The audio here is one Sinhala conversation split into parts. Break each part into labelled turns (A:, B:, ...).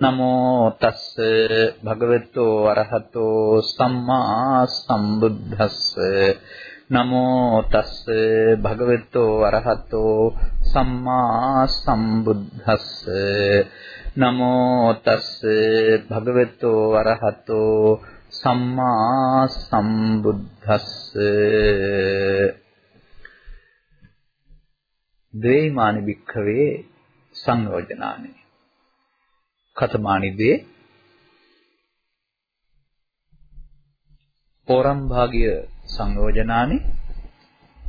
A: නමෝ තස්ස භගවතු වරහතෝ සම්මා සම්බුද්දස්ස. නමෝ තස්ස භගවතු වරහතෝ සම්මා සම්බුද්දස්ස. නමෝ තස්ස භගවතු වරහතෝ සම්මා සම්බුද්දස්ස. ද්වේමානි භික්ඛවේ සංයෝජනානි කතමානිද්වේ පෝරම් භාගිය සංයෝජනානි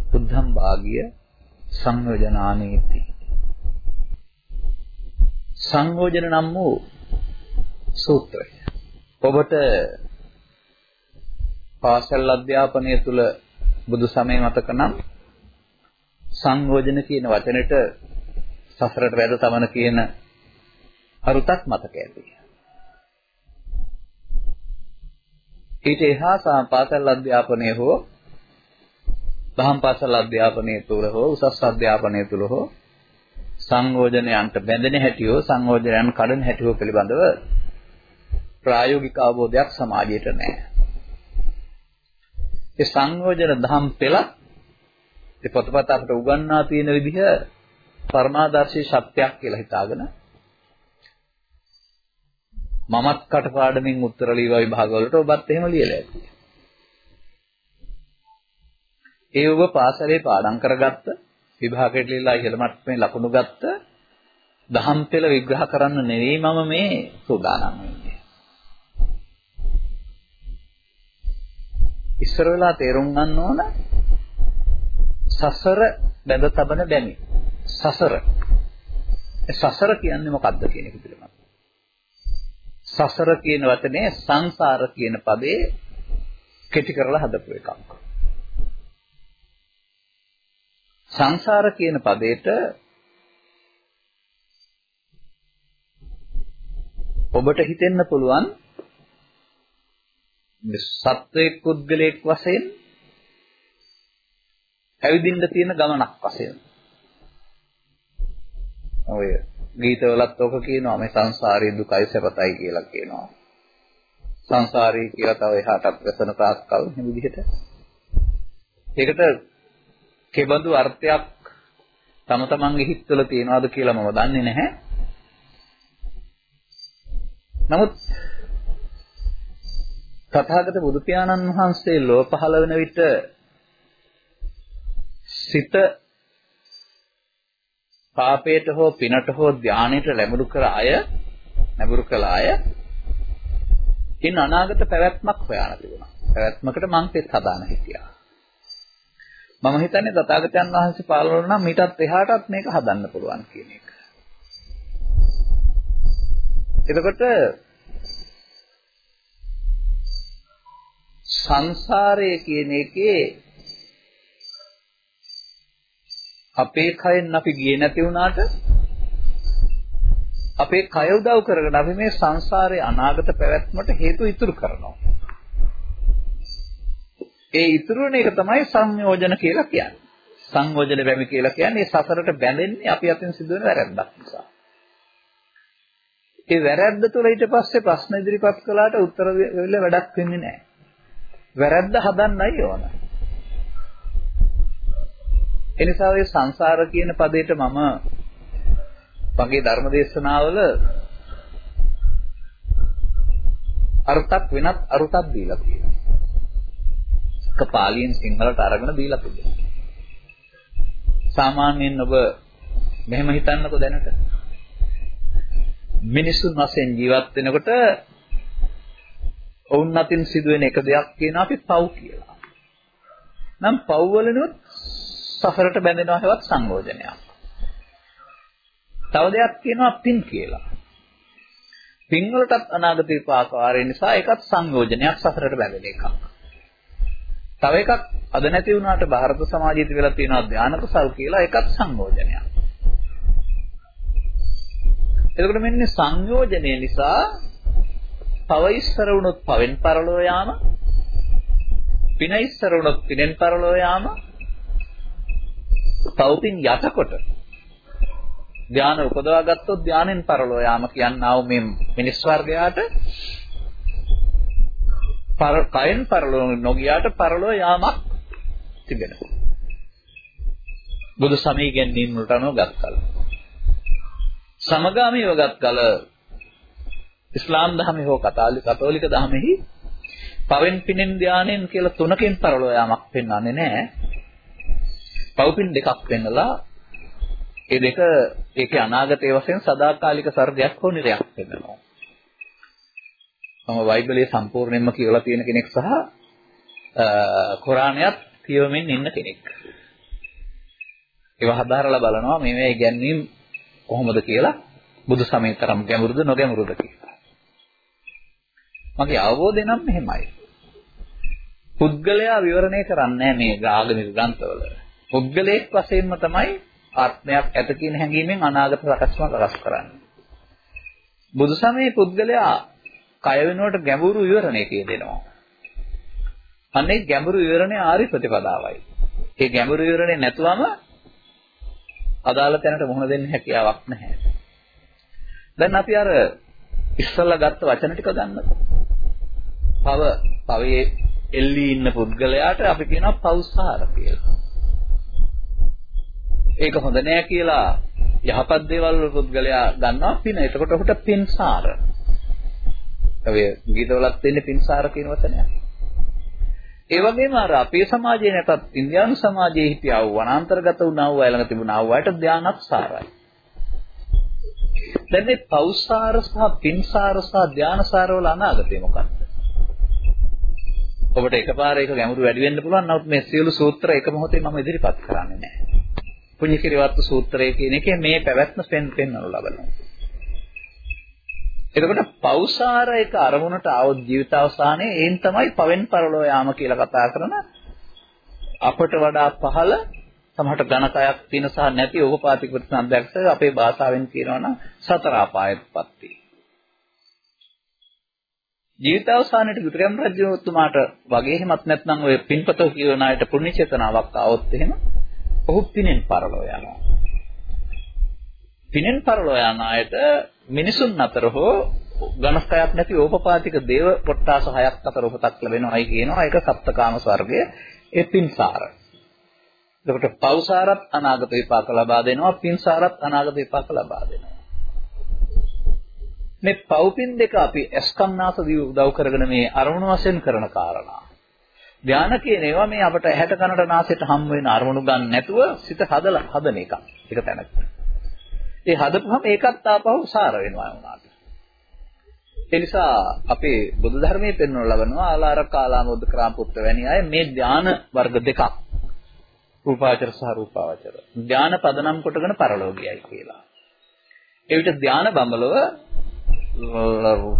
A: බුද්ධම් භාගිය සංයෝජනානේති. සංයෝජන නම් වූ සූත්‍රය. ඔබට පාසල් අධ්‍යාපනය තුල බුදු සමය මතක නම් සංයෝජන කියන වචනෙට සසරට වැද තමන කියන අරුතක් මතක ඇති. ඊට එහා සාපාසල් අධ්‍යාපනය හෝ දහම් පාසල් අධ්‍යාපනය තුල හෝ උසස් අධ්‍යාපනය තුල හෝ සංයෝජනයන්ට බැඳෙන හැටියෝ සංයෝජනයන් කඩන හැටියෝ පිළිබඳව ප්‍රායෝගික අවබෝධයක් සමාජයට නැහැ. ඒ සංයෝජන දහම් පෙළ ඒ පොතපත අපිට උගන්වා තියෙන විදිහ පරමාදර්ශී සත්‍යයක් කියලා හිතාගෙන මමත් කටපාඩමින් උත්තර ලියවා විභාගවලට ඔබත් එහෙම ලියලා ඇති. ඒ ඔබ පාසලේ පාඩම් කරගත්ත විභාගයට ලියලා ඉහළ මට්ටමේ ලකුණු ගත්ත දහම් පෙළ විග්‍රහ කරන්න නෙවෙයි මම මේ සූදානම් වෙන්නේ. ඉස්සර වෙලා තේරුම් ගන්න ඕන සසර බැඳ තබන බැමි. සසර. සසර කියන්නේ මොකක්ද කියන එක පිළිබඳව. සසර කියන වචනේ සංසාර කියන පදේ කෙටි කරලා හදපු එකක්. සංසාර කියන පදේට ඔබට හිතෙන්න පුළුවන් සත්වයක් පුද්ගලයෙක් වශයෙන් ඇවිදින්න තියෙන ගමනක් වශයෙන්. ඔය ගීතවලත් ඔක කියනවා මේ සංසාරයේ දුකයි සැපතයි කියලා කියනවා. සංසාරී කියලා තව එහාටත් වැසෙන තාක්කල් මේ විදිහට. ඒකට කෙබඳු අර්ථයක් තම තමන්ගේ හිතවල තියනවාද කියලා මම දන්නේ නැහැ. නමුත් තථාගත බුදු පියාණන් වහන්සේ ලෝ පහළ වෙන විට සිත පාපයට හෝ පිනට හෝ ධානයට ලැබුරු කර අය ලැබුරු කළ අය ඉන් අනාගත පැවැත්මක් හොයාන තිබුණා. පැවැත්මකට මං තෙත් හදාන හිටියා. මම හිතන්නේ තථාගතයන් වහන්සේ පාලන නම් මීටත් එහාටත් මේක හදන්න පුළුවන් කියන එක. එතකොට සංසාරය කියන එකේ අපේ කයෙන් අපි ගියේ නැති වුණාට අපේ කය උදව් කරගෙන අපි මේ සංසාරයේ අනාගත පැවැත්මට හේතු ඉතුරු කරනවා. ඒ ඉතුරු වෙන එක තමයි සංයෝජන කියලා කියන්නේ. සංයෝජන බැමි කියලා කියන්නේ සසරට බැඳෙන්නේ අපි අතින් සිදුවෙන වැරැද්දක් නිසා. ඒ වැරැද්ද තුළ ඊට පස්සේ ප්‍රශ්න ඉදිරිපත් කළාට උත්තර දෙන්න වැඩක් වෙන්නේ නැහැ. වැරැද්ද හදන්නයි ඕන. එනිසා ඔය සංසාර කියන පදයට මම මගේ ධර්ම දේශනාවල අර්ථක් වෙනත් අරුතක් දීලා තියෙනවා. එක පාලියෙන් සිංහලට අරගෙන දීලා තිබෙනවා. සාමාන්‍යයෙන් ඔබ මෙහෙම හිතන්නකෝ දැනට. මිනිසුන් වශයෙන් ජීවත් වෙනකොට ඔවුන් අතින් සිදුවෙන එක දෙයක් කියනවා අපි පව් කියලා. නම් පව් වලනොත් සසරට බැඳෙනවා හෙවත් සංයෝජනයක්. තව දෙයක් කියනවා පින් කියලා. පින් වලටත් අනාගත විපාක ආරේ නිසා ඒකත් සංයෝජනයක් සසරට බැඳෙන එකක්. තව එකක් අද නැති වුණාට ಭಾರತ සමාජයේ තිබිලා තියෙනවා ධාන කුසල් කියලා ඒකත් සංයෝජනයක්. එතකොට මෙන්න සංයෝජනය නිසා පව ඉස්සර වුණොත් පවෙන් පරලෝ යාම පින ඉස්සර වුණොත් පිනෙන් පරලෝ යාම තවුතින් යටකොට ධානය උපදවා ගත්තොත් ධානයෙන් පරලෝ යාම කියනවා මේ මිනිස් වර්ගයාට පර කයෙන් පරලෝ නොගියාට පරලෝ යාමක් තිබෙනවා. බුදු සමය ගැනීම වලට අනුව ගත්කල. සමගාමීව ගත්කල ඉස්ලාම් ධර්මයේ හෝ කතෝලික කතෝලික ධර්මෙහි පවෙන් පිනෙන් ධානයෙන් කියලා තුනකින් පරලෝ යාමක් පෙන්වන්නේ නැහැ. පව්පින් දෙකක් පෙන්නලා ඒ දෙක ඒකේ අනාගතයේ වශයෙන් සදාකාලික සර්ගයක් හෝ නිරයක් වෙනවා. මම බයිබලයේ සම්පූර්ණයෙන්ම කියලා තියෙන කෙනෙක් සහ කුරාණයත් කියවමින් ඉන්න කෙනෙක්. ඒව හදාරලා බලනවා මේ මේ ඉගැන්වීම් කොහොමද කියලා බුදු සමය තරම් ගැඹුරුද නොගැඹුරුද කියලා. මගේ අවබෝධය නම් මෙහෙමයි. පුද්ගලයා විවරණය කරන්නේ මේ ආගමික ග්‍රන්ථවල. පුද්ගලයෙක් වශයෙන්ම තමයි ආත්මයක් ඇත කියන හැඟීමෙන් අනාගත සකස්ම සකස් කරන්නේ. බුදු සමයේ පුද්ගලයා කය වෙනුවට ගැඹුරු විවරණය කියදෙනවා. අනේ ගැඹුරු විවරණය ආරි ප්‍රතිපදාවයි. ඒ ගැඹුරු විවරණය නැතුවම අදාළ තැනට මුහුණ දෙන්න හැකියාවක් නැහැ. දැන් අපි අර ඉස්සල්ලා ගත්ත වචන ටික ගන්නකො. පව පවේ එල්ලී ඉන්න පුද්ගලයාට අපි කියනවා පෞසාර කියලා. ඒක හොඳ නෑ කියලා යහපත් දේවල් වල පුද්ගලයා ගන්නවා පින. එතකොට ඔහුට පින්සාර. ඔය ගීතවලත් තියෙන පින්සාර කියන වචනය. ඒ වගේම අර අපේ සමාජයේ නැතත් ඉන්දියානු සමාජයේ හිටියා වූ වනාන්තරගත වුණා වූ ළඟ තිබුණා වූ අයට ධානත් සාරයි. දැන් මේ පෞසාර සහ පින්සාර සහ ධානසාර වල අනාගතය මොකක්ද? ඔබට එකපාරේ එක ගැඹුරු වැඩි වෙන්න පුළුවන්. නමුත් මේ සියලු සූත්‍ර එක මොහොතේ මම ඉදිරිපත් කරන්නේ නැහැ. පුඤ්ඤකිරිවත්තු සූත්‍රය කියන එකේ මේ පැවැත්ම පෙන් පෙන්වනු ලබනවා. එතකොට පෞසාර එක අරමුණට આવොත් ජීවිත අවසානයේ ඒන් තමයි පවෙන් පරලෝ යාම කියලා කතා කරන අපට වඩා පහළ සමහරට ඝනකයක් තියෙන සහ නැති ඕපපාතික ප්‍රතිසන්දයක්ස අපේ භාෂාවෙන් කියනවා නම් සතර අපායත්පත්ති. ජීවිත අවසානයේ වික්‍රම රජතුමාට වගේ එහෙමත් නැත්නම් ඔය පින්පතෝ කියන අයට පුණ්‍ය චේතනාවක් ආවොත් එහෙම ඔහු පිනෙන් පරලෝ යනවා. පිනෙන් පරලෝ යන අයට මිනිසුන් අතර හෝ ඝනස්කයක් නැති ඕපපාතික දේව කොට්ටාස හයක් අතර උපතක් ලැබෙනවායි කියනවා. ඒක සප්තකාම ස්වර්ගයේ ඒ පින්සාර. එතකොට පෞසාරත් අනාගත විපාක ලබා දෙනවා, පින්සාරත් අනාගත විපාක ලබා දෙනවා. මේ පව්පින් දෙක අපි එස්කන්නාස දිව උදව් කරගෙන මේ අරමුණු වශයෙන් කරන කාරණා. ධාන කියන ඒවා මේ අපට ඇහැට කනට නාසයට හම් වෙන අරමුණු ගන්න නැතුව සිත හදලා හදන එක. ඒක තැනක. ඒ හදපුවම ඒකත් ආපහු සාර වෙනවා උනාට. ඒ නිසා අපේ බුදු ධර්මයේ පෙන්වන ලබනවා ආලාර කාලාමෝද ක්‍රාම පුත්‍ර වැනි අය මේ ධාන වර්ග දෙකක් රූපාවචර සහ රූපාවචර ධාන පදනම් කොටගෙන පරලෝකියයි කියලා. ඒ විට ධාන බඹලව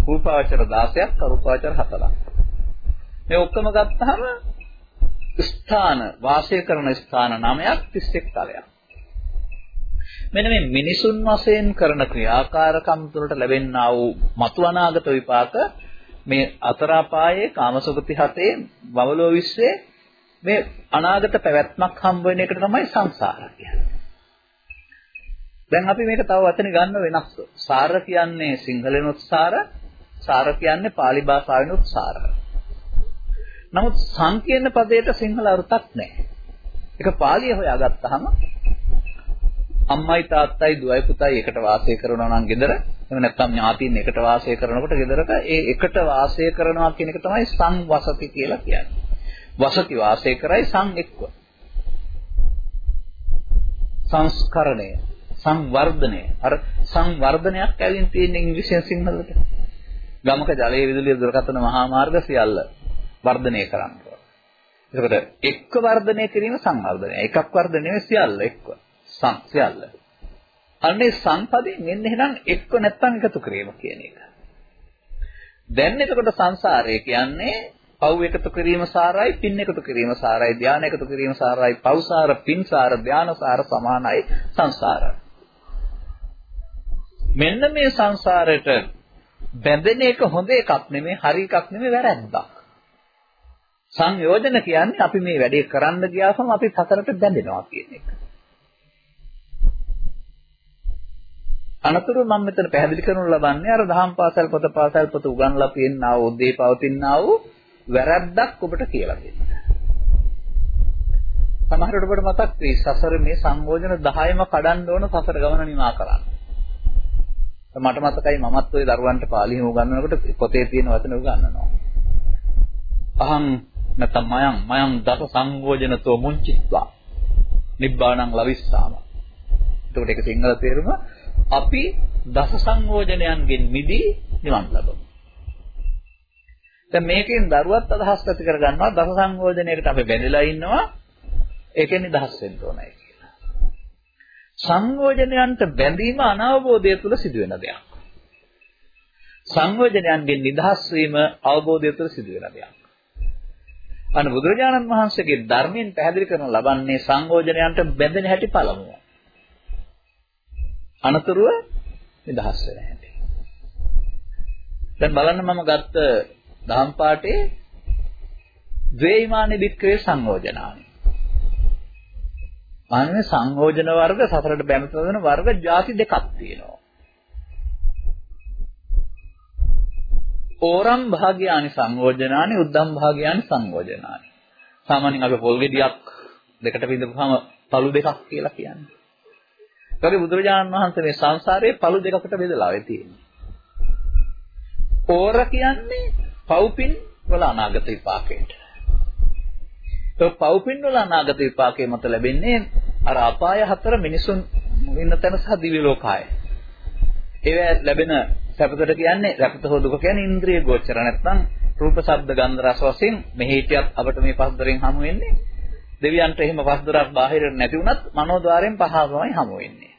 A: රූපාවචර 16ක් අරූපාවචර 4ක්. මේ ඔක්කොම ගත්තාම ස්ථාන වාසය කරන ස්ථාන 9ක් 31 තලයක්. මෙන්න මේ මිනිසුන් වශයෙන් කරන ක්‍රියාකාරකම් තුළට ලැබෙනා වූ මතු අනාගත විපාක මේ අතරපායේ කාමසුගති හතේ බවලෝ විශ්වේ මේ අනාගත පැවැත්මක් හම්බ වෙන එකට තමයි සංසාර කියන්නේ. දැන් අපි මේක තව වචන ගන්න වෙනස්. සාර කියන්නේ සිංහලෙනුත් සාර, සාර කියන්නේ pāli භාෂාවෙනුත් සාර. නමුත් සං කියන පදයට සිංහල අර්ථයක් නැහැ. ඒක පාලිය හොයාගත්තාම අම්මයි තාත්තයි දුවයි පුතයි එකට වාසය කරනවා නම් ගෙදර එහෙම නැත්නම් ඥාතීන් එකට වාසය කරනකොට ගෙදරක ඒ එකට වාසය කරනවා කියන එක තමයි සංවසති කියලා කියන්නේ. වසති වාසය කරයි සං එක්ව. සංස්කරණය, සංවර්ධනය. අර සංවර්ධනයක් ඇවින් තියෙන ඉංග්‍රීසියෙන් සිංහලට. ගමක ජලයේ විදුලිය දුරකථන මහා මාර්ග සියල්ල වර්ධනය කරනවා. එතකොට එක්ක වර්ධනය කිරීම සංවර්ධනය. එකක් වර්ධනය නෙවෙයි සියල්ල එක්ක. සම් සියල්ල. අන්නේ සංපදයෙන් එන්නේ එහෙනම් එක්ක නැත්තම් එකතු කිරීම කියන එක. දැන් එතකොට සංසාරය කියන්නේ පව් එකතු කිරීම සාරයි පින් එකතු කිරීම සාරයි ධානය එකතු කිරීම සාරයි පව්සාර පින්සාර ධානසාර සමානයි සංසාර. මෙන්න මේ සංසාරයට බැඳෙන එක හොඳ එකක් නෙමෙයි හරි එකක් නෙමෙයි වැරැද්දක්. සංයෝජන කියන්නේ අපි මේ වැඩේ කරන්න ගියාම අපි සතරට බැඳෙනවා කියන එක. අනතුරු මම මෙතන පැහැදිලි කරනු ලබන්නේ අර දහම් පාසල් පොත පාසල් පොත උගන්ලා තියෙනා වූ දේ පවතිනා වූ වැරද්දක් ඔබට කියලා දෙන්න. සමහරවිට ඔබට මතක් වෙයි සසර මේ සංයෝජන 10ම කඩන්න ඕන සසර ගමන නිමා කරන්න. මට මතකයි මමත් ওই දරුවන්ට පාලිම උගන්වනකොට පොතේ තියෙන වචන උගන්වනවා. අහං නැත්නම් මයං මයං දස සංයෝජනතෝ මුංචිත්වා නිබ්බාණං ලවිස්සාම. එතකොට ඒක සිංහල තේරුම අපි දස සංයෝජනයන්ගෙන් මිදී නිවන් ලබමු. දැන් මේකෙන් දරුවත් අදහස් ඇති කරගන්නවා දස සංයෝජනයකට අපි බැඳලා ඉන්නවා ඒකෙන් නිදහස් වෙන්න ඕනයි කියලා. සංයෝජනයන්ට බැඳීම අනවබෝධය තුළ සිදුවෙන දෙයක්. සංයෝජනයන්ගෙන් නිදහස් වීම අවබෝධය තුළ සිදුවෙන දෙයක්. අන්න බුදුරජාණන් වහන්සේගේ ධර්මයෙන් පැහැදිලි කරන ලබන්නේ සංයෝජනයන්ට බැඳෙන හැටි පළමුව. අනතුරුව නිදහස් වෙන හැටි. දැන් බලන්න මම ගත්ත දහම් පාඩේ ද්වේයිමානි වික්‍රේ සංයෝජනානි. අනේ සංයෝජන වර්ග සතරට බැඳෙන වර්ග ಜಾති දෙකක් තියෙනවා. ඕරම් භාග්‍යානි සංයෝජනානි උද්දම් භාග්‍යානි සංයෝජනානි. සාමාන්‍යයෙන් අපි පොල් ගෙඩියක් දෙකට බෙදපුවාම පළු දෙකක් කියලා කියන්නේ. ඒකේ බුදුරජාණන් වහන්සේ මේ සංසාරයේ පළු දෙකකට බෙදලා වෙ තියෙන්නේ. ඕර කියන්නේ පව්පින් වල අනාගත විපාකයට. ඒ පව්පින් වල අනාගත විපාකයේ මත ලැබෙන්නේ අර අපාය හතර මිනිසුන් ඉන්න තැන සහ දිව්‍ය ලෝකය. ඒවා ලැබෙන සැපතට කියන්නේ සැපත හෝ දුක කියන්නේ ඉන්ද්‍රිය ගෝචර නැත්නම් රූප ශබ්ද ගන්ධ රස වශයෙන් මෙහි හිටියත් අපිට මේ පස් දොරෙන් හමු වෙන්නේ දෙවියන්ට එහෙම පස් දොරක් බාහිර නැති වුණත් මනෝද්වාරයෙන් පහවමයි හමු වෙන්නේ.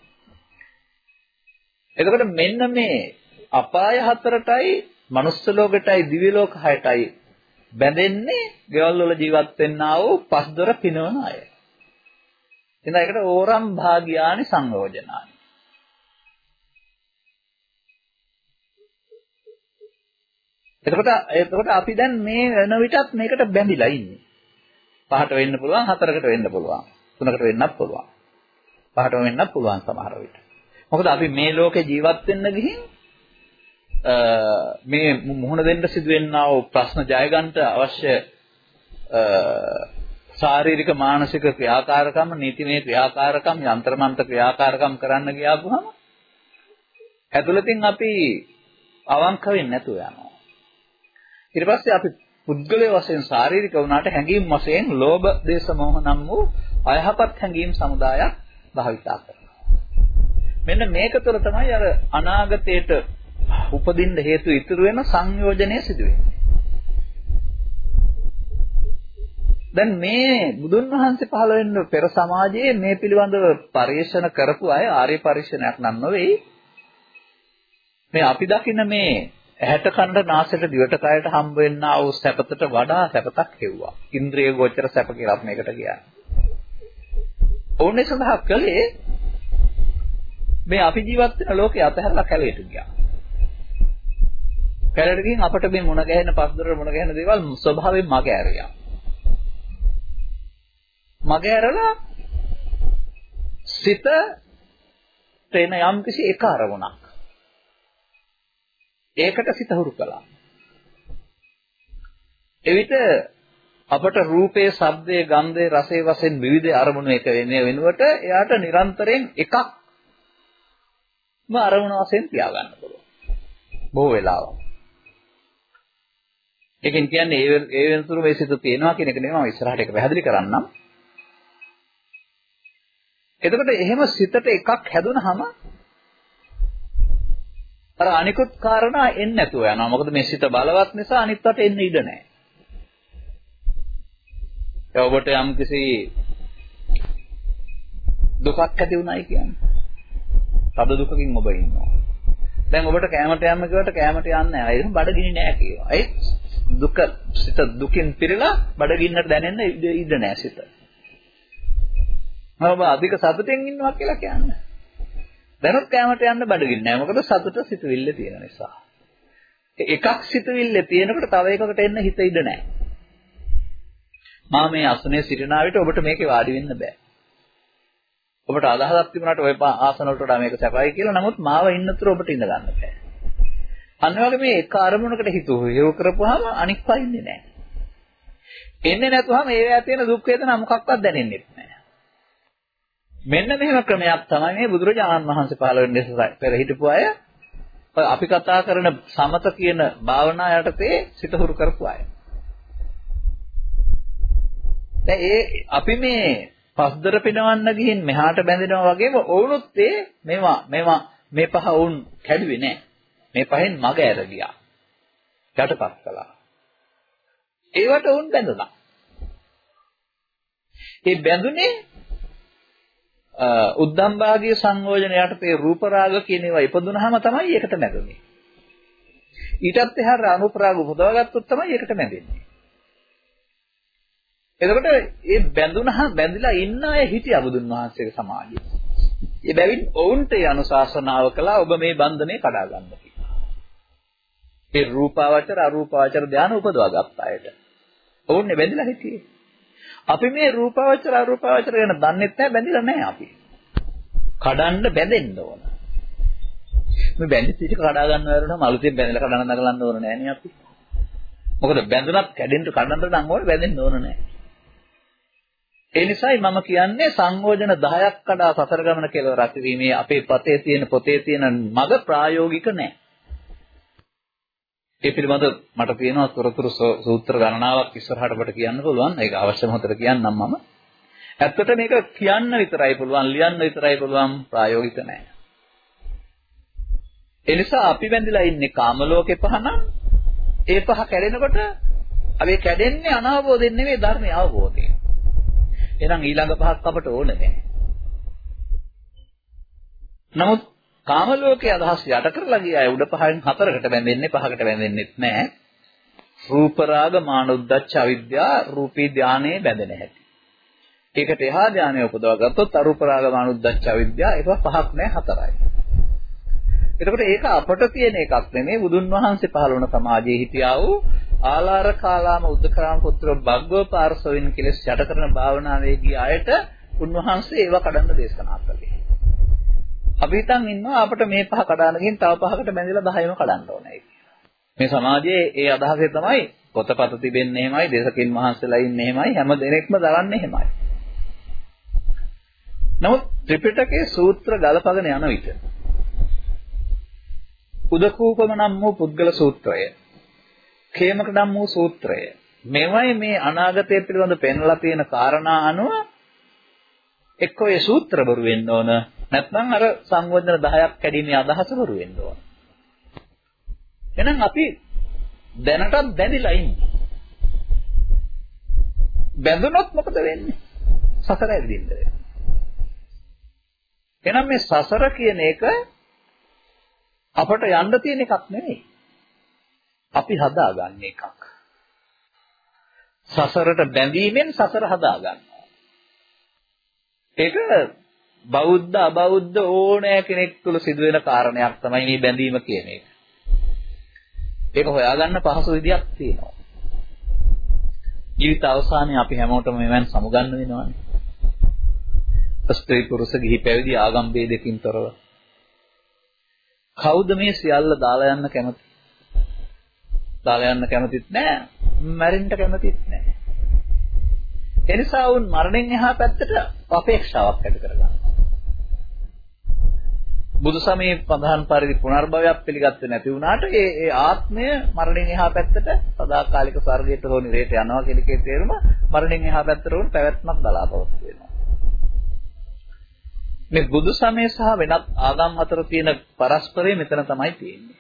A: එතකොට මෙන්න මේ අපාය හතරටයි මනුස්ස ලෝකයටයි දිව්‍ය ලෝක හයටයි බැඳෙන්නේ ගෙවල් වල ජීවත් වෙන්නා වූ පස් දොර පිනවන අය. එතන ඒකට ඕරම් භාග්‍යානි සංයෝජනානි. එතකොට එතකොට අපි දැන් මේ වෙන විටත් මේකට බැඳිලා ඉන්නේ. පහට වෙන්න පුළුවන්, හතරකට වෙන්න පුළුවන්, තුනකට වෙන්නත් පුළුවන්. පහටම වෙන්නත් පුළුවන් සමහර විට. මොකද අපි මේ ලෝකේ ජීවත් වෙන්න ගිහින් මේ මුහුණ දෙන්න සිදුවෙනා වූ ප්‍රශ්න ජය ගන්නට අවශ්‍ය ශාරීරික මානසික ක්‍රියාකාරකම් නීතිමය ක්‍රියාකාරකම් යంత్రමන්ත්‍ර ක්‍රියාකාරකම් කරන්න ගියාපුවම ඇතුළතින් අපි අවංක වෙන්නේ නැතුව යනවා ඊට පස්සේ අපි පුද්ගලයේ වශයෙන් ශාරීරික වුණාට හැඟීම් වශයෙන් ලෝභ දේශ මොහ නම් වූ අයහපත් හැඟීම් සමුදායක් භාවිතා කරනවා. මෙන්න මේක තුළ තමයි අර අනාගතයට උපදින්න හේතු ඉතුරු වෙන සංයෝජනය සිදු වෙන්නේ. දැන් මේ බුදුන් වහන්සේ පහළ වෙන්න පෙර සමාජයේ මේ පිළිබඳව පරිශන කරපු අය ආර්ය පරිශනයක් නම් නෙවෙයි. මේ අපි දකින මේ ඇහැට කනට නාසයට දිවට කයට හම්බ වෙන්නා වූ සැපතට වඩා සැපතක් හෙව්වා. ඉන්ද්‍රිය ගෝචර සැප කියලා මේකට කියන්නේ. ඕනේ සඳහා කළේ මේ අපි ජීවත් වෙන ලෝකේ අතහැරලා කැලේට ගියා. කැලේට ගිහින් අපිට මේ මුණ ගැහෙන පස්දර මුණ ගැහෙන දේවල් ස්වභාවයෙන් මග ඇරියා. මග ඇරලා සිත තේන යම්කිසි එක අරමුණක් ඒකට සිත හුරු කළා. එවිට අපට රූපේ, ශබ්දේ, ගන්ධේ, රසේ වශයෙන් විවිධ අරමුණු එක වෙන්නේ වෙනුවට එයාට නිරන්තරයෙන් එකක්ම අරමුණ වශයෙන් තියාගන්න පුළුවන්. බොහෝ වෙලාවක්. ඒකෙන් කියන්නේ ඒ ඒ වෙනතුරු මේ සිත තියෙනවා කියන එක නෙමෙයි මම ඉස්සරහට ඒක පැහැදිලි කරන්නම්. එතකොට එහෙම සිතට එකක් හැදුනහම අර අනිකුත් කාරණා එන්නේ නැතුව යනවා. මොකද මේ සිත බලවත් නිසා අනිත් අට එන්න ඉඩ නැහැ. ඒ ඔබට යම්කිසි දුකක් ඇති වුණයි කියන්නේ. තද දුකකින් ඔබ ඉන්නවා. දැන් ඔබට කැමරට යන්න කිව්වට කැමරට යන්නේ නැහැ. ඒක බඩගිනි නෑ කියනවා. ඒ දුක සිත දුකින් පිරලා බඩගින්නට දැනෙන්න ඉඩ නෑ සිත. ඔබ අධික සතුටෙන් ඉන්නවා කියලා කියන්නේ. දැනුත් කැමරට යන්න බඩගින්නේ නැහැ. මොකද සතුට සිතුවිල්ල තියෙන නිසා. එකක් සිතුවිල්ල තියෙනකොට තව එකකට එන්න හිත ඉඩ නැහැ. මා මේ අසුනේ සිටිනා විට ඔබට මේකේ වාඩි වෙන්න බෑ. ඔබට අදහසක් තිබුණාට ওই ආසන වලට වඩා මේක සැපයි කියලා. නමුත් මාව ඉන්නතර ඔබට ඉඳ ගන්න බෑ. අන්න වගේ මේ එක අරමුණකට හිත යොමු කරපුවාම අනික් පයින්නේ නැහැ. එන්නේ නැතුවම ඒවැය තියෙන දුක් වේදනා මොකක්වත් දැනෙන්නේ නැහැ. මෙන්න මෙහෙම ක්‍රමයක් තමයි මේ බුදුරජාණන් වහන්සේ පහළ වෙන්නේ පෙර හිටපු අය අපි කතා කරන සමත කියන භාවනා යටතේ සිත හුරු කරපු අය. දැන් ඒ අපි මේ පස්දර පිනවන්න ගිහින් මෙහාට බැඳෙනවා වගේම ඔවුනුත් ඒ මේවා මේවා මේ පහ වුන් කැඩුවේ නැහැ. මේ පහෙන් මග ඇර ගියා. යටපත් කළා. ඒවට වුන් බැඳුණා. ඒ බැඳුනේ උද්දම් භාගීය සංයෝජන යටතේ රූප රාග කියන ඒවා ඉපදුනහම තමයි ඒකට නැගෙන්නේ. ඊටත් එහාට අනුප රාග උපදවාගත්තොත් තමයි ඒකට නැගෙන්නේ. එතකොට මේ බැඳුනහම බැඳිලා ඉන්න අය හිටියා බුදුන් වහන්සේගේ සමාජයේ. ඒ බැවින් ඔවුන්ට ඒ අනුශාසනාව කළා ඔබ මේ බන්ධනේ කඩා ගන්න කියලා. ඒ රූපාවචර අරූපාවචර ධානය උපදවා ගත්ත අයට. ඔවුන්නේ බැඳිලා හිටියේ. අපි මේ රූපාවචර අරූපාවචර ගැන දන්නෙත් නැහැ බැඳිලා නැහැ අපි. කඩන්න බැඳෙන්න ඕන. මේ බැඳි පිට කඩා ගන්න වරුණම අලුතෙන් බැඳලා කඩන්න නගලන්න ඕන නැහැ නේ අපි. මොකද බැඳුනත් කැඩෙන්න කඩන්න නම් ඕනේ බැඳෙන්න ඕන නැහැ. ඒ නිසායි මම කියන්නේ සංයෝජන 10ක් කඩා සතර ගමන කෙලවරක් වීමේ අපේ පතේ තියෙන පොතේ තියෙන මග ප්‍රායෝගික නැහැ. ඒ පිළිබඳ මට තියෙනවා තොරතුරු සූත්‍ර ගණනාවක් ඉස්සරහට අපට කියන්න පුළුවන්. ඒක අවශ්‍ය මොහොතට කියන්නම් මම. ඇත්තට මේක කියන්න විතරයි පුළුවන්, ලියන්න විතරයි පුළුවන්, ප්‍රායෝගික නැහැ. ඒ නිසා අපි බැඳිලා ඉන්නේ කාම ලෝකේ පහනම් ඒ පහ කැඩෙනකොට අපි කැඩෙන්නේ අනවබෝධයෙන් නෙවෙයි ධර්මයේ අවබෝධයෙන්. එහෙනම් ඊළඟ පහක් අපට ඕන නැහැ. නමුත් කාම ලෝකයේ අදහස් යට කරලා ගිය අය උඩ පහෙන් හතරකට බැඳෙන්නේ පහකට බැඳෙන්නෙත් නැහැ. රූප රාග මානුද්දච්ච අවිද්‍යා රූපී ධානයේ බැඳෙන හැටි. ඒකට එහා ධානය උපදවා ගත්තොත් අරූප රාග මානුද්දච්ච අවිද්‍යා ඒක පහක් නෑ හතරයි. එතකොට ඒක අපට තියෙන එකක් නෙමෙයි බුදුන් වහන්සේ පහළ වුණ සමාජයේ හිටියා වූ ආලාර කාලාම උද්දකරාම පුත්‍ර බග්ගව පාර්ශවෙන් කෙලස් යට කරන භාවනාවේ ගිය අයට උන්වහන්සේ ඒව කඩන්න දේශනා කළේ. අපි හිතන් ඉන්නවා අපිට මේ පහ කඩාන ගින් තව පහකට බැඳලා 10ම කඩන්න ඕනේ මේ සමාජයේ ඒ අදහසේ තමයි පොතපත තිබෙන්නේ එහෙමයි දේශකින් මහන්සලා ඉන්නේ එහෙමයි හැම දෙනෙක්ම දරන්නේ එහෙමයි. නමුත් ත්‍රිපිටකයේ සූත්‍ර ගලපගෙන යන විට උදකූපම නම් වූ පුද්ගල සූත්‍රය ඛේමක නම් වූ සූත්‍රය මෙවයි මේ අනාගතය පිළිබඳ පෙන්ලා තියෙන කාරණා අනුව එක්කෝ ඒ සූත්‍ර බරු වෙන්න ඕන නැත්නම් අර සංවර්ධන 10ක් කැඩීමේ අදහස බරු වෙන්න ඕන. එහෙනම් අපි දැනටත් බැඳිලා ඉන්නේ. බැඳුනොත් මොකද වෙන්නේ? සසර ඇවිදින්න වෙනවා. එහෙනම් මේ සසර කියන එක අපට යන්න තියෙන එකක් නෙමෙයි. අපි හදාගන්න එකක්. සසරට බැඳීමෙන් සසර හදාගන්නවා. ඒක බෞද්ධ අබෞද්ධ ඕනෑ කෙනෙක් තුල සිදුවෙන කාරණයක් තමයි මේ බැඳීම කියන එක. ඒක හොයාගන්න පහසු විදියක් තියෙනවා. ජීවිත අවසානයේ අපි හැමෝටම මෙවන් සමුගන්න වෙනවානේ. ස්ත්‍රී පුරුෂ ගිහි පැවිදි ආගම් ભેදකින් තොරව. කවුද මේ සියල්ල දාලා යන්න කැමති? දාලා යන්න කැමතිත් නැහැ. මැරෙන්න කැමතිත් නැහැ. එනිසා වුන් මරණයෙන් එහා පැත්තට අපේක්ෂාවක් ඇති කරගන්නවා. බුදු සමයේ පදහන් පරිදි පුනර්භවයක් පිළිගත්තේ නැති වුණාට ඒ ඒ ආත්මය මරණයෙන් එහා පැත්තට සදාකාලික ස්වර්ගයට හෝ නිරේට යනවා කියන එකේ තේරුම මරණයෙන් එහා පැත්තට වුණ පැවැත්මක් බලාපොරොත්තු වෙනවා. මේ බුදු සමය සහ වෙනත් ආගම් අතර තියෙන පරස්පරය මෙතන තමයි තියෙන්නේ.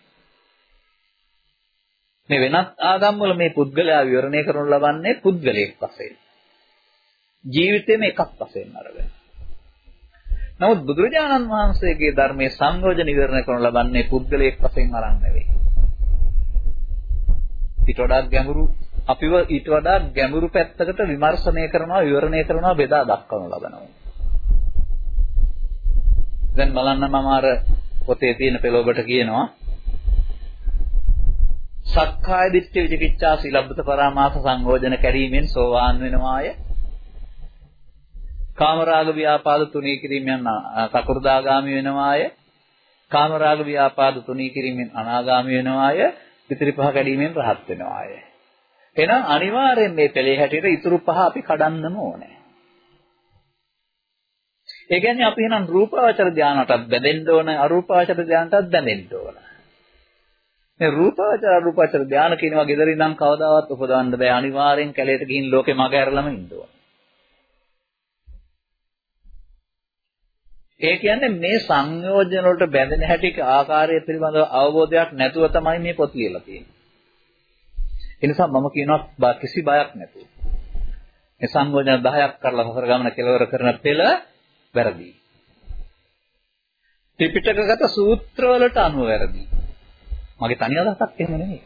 A: මේ වෙනත් ආගම් වල මේ පුද්ගලයා විවරණය කරනු ලබන්නේ පුද්ගලයෙක් වශයෙන්. ජීවිතේම එකක් වශයෙන් අරගෙන. නමුත් බුදුරජාණන් වහන්සේගේ ධර්මයේ සංයෝජන විවරණය කරනු ලබන්නේ පුද්ගලයෙක් වශයෙන් අරන් නෙවෙයි. ඊට වඩා ගැඹුරු අපිව ඊට වඩා ගැඹුරු පැත්තකට විමර්ශනය කරනවා විවරණය කරනවා බෙදා දක්වනු ලබනවා. දැන් බලන්න මම අර පොතේ තියෙන පෙළොබට කියනවා සක්කාය දිට්ඨි විචිකිච්ඡා සීලබ්බත පරාමාස සංයෝජන කැරීමෙන් සෝවාන් වෙනවාය. කාමරාග ව්‍යාපාද තුනී කිරීමෙන් කකුරුදාගාමි වෙනවාය. කාමරාග ව්‍යාපාද තුනී කිරීමෙන් අනාගාමි වෙනවාය. ඉතිරි පහ කැඩීමෙන් රහත් වෙනවාය. එහෙනම් අනිවාර්යෙන් මේ පෙළේ හැටියට ඉතුරු පහ අපි කඩන්නම ඕනේ. ඒ කියන්නේ අපි එහෙනම් රූපාවචර ධානයටත් බැඳෙන්න ඕන අරූපාවචර ධානයටත් බැඳෙන්න ඕන. මේ රූපාවචර අරූපාවචර ධාන කියනවා gedari ඉඳන් කවදාවත් උපදවන්න බෑ අනිවාර්යෙන් කැලේට ගිහින් ලෝකෙ මග ඇරලම ඉන්න ඕන. ඒ කියන්නේ මේ සංයෝජන වලට බැඳෙන හැටි ආකාරය පිළිබඳව අවබෝධයක් නැතුව තමයි මේ පොත් කියලා තියෙන්නේ. ඒ නිසා මම කියනවා කිසි බයක් නැතුව. මේ සංයෝජන 10ක් කරලා හතර ගමන කෙලවර කරන පෙළ වැරදි. ත්‍රිපිටකගත සූත්‍ර වලට අනුව වැරදි. මගේ තනි අදහසක් එහෙම නෙමෙයි.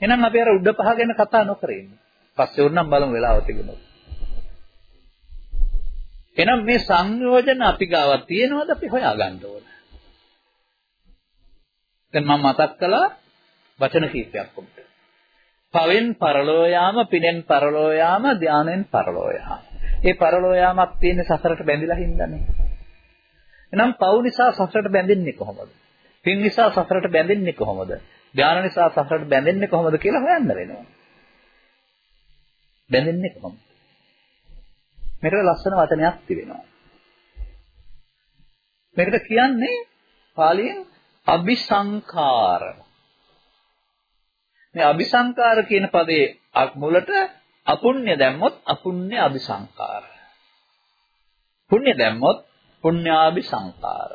A: එහෙනම් අපි අර උඩ පහ ගැන කතා නොකර ඉන්න. පස්සේ උන්නම් බලමු වෙලාව තිබුණොත්. එහෙනම් මේ සංයෝජන අපි ගාව තියෙනවද අපි හොයාගන්න ඕන. දැන් මම මතක් කළා වචන කීපයක් උඹට. පවෙන් පරලෝ යාම, පිනෙන් පරලෝ යාම, ධානෙන් පරලෝ යාම. ඒ පරලෝ යාමක් තියෙන්නේ සසරට බැඳිලා හින්දානේ. එහෙනම් පව් නිසා සසරට බැඳෙන්නේ කොහොමද? පින් නිසා සසරට බැඳෙන්නේ කොහොමද? ධාන නිසා සසරට බැඳෙන්නේ කොහොමද කියලා හොයන්න වෙනවා. බැඳෙන්නේ කොහොමද? මේකට ලස්සන වචනයක් තිබෙනවා. මේකට කියන්නේ පාලියෙන් අபிසංකාර. මේ අபிසංකාර කියන පදයේ මුලට අපුණ්‍ය දැම්මොත් අපුණ්‍ය අபிසංකාර. පුණ්‍ය දැම්මොත් පුණ්‍යාபிසංකාර.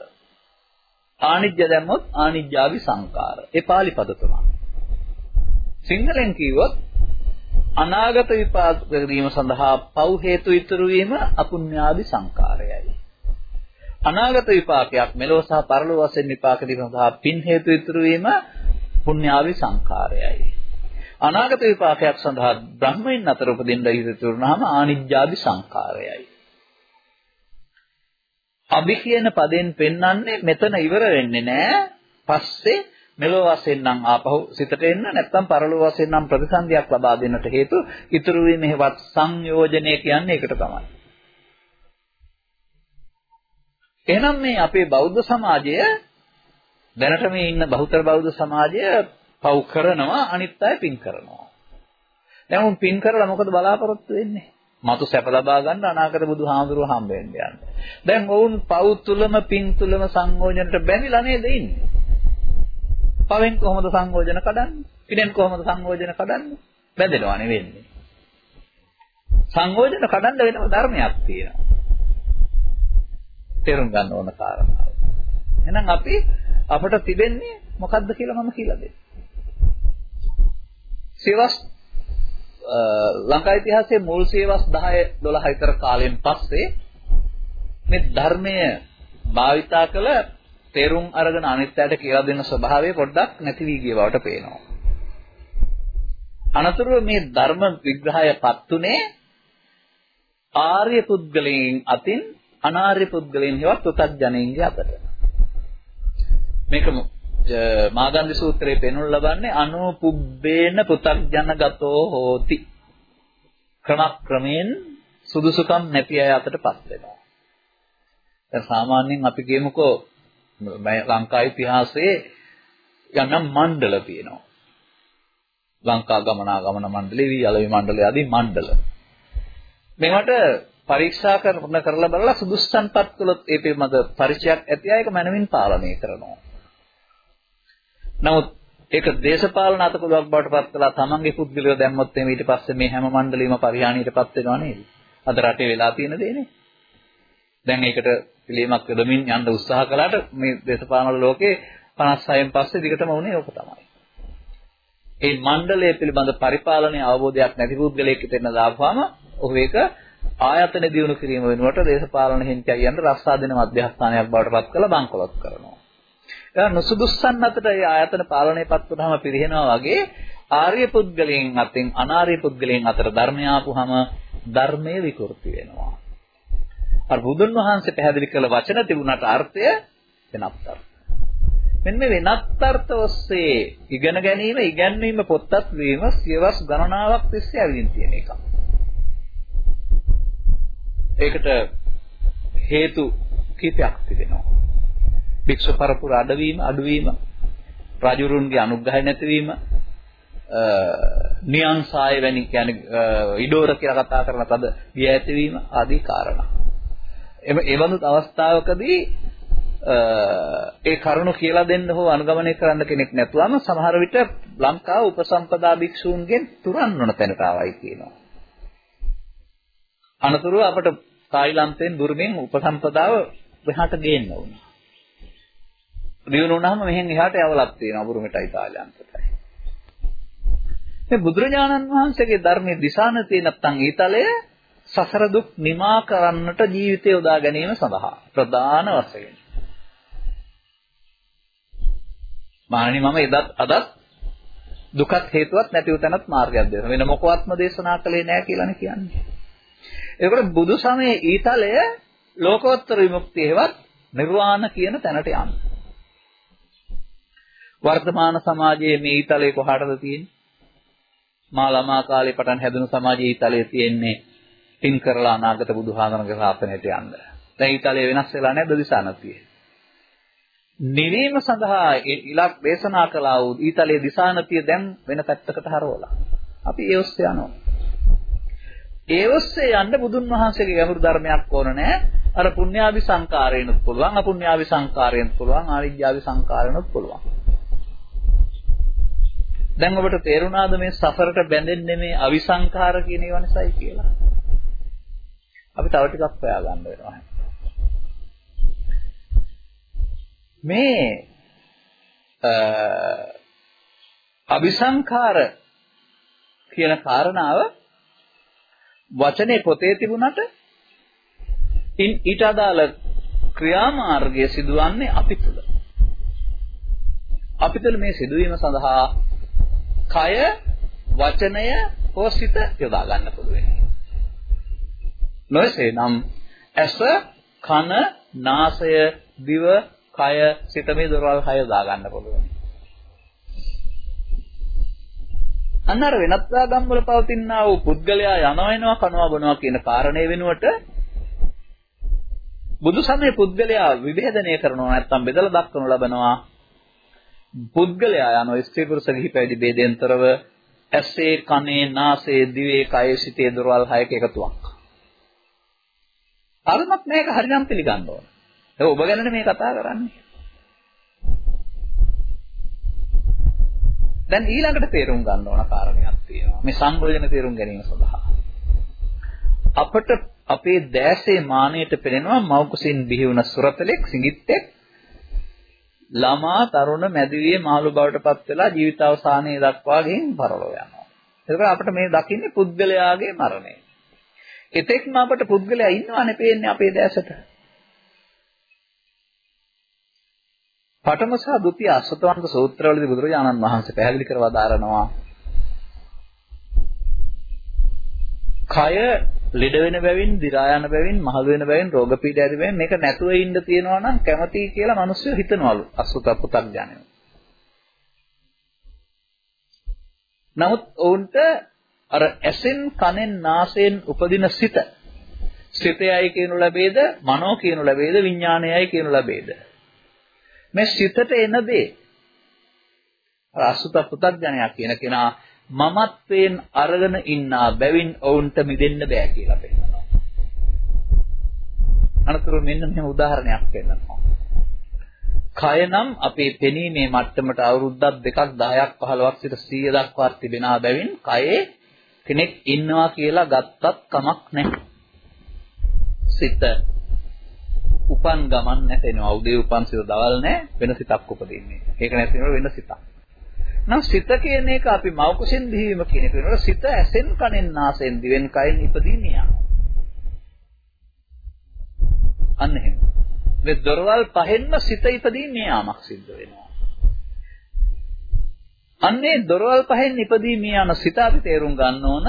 A: ආනිජ්‍ය දැම්මොත් ආනිජ්‍යාபிසංකාර. ඒ පාලි පද තුනක්. සිංහලෙන් කිව්වොත් අනාගත විපාක දීම සඳහා පව් හේතු ඉතුරු වීම අපුණ්‍යාභි සංකාරයයි. අනාගත විපාකයක් මෙලොව සහ පරලොව වශයෙන් විපාක දීම සඳහා පින් හේතු ඉතුරු වීම පුණ්‍යාවි සංඛාරයයි. අනාගත විපාකයක් සඳහා බ්‍රහ්මයන් අතර උපදින්න ඉතුරු වුණාම ආනිජ්ජාදි සංඛාරයයි. අභි කියන පදෙන් පෙන්වන්නේ මෙතන ඉවර වෙන්නේ නැහැ. පස්සේ මෙලොව වශයෙන් නම් ආපහු සිතට එන්න නැත්නම් පරලොව වශයෙන් නම් ප්‍රතිසන්දියක් ලබා දෙන්නට හේතු ඉතුරු වීමෙහිවත් සංයෝජනය කියන්නේ ඒකට තමයි. එහෙනම් මේ අපේ බෞද්ධ සමාජය දැනට මේ ඉන්න බහුතර බෞද්ධ සමාජය පව් කරනවා අනිත් අය පින් කරනවා. දැන් උන් පින් කරලා මොකද බලාපොරොත්තු වෙන්නේ? මතු සැප ලබා ගන්න අනාගත බුදුහාමුදුරුවෝ හම්බ වෙන්න යන්නේ. දැන් ඔවුන් පව් තුලම පින් තුලම සංයෝජනට බැඳිලා නේද ඉන්නේ? පවෙන් කොහොමද සංයෝජන කඩන්නේ? පිනෙන් කොහොමද සංයෝජන කඩන්නේ? බැඳෙනවා නෙවෙන්නේ. සංයෝජන කඩන්න වෙනම ධර්මයක් තියෙනවා. තේරුම් ගන්න ඕන කාරණාව. එහෙනම් අපි අපට තිබෙන්නේ මොකද්ද කියලා මම කියලා දෙන්න. සියවස් ලංකා ඉතිහාසයේ මුල් සියවස් 10 12 විතර කාලෙන් පස්සේ මේ ධර්මය භාවිතා කළ තේරුම් අරගෙන අනිත්‍යයට කියලා දෙන ස්වභාවය පොඩ්ඩක් නැති වී ගිය බවට පේනවා. අනතුරුව මේ ධර්ම විග්‍රහයපත් උනේ ආර්ය පුද්ගලයන් අතින් අනාර්ය පුද්ගලයන් හෙවත් උත්ජනයින්ගේ අතට. මේක මාගන්ධි සූත්‍රයේ පෙන්වනු ලබන්නේ අනුපුබ්බේන පෘථග්ජනගතෝ හෝති. ක්‍රමක්‍රමයෙන් සුදුසුකම් නැති අය අතටපත් වෙනවා. දැන් සාමාන්‍යයෙන් අපි කියමුකෝ මේ ලංකා ඉතිහාසයේ යම් මණ්ඩල තියෙනවා. ලංකා ගමනාගමන මණ්ඩලේ, වියලවි මණ්ඩලය ආදී මණ්ඩල. මේවට පරීක්ෂා කරන කරලා බලලා සුදුස්සන්පත් කළොත් ඒ පිළිබඳ පරිචයක් ඇති අයක මනමින් පාලනය කරනවා. නමුත් ඒක දේශපාලන අතකොළුවක් බවට පත් කළා තමන්ගේ පුද්ගලයෝ දැම්මොත් එමේ ඊට පස්සේ මේ හැම මණ්ඩලෙම පරිහානියටපත් වෙනවා නේද? අද රටේ වෙලා තියෙන දේනේ. දැන් ඒකට පිළියමක් යොදමින් යන්න උත්සාහ කළාට මේ දේශපාලන ලෝකේ 56න් පස්සේ දිගටම වුණේ ඕක තමයි. ඒ මණ්ඩලය පිළිබඳ පරිපාලනයේ අවබෝධයක් නැති පුද්ගලයෙක් හිටෙන්න දාපුවාම ඔහු ඒක ආයතන දියුණු කිරීම වෙනුවට දේශපාලන හින්තියයන්ට රස්සා දෙන මධ්‍යස්ථානයක් බවට පත් කරලා බංකොලොත් කරනවා. ඒක නුසුදුස්සන් අතට ඒ ආයතන පාලනයපත් වුනහම පිරිහෙනවා වගේ ආර්ය පුද්ගලයන් අතින් අනාර්ය පුද්ගලයන් අතර ධර්මය ආපුහම ධර්මයේ විකෘති වෙනවා. අර බුදුන් වහන්සේ පැහැදිලි කළ වචන තිබුණාට අර්ථය වෙනත් අර්ථ. මෙන්න මේ වෙනත් අර්ථ ඔස්සේ ඉගෙන ගැනීම, ඉගැන්වීම පොත්පත් වීම සියවස් ගණනාවක් තිස්සේ ඇවිදින් තියෙන එකක්. ඒකට හේතු කීපයක් තිබෙනවා. භික්ෂු පරපුර අඩවීම, අඩුවීම, රජුරුන්ගේ අනුග්‍රහය නැතිවීම, නියංසාය වැනි කියන්නේ ඉඩෝර කියලා කතා කරන තද විය ඇතිවීම ආදී කාරණා. එම ඒ වඳුත් අවස්ථාවකදී ඒ කරුණු කියලා දෙන්න හෝ අනුගමනය කරන්න කෙනෙක් නැතුවම සමහර විට ලංකාව උපසම්පදා භික්ෂූන්ගෙන් තුරන් වන තැනට ආවයි කියනවා. අනතුරුව අපට තායිලන්තයෙන් බුරුමෙන් උපසම්පදාව එහාට ගේන්න වුණා. දිනු වුණාම මෙහෙන් එහාට යවලක් තියෙනවා බුරුමෙටයි තායිලන්තයටයි. මේ බුදුරජාණන් වහන්සේගේ ධර්මයේ දිශානතිය නැත්තම් ඊතලය සසර දුක් නිමා කරන්නට ජීවිතය යොදා ගැනීම සඳහා ප්‍රධාන වශයෙන්. මානි මම එදත් අදත් දුකත් හේතුවක් නැතිව තැනත් මාර්ගයක් දෙනවා. වෙන මොකවත්ම දේශනා කළේ නැහැ කියලානේ කියන්නේ. ඒකට බුදු සමයේ ඊතලය ලෝකෝත්තර විමුක්තිය හෙවත් නිර්වාණ කියන තැනට යන්න. වර්තමාන සමාජයේ මේ ඊතලේ කොහාටද තියෙන්නේ? මා ළමා කාලේ පටන් හැදුණු සමාජයේ ඊතලයේ තියෙන්නේ පින් කරලා අනාගත බුදුහාමරගේ ශාසනයට යන්න. දැන් ඊතලයේ වෙනස් වෙලා නැද්ද දිසානතිය? නිවීම සඳහා ඉලක් දේශනා කළා වූ ඊතලයේ දිසානතිය දැන් වෙන පැත්තකට හරවලා. අපි ඒ ඔස්සේ යනවා. ඒ ඔස්සේ යන්න බුදුන් වහන්සේගේ ගැඹුරු ධර්මයක් ඕන නැහැ. අර පුණ්‍යාවි සංකාරයෙන්ුත් පුළුවන්, අපුණ්‍යාවි සංකාරයෙන්ුත් පුළුවන්, ආවිජ්ජාවි සංකාරයෙන්ුත් පුළුවන්. දැන් ඔබට තේරුණාද මේ සසරට බැඳෙන්නේ මේ අවිසංකාර කියන ඒවා නිසායි කියලා? අපි තව ටිකක් හොයාගන්න වෙනවා. මේ අபிසංඛාර කියන කාරණාව වචනේ පොතේ තිබුණට ඊට අදාළ ක්‍රියාමාර්ගය සිදුවන්නේ අපි තුළ. අපි තුළ මේ සිදුවීම සඳහා කය, වචනය, හෝ සිත යොදා ගන්න පුළුවන්. නොයසේනම් ඇස, කන, නාසය, දිව, කය, සිත මේ දොරවල් හය යොදා ගන්න පුළුවන්. අන්න අර වෙනත් ආගම් වල පවතිනා වූ පුද්ගලයා යනවා එනවා කනවා බොනවා කියන කාරණේ වෙනුවට බුදු සමයේ පුද්ගලයා විභේදනය කරනවා නැත්නම් බෙදලා දක්වනු ලබනවා පුද්ගලයා යන ස්ත්‍රී පුරුෂ ගිහි පැවිදි ભેදෙන්තරව ඇසේ කනේ නාසයේ දිවේ කයේ සිතේ දොරවල් හයක එකතුවක්. අරමත් මේක හරිනම් පිළිගන්න ඕන. ඒක ඔබ ගැනනේ මේ කතා කරන්නේ. දැන් ඊළඟට තේරුම් ගන්න ඕන කාරණයක් තියෙනවා. මේ සංයෝජන තේරුම් ගැනීම සඳහා. අපට අපේ දැසේ මානයට පෙනෙනවා මෞකුසින් බිහි වුණ සුරතලෙක් සිඟිත්තෙක් ළමා තරුණ මැදිවියේ මාළු බවට පත් වෙලා ජීවිතාවසානයේ දක්වා ගෙන් පරලෝ යනවා. ඒක අපිට මේ දකින්නේ පුද්ගලයාගේ මරණය. එතෙක්ම අපට පුද්ගලයා ඉන්නවනේ පේන්නේ අපේ දැසට. පඨම සහ ဒုတိ ය අසතවන්ත සූත්‍රවලදී බුදුරජාණන් වහන්සේ පැහැදිලි කරව දාරනවා කය ලෙඩ වෙන බැවින්, දි รา යන බැවින්, මහලු වෙන බැවින්, රෝග පීඩ ඇති බැවින් මේක නැතුව ඉන්න තියෙනවා නම් කැමති කියලා මිනිස්සු හිතනවලු අසුත පුතක් ඥානය. නමුත් ඔවුන්ට අර ඇසෙන්, කනෙන්, නාසයෙන් උපදින සිත සිතයයි කියනු ලැබේද, මනෝ කියනු ලැබේද, විඥානයයි කියනු ලැබේද? මේ සිතට එන දේ අසුත පුතක් ඥානය කියන කෙනා මමත්වයෙන් අරගෙන ඉන්නා බැවින් ඔවුන්ට මිදෙන්න බෑ කියලා පෙන්නනවා. අනතුරු මෙන්න මෙහෙම උදාහරණයක් පෙන්නනවා. කය නම් අපේ පෙනීමේ මට්ටමට අවුරුද්දක් දෙකක් 10ක් 15ක් සිට 100 දක්වා තිබෙනා බැවින් කයේ කෙනෙක් ඉන්නවා කියලා ගත්තත් කමක් නැහැ. සිත උපන් ගමන් නැතෙනවා. උදේ උපන් සිත දවල් නැහැ වෙන සිතක් උපදින්නේ. ඒක නැතිනොත් වෙන සිතක්. නම් සිත කියන එක අපි මව කුසෙන් දිවීම කියන එක වෙනකොට සිත ඇසෙන් කනෙන් නාසෙන් දිවෙන් කයෙන් ඉපදීන්නේ යනවා. අන්න එහෙම. මේ දොරවල් පහෙන්ම සිත ඉපදීන්නේ යාමක් සිද්ධ වෙනවා. අන්නේ දොරවල් පහෙන් ඉපදීමේ යන සිත අපි තේරුම් ගන්න ඕන.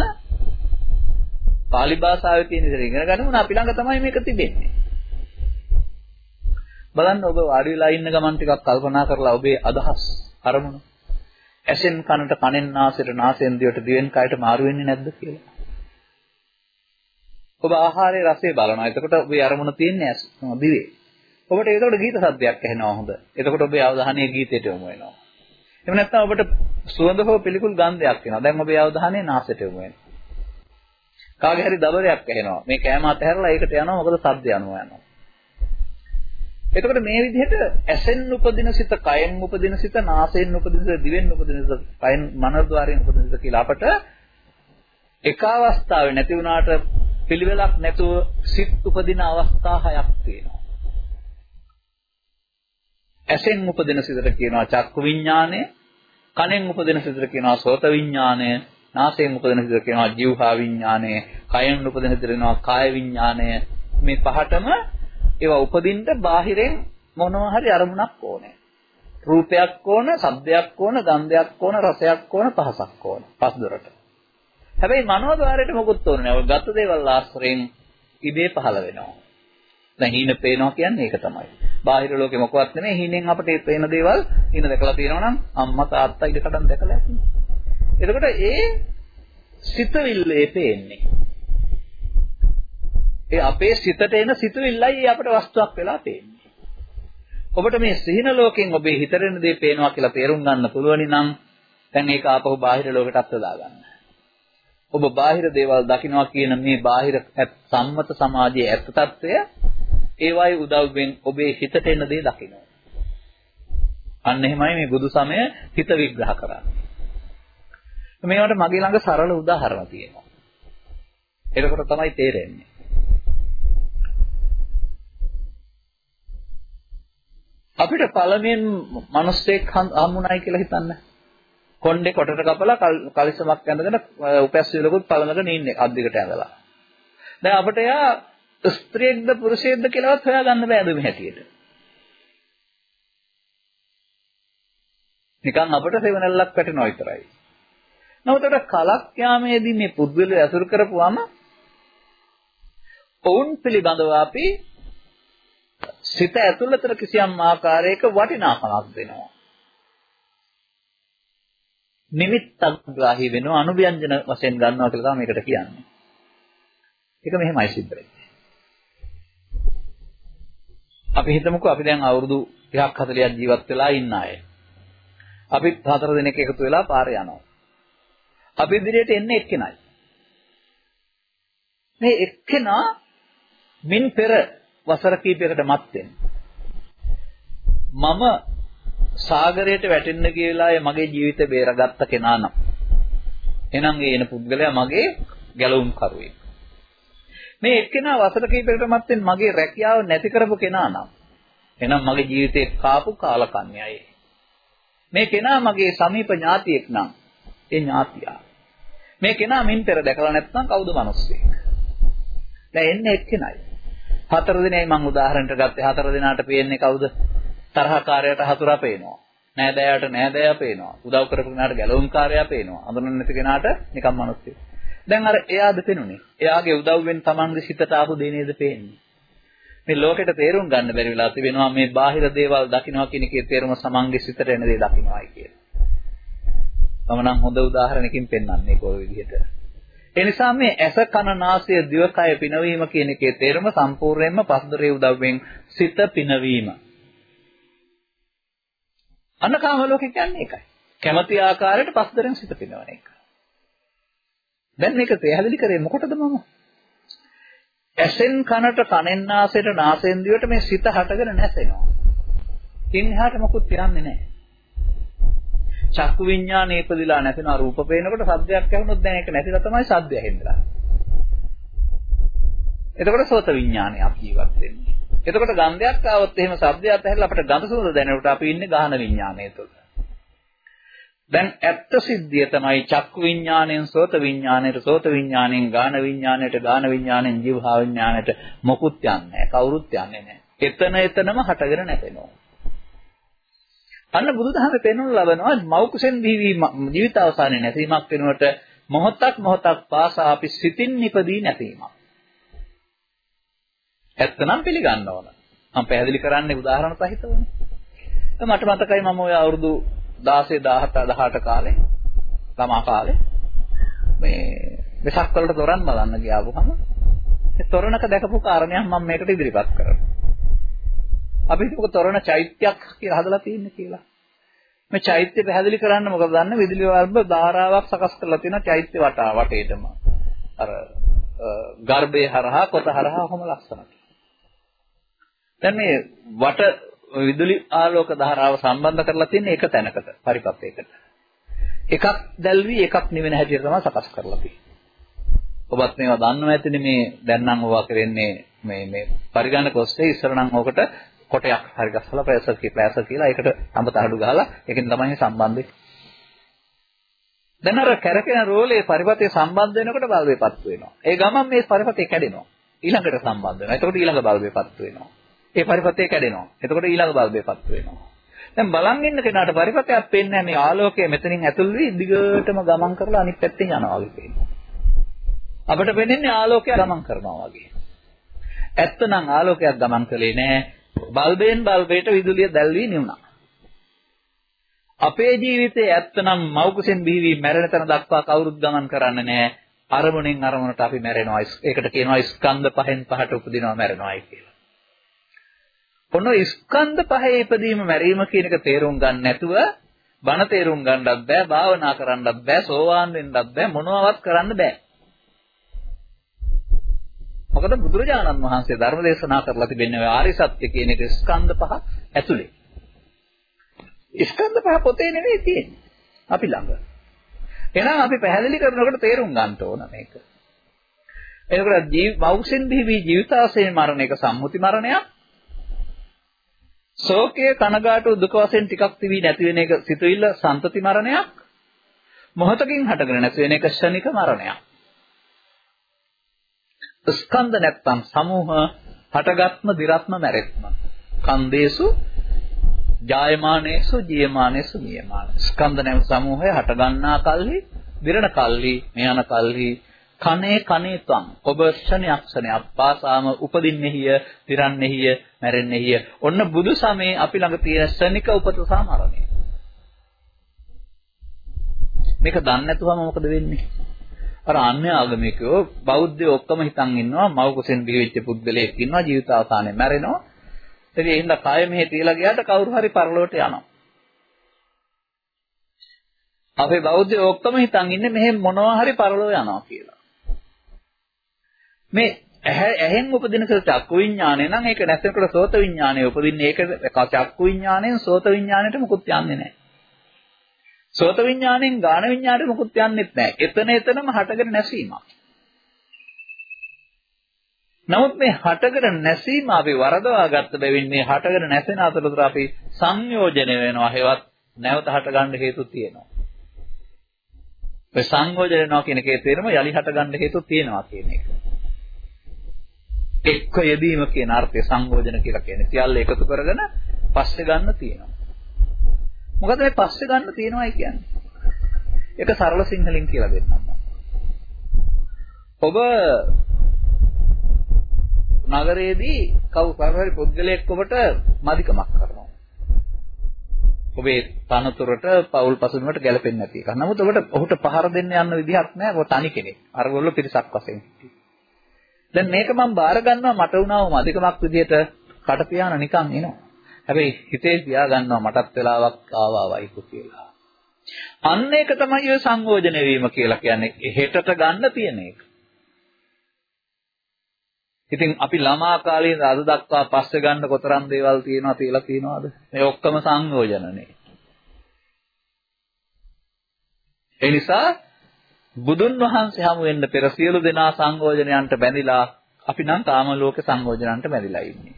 A: පාලි භාෂාවේ තියෙන ඉතින් ඉගෙන ගන්න ඕන අපි ළඟ තමයි මේක තිබෙන්නේ. බලන්න ඔබ වාඩි වෙලා ඉන්න ගමන් ටිකක් කල්පනා කරලා ඔබේ අදහස් අරමුණු ඇසෙන් කනට කනෙන් නාසයට නාසයෙන් දිවට දිවෙන් කයට මාරු වෙන්නේ නැද්ද කියලා. ඔබ ආහාරයේ රසය බලනවා. එතකොට ඔබේ අරමුණ තියෙන්නේ දිවේ. ඔබට ඒකට ගීත සද්දයක් ඇහෙනවා හොඳ. එතකොට ඔබේ අවධානය ගීතයට යොමු වෙනවා. එහෙම නැත්නම් ඔබට සුවඳ හෝ පිළිකුල් ගන්ධයක් එනවා. දැන් ඔබේ අවධානය නාසයට යොමු වෙනවා. කාගේ හරි දබරයක් ඇහෙනවා. මේ කෑම අතහැරලා ඒකට යනවා මොකද සද්ද යනවා යනවා. එතකොට මේ විදිහට ඇසෙන් උපදින සිත, කයෙන් උපදින සිත, නාසයෙන් උපදින සිත, දිවෙන් උපදින සිත, කයෙන් මනෝද්වාරයෙන් උපදින සිත කියලා අපට එක අවස්ථාවේ නැති වුණාට පිළිවෙලක් නැතුව සිත් උපදින අවස්ථා හයක් තියෙනවා. ඇසෙන් උපදින සිතට කියනවා චක්කු විඥානය, කනෙන් උපදින සිතට කියනවා සෝත විඥානය, නාසයෙන් උපදින සිතට කියනවා જીවහා විඥානය, කයෙන් උපදින සිතට කියනවා කාය විඥානය. මේ පහටම ඒවා උපදින්න බාහිරෙන් මොනවා හරි අරමුණක් ඕනේ. රූපයක් ඕන, ශබ්දයක් ඕන, ගන්ධයක් ඕන, රසයක් ඕන, පහසක් ඕන. පස්දොරට. හැබැයි මනෝද්වාරයට මොකුත් ඕනේ නැහැ. ඔය ගත දේවල් ආශ්‍රයෙන් ඉබේ පහළ වෙනවා. දැන් හීන පේනවා කියන්නේ ඒක තමයි. බාහිර ලෝකෙ මොකවත් නෙමෙයි හීනෙන් අපට මේ පේන දේවල් හීන දැකලා තියෙනවා නම් අම්මා තාත්තා ඉඩකඩම් දැකලා ඇති. එතකොට ඒ සිතවිල්ලේ පේන්නේ. ඒ අපේ සිතට එන සිතවිල්ලයි අපට වස්තුවක් වෙලා පේන්නේ. ඔබට මේ සිහින ලෝකෙන් ඔබේ හිතරෙන දේ පේනවා කියලා තේරුම් ගන්න පුළුවනි නම් දැන් ඒක ආපහු බාහිර ලෝකයට අත්දලා ගන්න. ඔබ බාහිර දේවල් දකිනවා කියන මේ බාහිර සම්මත සමාජයේ ඇත්ත తত্ত্বය ඒවායේ උදව්වෙන් ඔබේ හිතට එන දේ දකිනවා. අන්න එහෙමයි මේ බුදු සමය හිත විග්‍රහ කරන්නේ. මේවට මගේ ළඟ සරල උදාහරණ තියෙනවා. එතකොට තමයි තේරෙන්නේ. අපිට පළමුවෙන් මිනිස්සෙක් හම්ුණයි කියලා හිතන්න. කොණ්ඩේ කොටට කපලා කලිසමක් ඇඳගෙන උපැස් විලකුත් පළමගෙන ඉන්නේ අද්දිකට ඇඳලා. දැන් අපිට එයා ස්ත්‍රියෙක්ද පුරුෂයෙක්ද කියලාවත් හොයාගන්න බෑ දුමි හැටියට. නිකන් අපිට සෙවණැල්ලක් වැටෙනවා විතරයි. නමුත් අර කලක් යාමේදී මේ පුද්ගලයා ඇසුරු කරපුවම ඔවුන් පිළිබඳව අපි සිත ඇතුළතට කිසියම් ආකාරයක වටිනාකමක් දෙනවා. නිමිත්තක් ග්‍රාහී වෙනවා අනුව්‍යංජන වශයෙන් ගන්නවා කියලා තමයි මේකට කියන්නේ. ඒක මෙහෙමයි සිද්ධ වෙන්නේ. අපි හිතමුකෝ අපි දැන් අවුරුදු 30ක් 40ක් ජීවත් වෙලා ඉන්න අය. අපි හතර දිනක එකතු වෙලා පාරේ යනවා. අපි ඉදිරියට එන්නේ එක්කෙනයි. මේ එක්කෙනා මින් පෙර වසර කිහිපයකට මත්තෙන් මම සාගරයට වැටෙන්න කියලා මගේ ජීවිතේ බේරගත්ත කෙනා නම් එහෙනම් ඒ එන පුද්ගලයා මගේ ගැලවුම් කරුවෙක්. මේ එක්කෙනා වසර කිහිපයකට මත්තෙන් මගේ රැකියාව නැති කරපු කෙනා නම් එහෙනම් මගේ ජීවිතේ කාපු කාලකන්‍යයි. මේ කෙනා මගේ සමීප ඥාතියෙක් නම් ඒ ඥාතියා. මේ කෙනා මින් පෙර දැකලා නැත්නම් කවුද මිනිස්සෙක්? දැන් එන්නේ එක්කෙනයි. හතර දිනයි මම උදාහරණයක් ගත්තේ හතර දිනාට පේන්නේ කවුද? තරහකාරයට හතුරා පේනවා. නෑදෑයට නෑදෑයා පේනවා. උදව් කරපු කෙනාට ගැලවුම්කාරයා පේනවා. අඳුරන්නේ නැති කෙනාට නිකම් මිනිස්සු. දැන් අර එයාද පෙනුනේ. එයාගේ උදව්වෙන් Tamange සිතට ආපු දේ නේද පේන්නේ. මේ ලෝකෙට තේරුම් ගන්න බැරි වෙලා තිබෙනවා මේ බාහිර දේවල් දකින්නවා කියන එකේ තේරුම සමන්ගේ සිතට එන දේ දකින්නයි කියලා. මම නම් හොඳ උදාහරණකින් පෙන්වන්නේ කොයි විදිහට. ඒ නිසා මේ ඇස කන නාසය දිවකය පිනවීම කියන එකේ තේරුම සම්පූර්ණයෙන්ම පස්දරේ උදව්වෙන් සිත පිනවීම. අනකාම ලෝකේ කියන්නේ ඒකයි. කැමති ආකාරයට පස්දරෙන් සිත පිනවන එක. දැන් මේක පැහැදිලි කරේ මොකටද මම? ඇසෙන් කනට කනෙන් නාසයට නාසයෙන් දිවට මේ සිත හටගෙන නැසෙනවා. ඉන් එහාට මොකුත් තියන්නේ නැහැ. චක්කු විඥානේ ඉපදිලා නැතිනවා රූප පේනකොට සද්දයක් ඇහුනොත් දැන් ඒක නැතිලා තමයි සද්ද ඇහෙන්නේ. එතකොට සෝත විඥානයක් ජීවත් වෙන්නේ. එතකොට ගන්ධයක් ආවොත් එහෙම සද්දයක් ඇහෙලා අපිට ගඳ සුවඳ දැනෙනකොට අපි ඉන්නේ ගාහන විඥානයේ තුල. දැන් ඇත්ත සිද්ධිය තමයි චක්කු විඥාණයෙන් සෝත විඥාණයට සෝත විඥාණයෙන් ගාන විඥාණයට ගාන විඥාණයෙන් ජීවහා විඥාණයට මොකුත් යන්නේ නැහැ. කවුරුත් යන්නේ නැහැ. එතන එතනම හටගෙන නැතෙනවා. අන්න බුදුදහමේ පෙන්වනු ලබනවා මව් කුසෙන් දීවීම ජීවිත අවසානයේ නැසීමක් වෙනුවට මොහොතක් මොහොතක් පාසා අපි සිතින් නිපදී නැසීමක්. ඇත්තනම් පිළිගන්න ඕන. මම පැහැදිලි කරන්නේ උදාහරණ සහිතවනේ. මට මතකයි මම ওই අවුරුදු 16 17 18 කාලේ ළමා කාලේ මේ වෙසක් වලට දොරන් බලන්න ගියාවුහම ඒ තොරණක දැකපු කාරණයක් මම මේකට ඉදිරිපත් කරනවා. අපි හිතමුකෝ තොරණ චෛත්‍යයක් කියලා හදලා තියෙන්නේ කියලා. මේ චෛත්‍ය පැහැදිලි කරන්න මොකද දන්න විදුලි බල්බ ධාරාවක් සකස් කරලා තියෙනවා චෛත්‍ය වටා වටේටම. අර ගර්භයේ හරහා කොට හරහා කොහොම ලස්සනට. දැන් මේ වට විදුලි ආලෝක ධාරාව සම්බන්ධ කරලා තියෙන්නේ එක තැනකට පරිපත්යකට. එකක් දැල්වි එකක් නිවෙන හැටියට තමයි සකස් කරලා තියෙන්නේ. ඔබත් මේවා දන්නවා ඇතිනේ මේ දැන් නම් ඔවා කරන්නේ මේ මේ පරිගණක ඔස්සේ ඉස්සර නම් ඕකට කොටයක් හරි ගස්සලා ප්‍රෑසර් කී ප්‍රෑසර් කියලා ඒකට අඹත අඩු ගහලා ඒකෙන් තමයි සම්බන්ධය. දැන් අර කැරකෙන රෝලේ පරිපතේ සම්බන්ධ වෙනකොට බල්බේපත් වෙනවා. ඒ ගමන් මේ පරිපතේ කැඩෙනවා. ඊළඟට සම්බන්ධ වෙනවා. එතකොට ඊළඟ බල්බේපත් වෙනවා. ඒ පරිපතේ කැඩෙනවා. එතකොට ඊළඟ බල්බේපත් වෙනවා. දැන් බලන් ඉන්න කෙනාට පරිපතයක් පේන්නේ මේ ආලෝකය මෙතනින් ඇතුල් වී දිගටම ගමන් කරලා අනිත් පැත්තෙන් යනවා වගේ පේනවා. අපිට පේන්නේ ආලෝකය ගමන් කරනවා වගේ. ඇත්තනම් ආලෝකයක් ගමන් කළේ නැහැ. බල්බෙන් බල්බයට විදුලිය දැල්වී නිවුණා. අපේ ජීවිතයේ ඇත්තනම් මෞකුසෙන් බිහිවි මැරෙන තැන දක්වා කවුරුත් ගමන් කරන්නේ නැහැ. අරමුණෙන් අරමුණට අපි මැරෙනවා. ඒකට කියනවා ස්කන්ධ පහෙන් පහට උපදිනවා මැරෙනවායි කියලා. ඔන්න ස්කන්ධ පහේ ඉපදීම මැරීම කියන එක තේරුම් ගන්න නැතුව බණ තේරුම් ගන්නත් බෑ, භාවනා කරන්නත් බෑ, සෝවාන් වෙන්නත් බෑ, මොනවවත් කරන්න බෑ. මොකද බුදුරජාණන් වහන්සේ ධර්ම දේශනා කරලා තිබෙන්නේ ඔය ආරි සත්‍ය කියන එක ස්කන්ධ පහ ඇතුලේ. ස්කන්ධ පහ පොතේ නෙවෙයි තියෙන්නේ. අපි ළඟ. එහෙනම් අපි පැහැදිලි කරනකොට තේරුම් ගන්න ඕන මේක. එතකොට ජීව මෞසෙන් බිහි ජීවිතාශයෙන් මරණ එක සම්මුති මරණයක්. ශෝකය කනගාටු දුක වශයෙන් ටිකක් තිබී නැති වෙන එක සිතුවිල්ල සන්තති මරණයක්. මොහතකින් හටගෙන නැති වෙන එක ෂණික මරණයක්. ස්කන්ධ නැත්තම් සමූහ හටගත්ම දිරත්ම මැරෙත්ම. කන්දේසු ජායමානේසු ජීයමානේසු නියමාන. ස්කන්ධ නැව සමූහය හටගන්නා කල්හි දිරණ කල්හි මෙයන කල්හි කනේ කනේ තං ඔබ ක්ෂණයක් ක්ෂණයක් පාසාම උපදින්නේහිය දිරන්නේහිය මැරෙන්නේහිය ඔන්න බුදු සමේ අපි ළඟ තියෙන ක්ෂණික උපත සමරණය මේක දන්නේ නැතුවම මොකද වෙන්නේ අර අන්‍ය ආගමිකයෝ බෞද්ධයෝ ඔක්කොම හිතන් ඉන්නවා මව කුසෙන් බිහිවෙච්ච පුද්ගලයෙක් ඉන්නවා ජීවිත අවසානයේ මැරෙනවා. ඉතින් ඒ හින්දා කය මෙහෙ තියලා ගියාට කවුරු හරි පරලොවට යනවා. අපේ බෞද්ධයෝ ඔක්කොම හිතන් ඉන්නේ මෙහෙ මොනවා හරි පරලොව යනවා කියලා. මේ ඇහෙන් උපදින චක්කු විඥානය නම් ඒක නැසෙනකොට සෝත විඥානය උපදින්නේ ඒක චක්කු විඥාණයෙන් සෝත විඥාණයට මුකුත් යන්නේ නැහැ. සෝත විඥාණයෙන් ගාන විඥාණයට මොකුත් යන්නෙත් නැහැ. එතන එතනම හටගෙන නැසීමක්. නමුත් මේ හටගෙන නැසීම අපි වරදවා ගත්ත බැවින් මේ හටගෙන නැසෙන අතරතුර අපි සංයෝජන වෙනවා. හේවත් නැවත හටගන්න හේතු තියෙනවා. ඒ සංයෝජන වෙනවා කියන එකේ තේරුම යලි හටගන්න හේතු තියෙනවා කියන එක. එක්ක යෙදීම කියන අර්ථය සංයෝජන කියලා කියන්නේ. සියල්ල එකතු කරගෙන පස්සේ ගන්න තියෙනවා. මොකද මේ පස්සේ ගන්න තියෙනවායි කියන්නේ. ඒක සරල සිංහලෙන් කියලා දෙන්නම්. ඔබ නගරයේදී කවු පරිහරි පුද්ගලයෙක් ඔබට මදිකමක් කරනවා. ඔබේ තනතුරට පෞල් පසුබිමට ගැලපෙන්නේ නැති එක. නමුත් ඔබට ඔහුට පහර දෙන්න යන්න විදිහක් නැහැ. ඔබ තනි කෙනෙක්. අරගොල්ලෝ පිරිසක් වශයෙන්. දැන් මේක මම බාර ගන්නවා මට වුණාම මදිකමක් විදිහට කට පියාන නිකන් එනවා. හැබැයි හිතේ තියාගන්නවා මටත් වෙලාවක් ආවා වයිකු කියලා. අන්න ඒක තමයි ඔය සංයෝජන වීම කියලා කියන්නේ. හෙටට ගන්න තියෙන එක. ඉතින් අපි ළමා කාලේ ඉඳන් අද දක්වා පස්සේ ගන්න කොතරම් දේවල් තියෙනවා කියලා තියනවාද? මේ ඔක්කොම සංයෝජනනේ. ඒ නිසා බුදුන් වහන්සේ හමු වෙන්න පෙර සියලු දෙනා සංයෝජනයන්ට බැඳිලා අපි නම් කාම ලෝක සංයෝජනයන්ට බැඳිලා ඉන්නේ.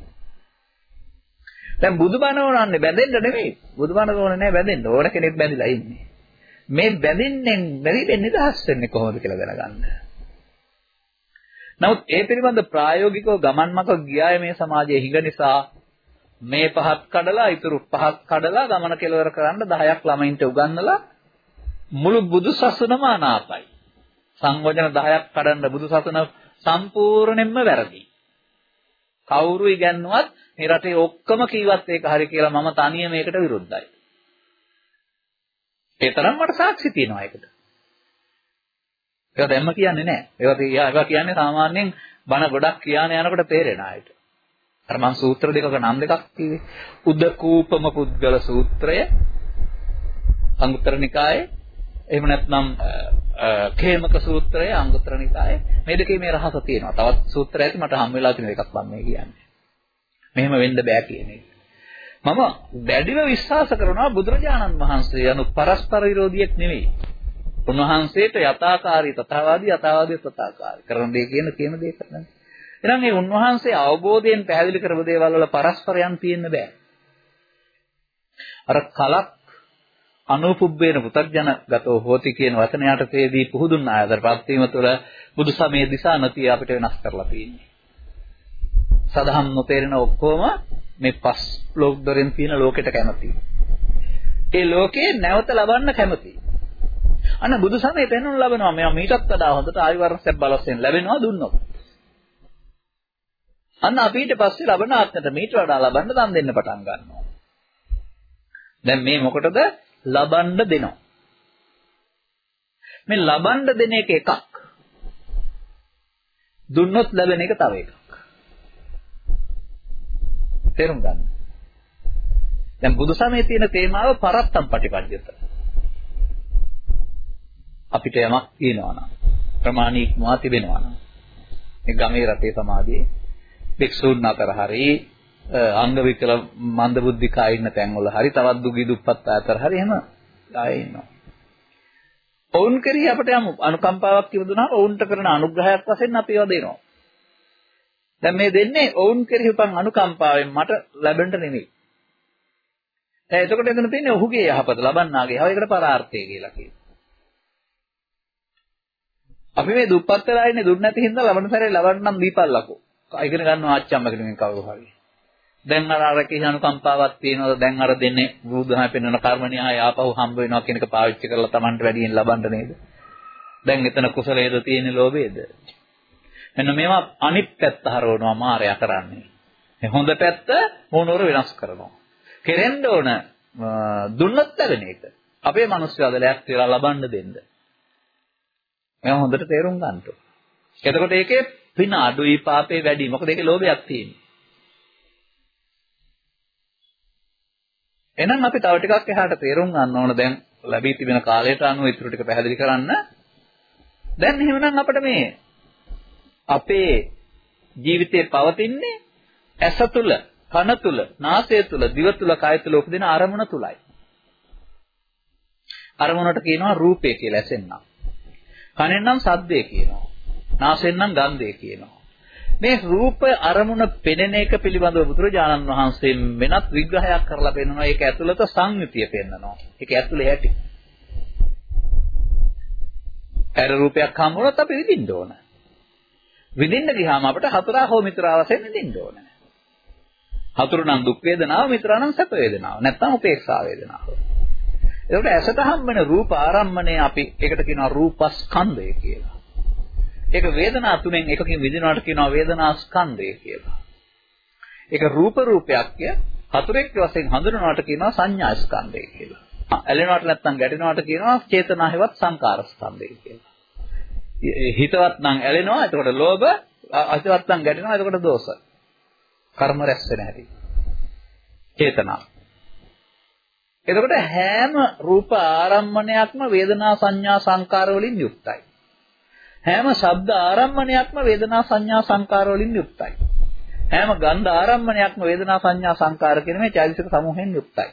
A: දැන් බුදුබණ ඕනන්නේ බැඳෙන්න නෙමෙයි. බුදුබණ ඕනේ නැහැ බැඳෙන්න. ඕන කෙනෙක් බැඳිලා ඉන්නේ. මේ බැඳින්නෙන් බැරිෙන් නිදහස් වෙන්නේ කොහොමද කියලා දැනගන්න. නමුත් ඒ පිළිබඳ ප්‍රායෝගිකව ගමන් මඟ ගියාය මේ සමාජයේ හිඟ නිසා මේ පහත් කඩලා ඊතුරු පහත් කඩලා ගමන කෙලවර කරන්න 10ක් ළමයින්ට උගන්වලා මුළු බුදු සසුනම අනාපයි. සංයෝජන 10ක් කඩන්න බුදු සසුන සම්පූර්ණයෙන්ම වැරදි. කවුරු ඉගන්නුවත් මේ රටේ ඔක්කොම කීවත් ඒක හරි කියලා මම තනියම මේකට විරුද්ධයි. ඒ තරම් මට සාක්ෂි තියෙනවා ඒකට. ඒක දැම්ම කියන්නේ නැහැ. ඒවා ඒවා කියන්නේ සාමාන්‍යයෙන් බණ ගොඩක් කියන යනකොට තේරෙන ආයත. අර මං සූත්‍ර දෙකක නම් දෙකක් කිව්වේ. උදකූපම පුද්ගල සූත්‍රය අංගුත්තර නිකායේ එහෙම නැත්නම් කේමක සූත්‍රය අංගුත්තර නිකායේ මේ දෙකේ මේ රහස තියෙනවා. තවත් සූත්‍ර ඇති මට හම් වෙලා තියෙන එකක් මම මේ කියන්නේ. මෙහෙම වෙන්න බෑ කියන එක. මම දැඩිව විශ්වාස කරනවා බුදුරජාණන් වහන්සේ යනු පරස්පර විරෝධියෙක් නෙවෙයි. උන්වහන්සේට යථාකාරී තථාවාදී යථාවාදී තථාකාරී කරන දේ කියන කියන දේ කරනවා. එහෙනම් මේ උන්වහන්සේ අවබෝධයෙන් පැහැදිලි කරපු දේවල් වල පරස්පරයන් තියෙන්න බෑ. අර කලක් අනුපුබ්බේන පුතර්ජන ගතෝ හෝති කියන වචන යටතේදී පුහුදුන් ආයතර ප්‍රත්‍යීම තුළ බුදු සමයේ දිසා නැති අපිට වෙනස් කරලා තියෙන්නේ. සදහම් නොතේරෙන ඔක්කොම මේ පස් ලෝක දොරෙන් තියෙන ලෝකෙට කැමතියි. ඒ ලෝකේ නැවත ලබන්න කැමතියි. අන්න බුදු සමයේ පෙන්වනු ලබනවා මෙයා මීටත් වඩා හොඳට ආයු වර්ෂයක් බලයෙන් ලැබෙනවා දුන්නොත්. අන්න අපි ඊට පස්සේ ලබන ආත්මයට මීට වඩා ලබන්න දන් දෙන්න පටන් ගන්නවා. දැන් මේ මොකටද? ලබන්න දෙනවා. මේ ලබන්න දෙන එක එකක්. දුන්නොත් ලැබෙන එක තව එකක්. තේරුම් ගන්න. දැන් බුදුසමයේ තියෙන තේමාව පරත්තම් පටිපද්‍යත. අපිට යමක් කියනවා නම් ප්‍රමාණීක්මවා තිබෙනවා නම් මේ ගමේ රටේ සමාජයේ භික්ෂූන් අතර හරි අංග විකල මන්ද බුද්ධිකා ඉන්න තැන්වල හරි තවත් දුගී දුප්පත් අතර හරි එහෙම ආයෙ ඉන්නවා. ඔවුන් කෙරෙහි අපිට යම් අනුකම්පාවක් තිබුණාම ඔවුන්ට කරන අනුග්‍රහයක් වශයෙන් අපි ඒවා දෙනවා. දැන් මේ දෙන්නේ ඔවුන් කෙරෙහි උපන් අනුකම්පාවෙන් මට ලැබෙන්න නෙමෙයි. දැන් එතකොට එතන තියෙන්නේ ඔහුගේ යහපත ලබන්නාගේ. හව ඒකට පරාර්ථය කියලා කියනවා. අපි මේ දුප්පත් වෙලා ඉන්නේ දුන්න නැති හින්දා ලබන සැරේ ලබන්න නම් දීපල්ලකෝ. ඉගෙන ගන්නවා ආච්චම්ම කෙනෙක් කවුරු හරි. දැන් අර අර කියන අනුකම්පාවක් තියෙනවද දැන් අර දෙන්නේ බුදුදහම පෙන්වන කර්ම න්‍යාය ආපහු හම්බ වෙනවා කියන එක පාවිච්චි කරලා Tamanට වැඩියෙන් ලබන්න නේද? දැන් එතන කුසලයේද තියෙන ලෝභයේද? මෙන්න මේවා අනිත් පැත්ත හරවනවා මායя කරන්නේ. මේ හොඳ පැත්ත මොනෝර වෙනස් කරනවා. කෙරෙන්න ඕන දුන්නත් ලැබෙන එක. අපේ මිනිස්සු අදලයක් තියලා ලබන්න දෙන්න. මේවා හොඳට තේරුම් ගන්න ඕන. එතකොට ඒකේ පින අඩුයි පාපේ වැඩි. මොකද ඒකේ ලෝභයක් තියෙන්නේ. එහෙනම් අපි තව ටිකක් එහාට තේරුම් ගන්න ඕන දැන් ලැබී තිබෙන කාලයට අනුව ඊටු ටික පැහැදිලි කරන්න. දැන් එහෙමනම් අපිට මේ අපේ ජීවිතේ පවතින්නේ ඇස තුල, කන තුල, නාසය තුල, දිව තුල, කය තුල උපදින අරමුණ තුලයි. අරමුණට කියනවා රූපය කියලා ඇසෙන්නම්. කනෙන් නම් සද්දේ කියනවා. නාසයෙන් නම් ගන්ධය කියනවා. මේ රූප අරමුණ පෙනෙන එක පිළිබඳව බුදුරජාණන් වහන්සේ වෙනත් විග්‍රහයක් කරලා පෙන්නනවා. ඒක ඇතුළත සංයුතිය පෙන්නනවා. ඒක ඇතුළේ ඇති. ඇර රූපයක් හම් වුණොත් අපි විඳින්න ඕන. විඳින්න ගියාම අපිට හතරා හෝ මිත්‍රා වශයෙන් විඳින්න ඕන. හතුරු නම් දුක් වේදනාව, මිත්‍රා නම් සැප වේදනාව. නැත්නම් උපේක්ෂා වේදනාව. ඒකට ඇසට හම් වෙන රූප ආරම්මණය අපි ඒකට කියනවා රූපස්කන්ධය කියලා. ඒක වේදනා තුනෙන් එකකින් විඳිනවට කියනවා වේදනා ස්කන්ධය කියලා. ඒක රූප රූපයක්ය හතරෙක් වශයෙන් හඳුනනවට කියනවා සංඥා ස්කන්ධය කියලා. ඇලෙනවට නැත්නම් ගැටෙනවට කියනවා චේතනා හේවත් සංකාර ස්කන්ධය කියලා. හිතවත් නම් ඇලෙනවා එතකොට ලෝභ අහිතවත් නම් ගැටෙනවා එතකොට දෝෂ. කර්ම රැස් වෙන හැටි. චේතනා. එතකොට හැම රූප ආරම්මණයක්ම වේදනා සංඥා සංකාර වලින් යුක්තයි. හැම ශබ්ද ආරම්මණයක්ම වේදනා සංඥා සංකාර වලින් යුක්තයි. හැම ගන්ධ ආරම්මණයක්ම වේදනා සංඥා සංකාර කියන මේ චෛතසික සමූහයෙන් යුක්තයි.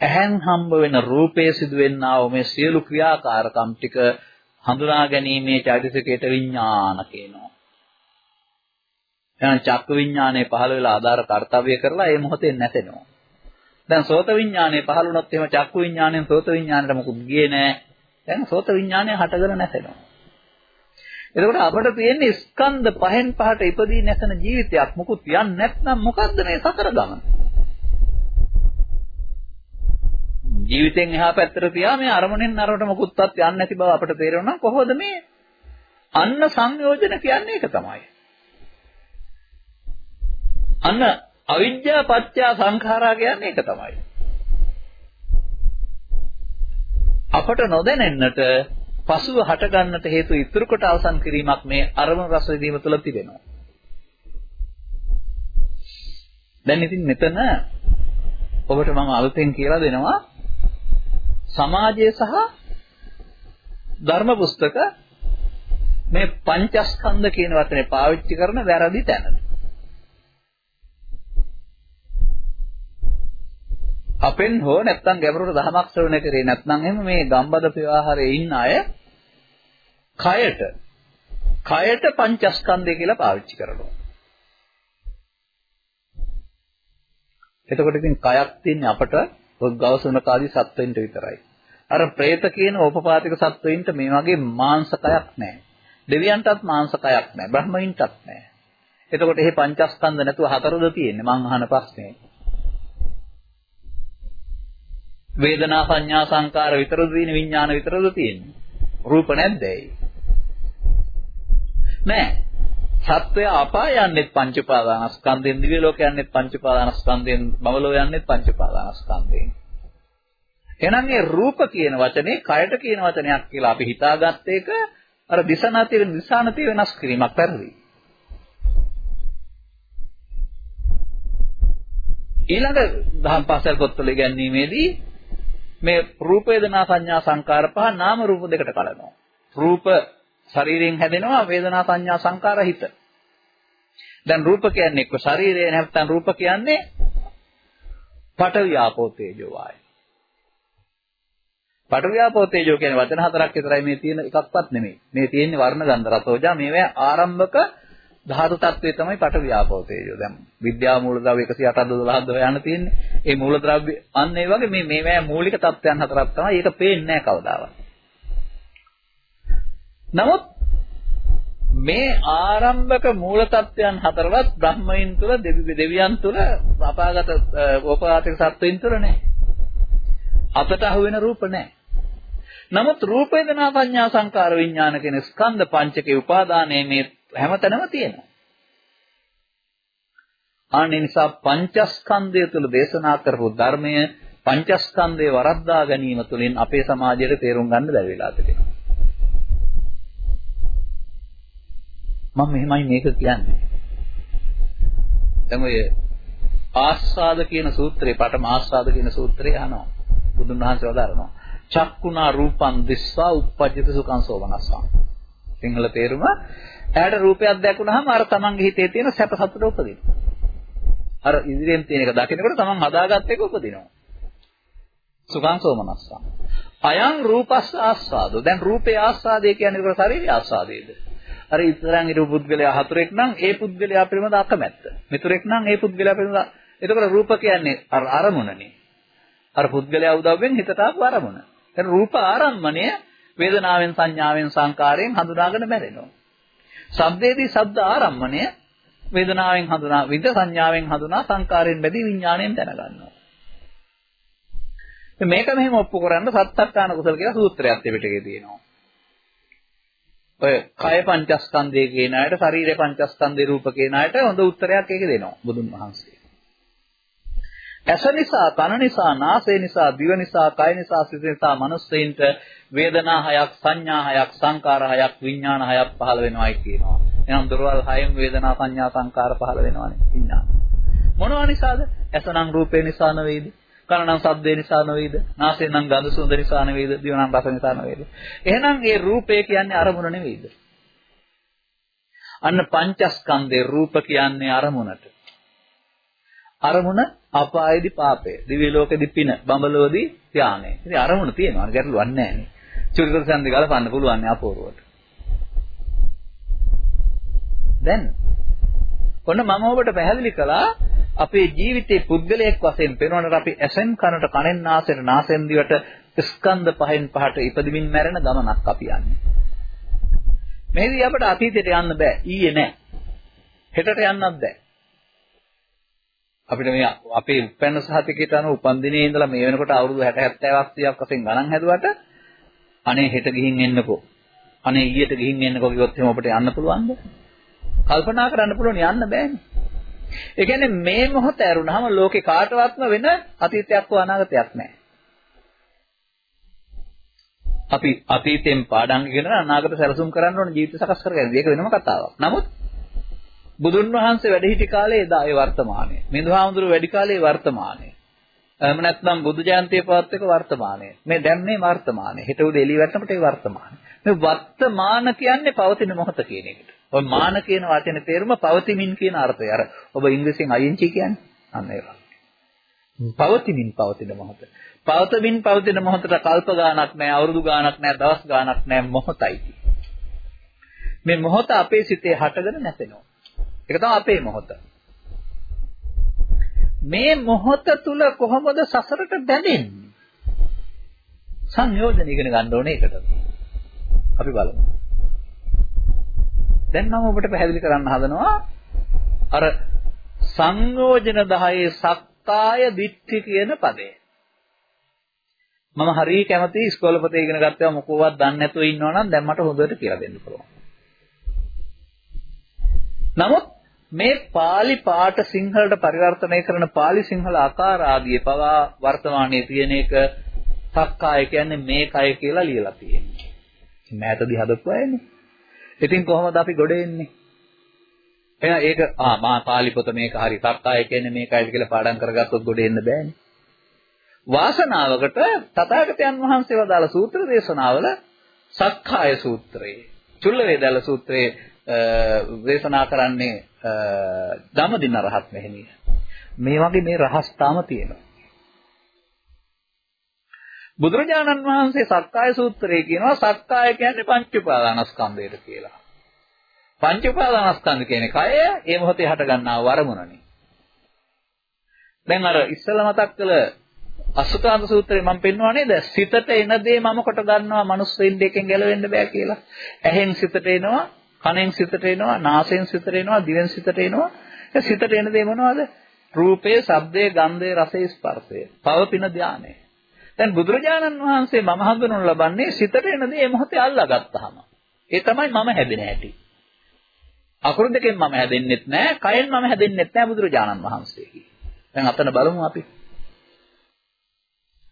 A: ඇහෙන් හම්බ වෙන රූපයේ සිදුවෙනා වූ මේ සියලු ක්‍රියාකාරකම් ටික හඳුනා ගැනීමේ චෛතසිකයට විඥාන කියනවා. එහෙනම් චක්ක විඥානය පහළ වෙලා ආධාර කාර්යය කරලා ඒ මොහොතේ නැතෙනවා. දැන් සෝත විඥානය පහළ වුණොත් එහෙම චක්කු විඥාණයෙන් සෝත විඥානයට මොකුත් ගියේ නැහැ. දැන් සෝත විඥානය හටගෙන නැසෙනවා. එතකොට අපිට තියෙන්නේ ස්කන්ධ පහෙන් පහට ඉපදී නැසෙන ජීවිතයක් මුකුත් යන්නේ නැත්නම් මොකද්ද මේ සතර ගමන? ජීවිතෙන් එහා පැත්තට තියා මේ අරමුණෙන් අරමුණට මොකුත්වත් යන්නේ නැති බව අපිට තේරෙනවා කොහොමද මේ අන්න සංයෝජන කියන්නේ ඒක තමයි. අන්න අවිද්‍යා පත්‍ය සංඛාරා කියන්නේ ඒක තමයි. අපට නොදැනෙන්නට පසුව හට ගන්නට හේතු ඉතුරු කොට අවසන් කිරීමක් මේ අරමුණු රස විඳීම තුළ තිබෙනවා. දැන් ඉතින් මෙතන ඔබට මම අලුතෙන් කියලා දෙනවා සමාජය සහ ධර්ම පුස්තක මේ පංචස්කන්ධ කියන වචනේ පාවිච්චි කරන වැරදි තැන. අපෙන් හෝ නැත්නම් ගැඹුරට දහමක් ශ්‍රවණය කරේ නැත්නම් එහෙම මේ ගම්බද ප්‍රවාහරේ ඉන්න අය කයට කයට පංචස්කන්ධය කියලා පාවිච්චි කරනවා. එතකොට ඉතින් කයක් තියන්නේ අපට ගවසුනකාදී සත්වෙන්ට විතරයි. අර പ്രേත කියන ඕපපාතික සත්වෙන්ට මේ වගේ මාංශකයක් නැහැ. දෙවියන්ටත් මාංශකයක් නැහැ. බ්‍රහ්මයින්ටත් නැහැ. එතකොට මේ පංචස්කන්ධ නැතුව හතරද තියෙන්නේ මං අහන ප්‍රශ්නේ. වේදනා සංඥා සංකාර විතරද තියෙන විඥාන විතරද තියෙන්නේ? රූප නැද්ද ඒ? නෑ. සත්වය අපාය යන්නේත් පංච උපාදානස්කන්ධෙන් දිව්‍ය ලෝක යන්නේත් පංච උපාදානස්කන්ධෙන් බවලෝ යන්නේත් පංච උපාදානස්කන්ධෙන්. එහෙනම් මේ රූප කියන වචනේ කයට කියන වචනයක් කියලා අපි හිතාගත්ත එක අර දිසනාති වෙන දිසානති වෙනස් කිරීමක් පැරදි. ඊළඟ දහම් පාසල් පොත්වල ඉගැන්වීමේදී මේ රූප වේදනා සංඥා සංකාර පහ නාම රූප දෙකට කලනවා. රූප ශරීරයෙන් හැදෙනවා වේදනා සංඥා සංකාර හිත. දැන් රූප කියන්නේ එක්ක ශරීරය නැත්නම් රූප කියන්නේ පඨවි ආපෝ තේජෝ වායය. පඨවි ආපෝ තේජෝ කියන වචන හතරක් විතරයි මේ තියෙන එකක්වත් නෙමෙයි. මේ තියෙන්නේ වර්ණ ගන්ධ රසෝජා මේවා ආරම්භක ධාතු තත්වයේ තමයි පඨවි ආපෝ තේජෝ. දැන් විද්‍යා මූලද්‍රව්‍ය 108 12 හොයන්න තියෙන්නේ. ඒ මූලද්‍රව්‍ය අන්න ඒ වගේ මේ මේවා මූලික තත්වයන් හතරක් තමයි. ඒක පේන්නේ නැහැ කවදාවත්. නමුත් මේ ආරම්භක මූල තත්වයන් හතරවත් බ්‍රහ්මයන් තුල දෙවියන් තුල අපාගත ඕපාතික සත්වයන් තුල නැහැ. අපට අහු වෙන රූප නැහැ. නමුත් රූප වේදනා සංඥා සංකාර විඥාන කියන ස්කන්ධ පංචකේ උපාදානයේ මේ හැමතැනම තියෙනවා. ආනේ නිසා පංචස්කන්ධය තුළ දේශනා කරපු ධර්මය පංචස්කන්ධේ වරද්දා ගැනීම තුළින් අපේ සමාජයට තේරුම් ගන්න බැරි වෙලා තිබෙනවා. මම මෙහෙමයි මේක කියන්නේ. දැන් ඔය ආස්වාද කියන සූත්‍රේ පටම ආස්වාද කියන සූත්‍රය අහනවා. බුදුන් වහන්සේ වදාරනවා. චක්කුණා රූපං දිස්වා uppajjata සුඛං සෝමනස්සං. සිංහල තේරුම ඇයට රූපයක් දැකුණාම අර තමන්ගේ හිතේ තියෙන සැප සතුට උපදිනවා. අර ඉදිරියෙන් තියෙන එක දකිනකොට තමන් හදාගත්ත එක උපදිනවා. සුඛං සෝමනස්සං. අයං රූපස්ස ආස්වාදෝ. දැන් රූපේ ආස්වාදය කියන්නේ ඒක ශරීරයේ ආස්වාදයේද? අර ඉස්සරහන් හිටපු පුද්ගලයා හතුරෙක් නම් ඒ පුද්ගලයා පිළිබඳ අකමැත්ත. මිතුරෙක් නම් ඒ පුද්ගලයා පිළිබඳ එතකොට රූප කියන්නේ අර අරමුණනේ. අර පුද්ගලයා උදව්වෙන් හිතට ආපු අරමුණ. එතන රූප ආරම්මණය වේදනාවෙන් සංඥාවෙන් සංකාරයෙන් හඳුනාගෙන බැරෙනවා. ශබ්දයේදී ශබ්ද ආරම්මණය වේදනාවෙන් හඳුනා විද සංඥාවෙන් හඳුනා සංකාරයෙන් බැදී විඥාණයෙන් දැනගන්නවා. මේක මෙහෙම ඔප්පු කරන්න සත්තක්කාන කුසල කියලා සූත්‍රයක් දෙපිටකේ තියෙනවා. ඔය කය පංචස්කන්ධය කියන අයට ශරීර පංචස්කන්ධේ රූප කියන අයට හොඳ උත්තරයක් ඒක දෙනවා බුදුන් වහන්සේ. ඇස නිසා, කන නිසා, නාසය නිසා, දිව නිසා, කය නිසා, සිත නිසා මනුස්සයින්ට වේදනා හයක්, සංඥා හයක්, සංකාර හයක්, විඥාන හයක් පහළ වෙනවායි කියනවා. එහෙනම් දොරවල් හයෙන් වේදනා, සංඥා, සංකාර පහළ වෙනවානේ විඥාන. මොනවා නිසාද? ඇස නම් රූපේ නිසා නෙවෙයිද? කන නම් ශබ්දේ නිසා නෙවෙයිද? නාසය නම් ගඳ සුවඳ නිසා නෙවෙයිද? දිව නම් රස නිසා නෙවෙයිද? එහෙනම් මේ රූපය කියන්නේ අරමුණ නෙවෙයිද? අන්න පංචස්කන්ධේ රූප කියන්නේ අරමුණට. අරමුණ අපායේදී පාපය, දිව්‍ය ලෝකෙදී පින, බඹලෝදී ත්‍යාගය. ඉතින් අරමුණ තියෙනවා. ගැටලුවක් නැහැ නේ. චුරිකර සම්දි ගලපන්න පුළුවන් නේ අපෝරුවට. දැන් ඔන්න මම ඔබට පැහැදිලි කළා අපේ ජීවිතේ පුද්ගලයෙක් වශයෙන් පෙන්වන්නට අපි ඇසෙන් කනට කනෙන් නාසයෙන් නාසයෙන් දිවට ස්කන්ධ පහෙන් පහට ඉපදෙමින් මැරෙන ගමනක් අපි යන්නේ. මේදී අපිට අතීතයට යන්න බෑ. ඊයේ නෑ. හෙටට යන්නත් බෑ. අපිට මේ අපේ උපැන්න සහතිකයට අනුව උපන් දිනේ ඉඳලා මේ වෙනකොට අවුරුදු 60 70ක් 80ක් වශයෙන් ගණන් හැදුවට අනේ හෙට ගිහින් එන්නකෝ. අනේ ඊයට ගිහින් එන්නකෝ කිව්වොත් එහෙනම් අපිට යන්න පුළුවන්ද? කල්පනා කරන්න පුළුවන් යන්න බෑනේ. ඒ කියන්නේ මේ මොහොත ඇරුණාම ලෝකේ කාටවත්ම වෙන අතීතයක් හෝ අනාගතයක් නැහැ. අපි අතීතයෙන් පාඩම් ඉගෙන අනාගත සැලසුම් කරන්න ඕන ජීවිත සකස් කරගන්න. ඒක වෙනම කතාවක්. නමුත් බුදුන් වහන්සේ වැඩ සිටි කාලේ එදා ඒ වර්තමානයේ. මිදුහාමුදුරුවෝ වැඩි කාලේ වර්තමානයේ. එහෙම නැත්නම් බුදු ජයන්තිය පවත්වක වර්තමානයේ. මේ දැන් මේ වර්තමානයේ. හෙට උදේ එළිය වැටෙනකොට ඒ වර්තමානයේ. මේ වර්තමාන කියන්නේ පවතින මොහොත කියන එකට. ඔය මාන කියන වචනේ තේරුම පවතිමින් කියන අර්ථය. අර ඔබ ඉංග්‍රීසියෙන් ING කියන්නේ. අන්න ඒක. පවතිමින් පවතින මොහොත. පවතමින් පවතින මොහොතට කල්ප ගාණක් නැහැ, අවුරුදු ගාණක් නැහැ, දවස් ගාණක් නැහැ මොහොතයි. මේ මොහොත අපේ සිතේ හටගෙන නැසෙනවා. ඒක තමයි අපේ මොහොත. මේ මොහොත තුල කොහොමද සසරට බැඳෙන්නේ? සංයෝජන ඉගෙන ගන්න ඕනේ ඒකට. අපි බලමු. දැන් මම ඔබට පැහැදිලි කරන්න හදනවා අර සංයෝජන 10 සක්කාය දිට්ඨි කියන පදේ. මම හරිය කැමති ඉස්කෝලේ පොතේ ඉගෙන ගත්තා මොකෝවත් දන්නේ නැතුව ඉන්නවනම් දැන් මට හොඳට කියලා දෙන්න පුළුවන්. නමුත් මේ pāli පාඨ සිංහලට පරිවර්තනය කරන pāli සිංහල ආකාර ආදී පවා වර්තමානයේ තියෙන එක සක්කාය කියන්නේ මේකයි කියලා ලියලා තියෙන්නේ. මෑතදී හදපු අයනේ. ඉතින් කොහොමද අපි ගොඩ එන්නේ? එහෙනම් ඒක ආ මා pāli පොත මේක හරි සක්කාය කියන්නේ මේකයි කියලා පාඩම් කරගත්තොත් ගොඩ එන්න බෑනේ. වාසනාවකට තථාගතයන් වහන්සේ වදාළ සූත්‍ර දේශනාවල සක්කාය සූත්‍රයේ චුල්ල වේදල සූත්‍රයේ දේශනා කරන්නේ ධම්මදින රහත් මෙහෙණිය. මේ වගේ මේ රහස් තාම තියෙනවා. බුදුරජාණන් වහන්සේ සක්කාය සූත්‍රයේ කියනවා සක්කාය කියන්නේ පංච උපාදානස්කන්ධයට කියලා. පංච උපාදානස්කන්ධ කියන්නේ කය ඒ මොහොතේ හට ගන්නා වරමුණනේ. දැන් අර ඉස්සෙල්ලා මතක් කළ අසුකාන්ත සූත්‍රයේ මම පෙන්වුවා නේද? සිතට එන දේ මම කොට ගන්නවා මනුස්සයින් දෙකෙන් ගැලවෙන්න බෑ කියලා. ඇහෙන් සිතට එනවා, කනෙන් සිතට එනවා, නාසයෙන් සිතට එනවා, දිවෙන් සිතට එනවා. ඒ සිතට එන දේ මොනවද? රූපේ, ශබ්දේ, ගන්ධේ, රසේ, ස්පර්ශය. පවපින ධානය. දැන් බුදුරජාණන් වහන්සේ මම හඳුනන ලබන්නේ සිතට එන දේ මේ මොහොතේ අල්ලාගත්තාම. ඒ තමයි මම හැදෙන හැටි. අකුරු දෙකෙන් මම හැදෙන්නෙත් නෑ, කයෙන් මම හැදෙන්නෙත් නෑ බුදුරජාණන් වහන්සේ. දැන් අතන බලමු අපි.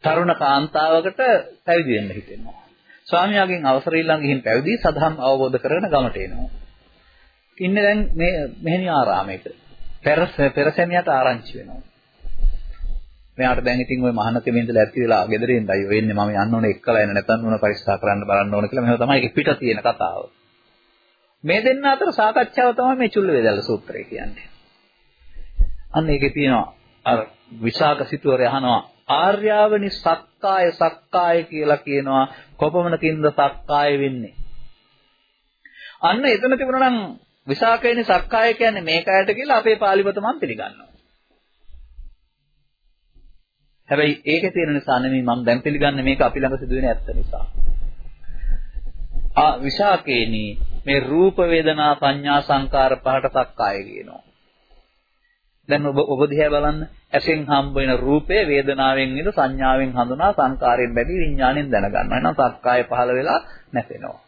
A: තරුණ කාන්තාවකට පැවිදි වෙන්න හිතෙනවා. ස්වාමියාගෙන් අවසර ඉල්ලන් ගිහින් පැවිදි සදහම් අවබෝධ කරගෙන ගමට එනවා. ඉන්නේ දැන් මේ මෙහෙණි ආරාමයක. පෙර පෙරසැමියට ආරංචි වෙනවා. මෙයාට දැන් ඉතින් ওই මහානකෙම ඉඳලා ඇති වෙලා ගෙදරින් දයි ඔය එන්නේ මම යන්න ඕනේ එක්කලා එන්න නැත්නම් මොන පරිස්සම් කරන්න බලන්න ඕන කියලා මෙහෙම තමයි පිට තියෙන කතාව. මේ දෙන්න අතර සාකච්ඡාව තමයි මේ චුල්ල වේදල්ල සූත්‍රය කියන්නේ. අන්න ඒකේ තියෙනවා අර විසාක සිටුවරය අහනවා ආර්යාවනි සක්කාය සක්කාය කියලා කියනවා. කොපමණකින්ද සක්කාය වෙන්නේ? අන්න එතන තිබුණා නම් විසාකේනි සක්කාය කියන්නේ මේකයට කියලා අපේ පාලිපත මම පිළිගන්නවා. හැබැයි ඒකේ තියෙන නිසා නෙමෙයි මම දැන් පිළිගන්නේ මේක අපි ළඟ සිදුවෙන ඇත්ත නිසා. ආ විසාකේනි මේ රූප වේදනා සංඥා සංකාර පහට සක්කාය කියනවා. දැන් ඔබ ඔබ දිහා බලන්න. ඇසෙන් හම්බ වෙන රූපය වේදනාවෙන් නේද සංඥාවෙන් හඳුනා සංකාරයෙන් බැදී විඥාණයෙන් දැනගන්නවා. එහෙනම් සක්කාය පහළ වෙලා නැසෙනවා.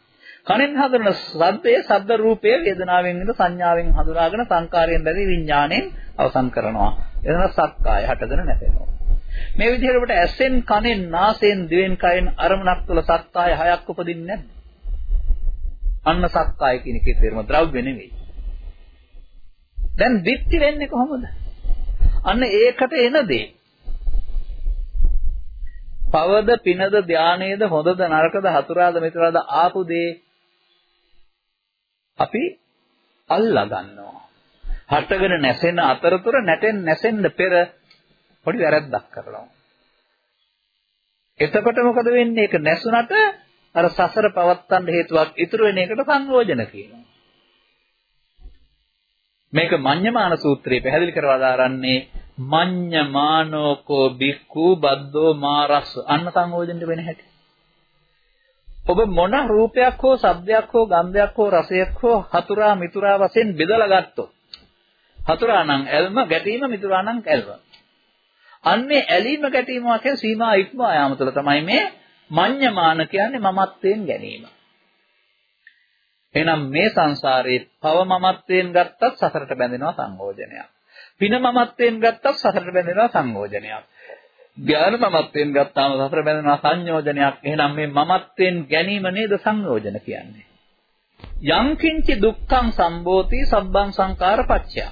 A: කනෙන් හඳුනන ශබ්දය ශබ්ද රූපය වේදනාවෙන් නේද සංඥාවෙන් හඳුනාගෙන සංකාරයෙන් බැදී විඥාණයෙන් අවසන් කරනවා. එතන සක්කාය හටගෙන නැසෙනවා. මේ විදිහට ඔබට ඇසෙන් කනෙන් නාසයෙන් දිවෙන් කයෙන් අරමුණක් තුළ සක්කාය හයක් උපදින්නේ නැද්ද? අන්න සක්කාය කියන එකේ තේරුම ද්‍රව්‍ය නෙවෙයි. දැන් දික්ටි වෙන්නේ කොහොමද? අන්න ඒකට එන දේ. පවද පිනද ධානයේද හොඳද නරකද හතුරාද මිතුරාද ආපු දේ අපි අල්ලා ගන්නවා. හටගෙන නැසෙන අතරතුර නැටෙන් නැසෙන්න පෙර පොඩි වැරද්දක් කරනවා. එතකොට මොකද වෙන්නේ? ඒක නැසුණට අර සසර පවත්තන්න හේතුවක් ඉතුරු වෙන එකට සංයෝජන කියනවා. මේක මඤ්ඤමාන සූත්‍රයේ පැහැදිලි කරලා දාරන්නේ මඤ්ඤමානෝකෝ බික්ඛු බද්දෝ මාරස් අන්න සංයෝජනෙට වෙන හැටි. ඔබ මොන රූපයක් හෝ ශබ්දයක් හෝ ගන්ධයක් හෝ රසයක් හෝ හතුරා මිතුරා වශයෙන් බෙදලා ගත්තොත් හතුරා නම් ඇල්ම ගැටීම මිතුරා නම් ඇල්ම. අන්නේ ඇලීම ගැටීම වගේ සීමා ඉක්මවා යාම තුළ තමයි මේ මඤ්ඤමාන කියන්නේ මමත්වයෙන් ගැනීම. එහෙනම් මේ සංසාරේ පව මමත්වයෙන් ගත්තත් සසරට බැඳෙනවා සංයෝජනයක්. පින මමත්වයෙන් ගත්තත් සසරට බැඳෙනවා සංයෝජනයක්. ධ්‍යාන මමත්වයෙන් ගත්තාම සතර බැඳෙනවා සංයෝජනයක්. එහෙනම් මේ මමත්වයෙන් ගැනීම නේද සංයෝජන කියන්නේ. යං කිංචි දුක්ඛං සම්බෝති සබ්බං සංකාර පච්චය.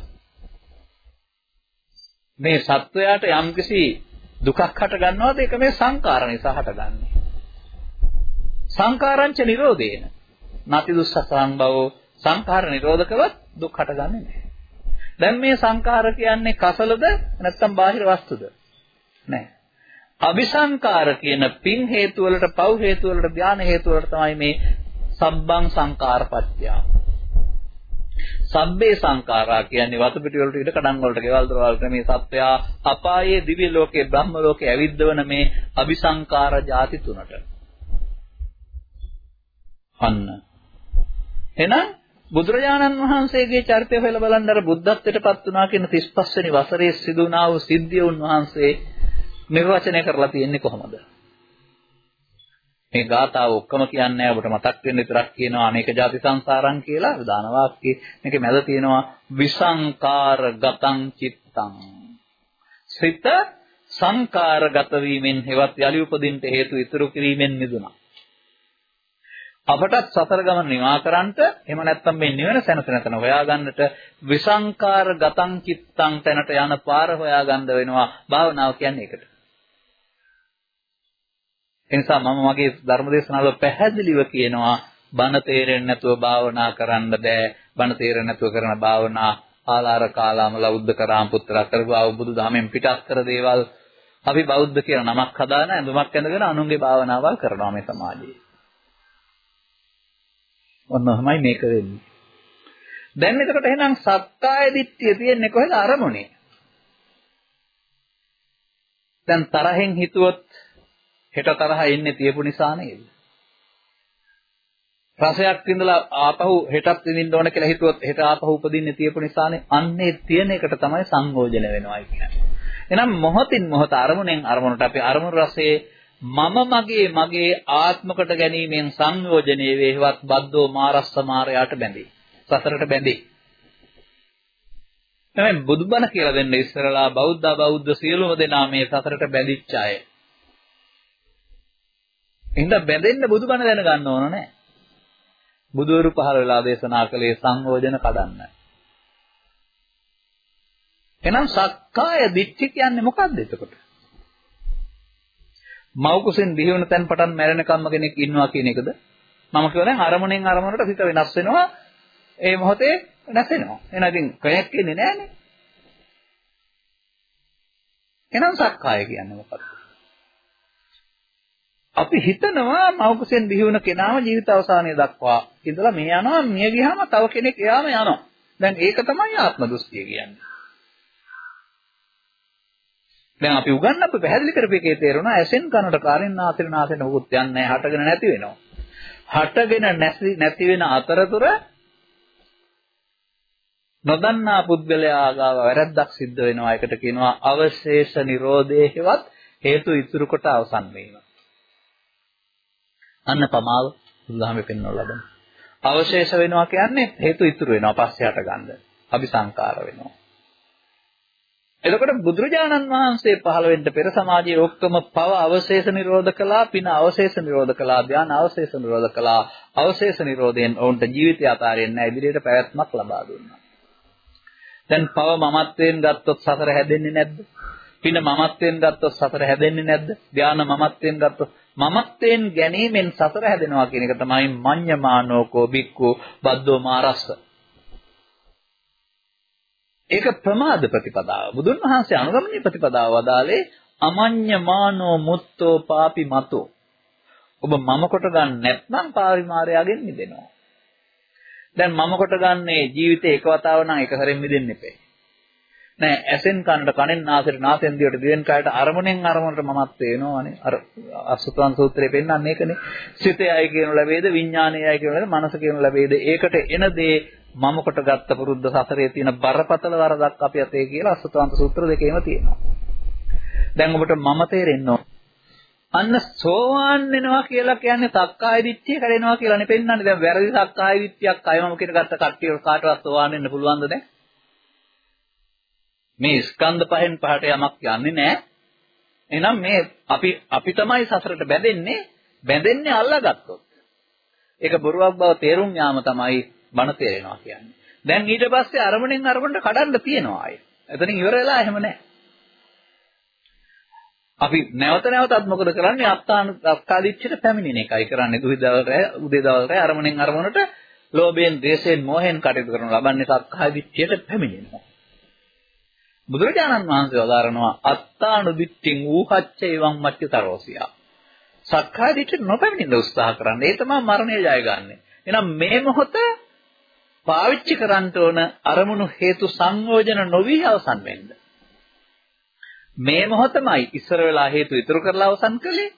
A: මේ සත්වයාට යම්කිසි දුකක් හට ගන්නවද ඒක මේ සංකාර නිසා හටගන්නේ. සංකාරංච නිරෝධේන. නැති දුස්සසං භවෝ සංඛාර නිරෝධ කළොත් දුක් හටගන්නේ නැහැ. දැන් මේ සංඛාර කියන්නේ කසලද නැත්නම් බාහිර වස්තුද? නැහැ. අபிසංකාර කියන පින් හේතු වලට, පව් හේතු වලට, ධාන හේතු වලට තමයි මේ සබ්බං සංකාරපත්‍ය. සබ්බේ සංකාරා කියන්නේ වතු පිටි වලට ඉඩ කඩන් වලට, ගෙවල් දොරවල් වලට මේ සත්වයා අපායේ දිව්‍ය ලෝකේ, බ්‍රහ්ම ලෝකේ ඇවිද්දවන මේ අபிසංකාර ಜಾති තුනට. අන්න එහෙනම් බුදුරජාණන් වහන්සේගේ චරිතය හොයලා බලන්න අර බුද්ධත්වයට පත් වුණා කියන 35 වෙනි වසරේ සිදු වුණා වූ සිද්ධිය උන්වහන්සේ නිර්වචනය කරලා තියෙන්නේ කොහොමද? මේ ගාථාව ඔක්කොම කියන්නේ ඔබට මතක් වෙන්න විතරක් කියනවා අනේක ಜಾති සංසාරං කියලා දාන වාක්‍යයේ මේකේ මැද තියෙනවා විසංකාර ගතං චිත්තං සිත සංකාරගත වීමෙන් හෙවත් යලි උපදින්න හේතු ඉතුරු කිරීමෙන් මිදුණා අපටත් සතර ගමන නිවා කරන්නට එහෙම නැත්නම් මේ නිවන සැනසෙන තැන හොයාගන්නට විසංකාර ගතං චිත්තං තැනට යන පාර හොයාගන්න වෙනවා භාවනාව කියන්නේ ඒකට. ඒ නිසා මම මගේ ධර්මදේශනාවල පැහැදිලිව කියනවා බණ තේරෙන්නේ නැතුව භාවනා කරන්න බෑ. බණ තේරෙන්නේ නැතුව කරන භාවනා ආලාර කාලාම ලෞද්ධ කරාම් පුත්‍ර කරපු අවබුදු දහමෙන් පිටත් කර දේවල් අපි බෞද්ධ කියන නමක් හදාන ඇඳුමක් ඇඳගෙන අනුන්ගේ භාවනාවල් කරනවා මේ සමාජයේ. ඔන්න ඔහමයි මේක වෙන්නේ. දැන් එතකොට එහෙනම් සක්කාය දිට්ඨිය තියෙන්නේ කොහෙද අරමුණේ? දැන් තරහෙන් හිතුවොත් හෙට තරහ එන්නේ තියපු නිසා නේද? රසයක් විඳලා ආපහු හෙටත් විඳින්න ඕන කියලා හිතුවොත් හෙට ආපහු උපදින්නේ තියපු නිසානේ. අන්නේ තියෙන එකට තමයි සංයෝජන වෙනවයි කියන්නේ. එහෙනම් මොහොතින් මොහොත අරමුණෙන් අරමුණට අපි අරමුණු රසයේ මම මගේ මගේ ආත්මකට ගැනීමෙන් සංයෝජනයේ වේවත් බද්දෝ මාරස්ස මාරයාට බැඳේ. සසරට බැඳේ. තමයි බුදුබණ කියලා දෙන්න ඉස්සරලා බෞද්ධ බෞද්ධ සියලුම දෙනා මේ සසරට බැඳිච්ච අය. එහෙනම් බැඳෙන්න බුදුබණ දැනගන්න ඕන නෑ. බුදුවරු පහළ වෙලා දේශනා කළේ සංයෝජන කඩන්න. එහෙනම් සක්කාය දිට්ඨි කියන්නේ මොකක්ද එතකොට? මව් කුසෙන් බිහි වෙන තැන් පටන් මැරෙනකම්ම කෙනෙක් ඉන්නවා කියන එකද? මම කියව දැන් අරමුණෙන් අරමුණට හිත වෙනස් වෙනවා. ඒ මොහොතේ නැසෙනවා. එහෙනම් ඉතින් කෙනෙක් ඉන්නේ නැහනේ. එහෙනම් සක්කාය කියන්නේ මොකක්ද? අපි හිතනවා මව් කුසෙන් බිහි වුණ කෙනාම ජීවිත අවසානය දක්වා ඉඳලා මේ යනවා මිය ගියාම තව කෙනෙක් එයාම යනවා. දැන් ඒක තමයි ආත්ම දෘෂ්ටිය කියන්නේ. දැන් අපි උගන්වපු පැහැදිලි කරපු එකේ තේරුණා ඇසෙන් කනට කාරෙන් නාසෙන් නාසෙන් මොකුත් යන්නේ නැහැ හටගෙන නැති වෙනවා. හටගෙන නැති නැති වෙන අතරතුර නොදන්නා පුද්ගලයා ගාව වැරද්දක් සිද්ධ වෙනවා. ඒකට කියනවා අවශේෂ නිරෝධයේ හෙවත් හේතු ඉතුරු කොට අවසන් වීම. අන්න පමාව බුදුදහමේ පෙන්වලා ලබන. අවශේෂ වෙනවා කියන්නේ හේතු ඉතුරු වෙනවා පස්සේ හට ගන්න. අபிසංකාර වෙනවා. එතකොට බුදුරජාණන් වහන්සේ පහළ වෙන්න පෙර සමාජයේ ඔක්කොම පව අවශේෂ නිරෝධ කළා, පින අවශේෂ නිරෝධ කළා, ධ්‍යාන අවශේෂ නිරෝධ කළා. අවශේෂ නිරෝධයෙන් ඔවුන්ට ජීවිතය අතාරින්න ඉදිරියට පැවැත්මක් ලබා දුන්නා. දැන් පව මමත්වයෙන් ගත්තොත් සතර හැදෙන්නේ නැද්ද? පින මමත්වයෙන් ගත්තොත් සතර හැදෙන්නේ නැද්ද? ධ්‍යාන මමත්වයෙන් ගත්තොත් මමත්වයෙන් ගැනීමෙන් සතර හැදෙනවා කියන එක තමයි මඤ්ඤමානෝකෝ බික්කු බද්දෝ මාරස්ස. ඒක ප්‍රමාද ප්‍රතිපදාව. බුදුන් වහන්සේ අනුගමනීය ප්‍රතිපදාව වදාලේ අමඤ්ඤමානෝ මුත්තෝ පාපි මතෝ. ඔබ මම කොට ගන්න නැත්නම් පාරිමාරයාගෙන් මිදෙනවා. දැන් මම කොට ගන්නේ ජීවිතේ එක වතාව නම් එක සැරෙන් මිදෙන්න එපේ. නෑ ඇසෙන් කනට කනෙන් නාසයට නාසෙන් දිවට දිවෙන් කයට අරමුණෙන් අරමුණට මමත් පේනවනේ අර අසුතන් සූත්‍රයේ පෙන්නන්නේ ඒකනේ සිතේ අය කියන ලැබේද විඥානයේ අය කියන ලැබේද මනස කියන ලැබේද ඒකට එන දේ මම කොට ගත්ත පුරුද්ද සසරේ තියෙන බරපතල වරදක් අපි අතේ කියලා අසුතවන්ත සූත්‍ර දෙකේම තියෙනවා. දැන් ඔබට මම තේරෙන්න අන්න සෝවාන් වෙනවා කියලා කියන්නේ සක්කාය දිට්ඨිය කඩෙනවා කියලානේ පෙන්වන්නේ. දැන් වැරදි සක්කාය දිට්ඨියක් අයමම කියන ගත්ත කට්ටිය කාටවත් සෝවාන් වෙන්න පුළුවන්ද දැන්? මේ ස්කන්ධ පහෙන් පහට යමක් යන්නේ නැහැ. එහෙනම් මේ අපි අපි තමයි සසරට බැඳෙන්නේ බැඳෙන්නේ අල්ලාගත්තොත්. ඒක බොරුවක් බව තේරුම් යාම තමයි බණ තේරෙනවා කියන්නේ. දැන් ඊට පස්සේ අරමුණෙන් අරමුණට කඩන්න තියෙනවා ආයේ. එතනින් ඉවර වෙලා එහෙම නැහැ. අපි නැවත නැවතත් මොකද කරන්නේ අත්තාන අත්කාදිච්චට පැමිණෙන එකයි කරන්නේ දුහි දවල්ට උදේ දවල්ට අරමුණෙන් අරමුණට ලෝභයෙන් ද්වේෂයෙන් මොහෙන් කටයුතු කරන ලබන්නේ සක්කාදිච්චයට පැමිණෙනවා බුදුරජාණන් වහන්සේ වදාරනවා අත්තානුදිච්චින් ඌහච්ච එවං මච්චතරෝසියා සක්කාදිච්ච නොපැමිණෙන්න උත්සාහ කරන්න ඒ තමයි මරණය ජයගන්නේ එහෙනම් මේ මොහොත පාවිච්චි කරන්න ඕන අරමුණු හේතු සංයෝජන නොවි අවසන් වෙන්න මේ මොහොතමයි ඉස්සර වෙලා හේතු ඉතුරු කරලා අවසන් කළේ.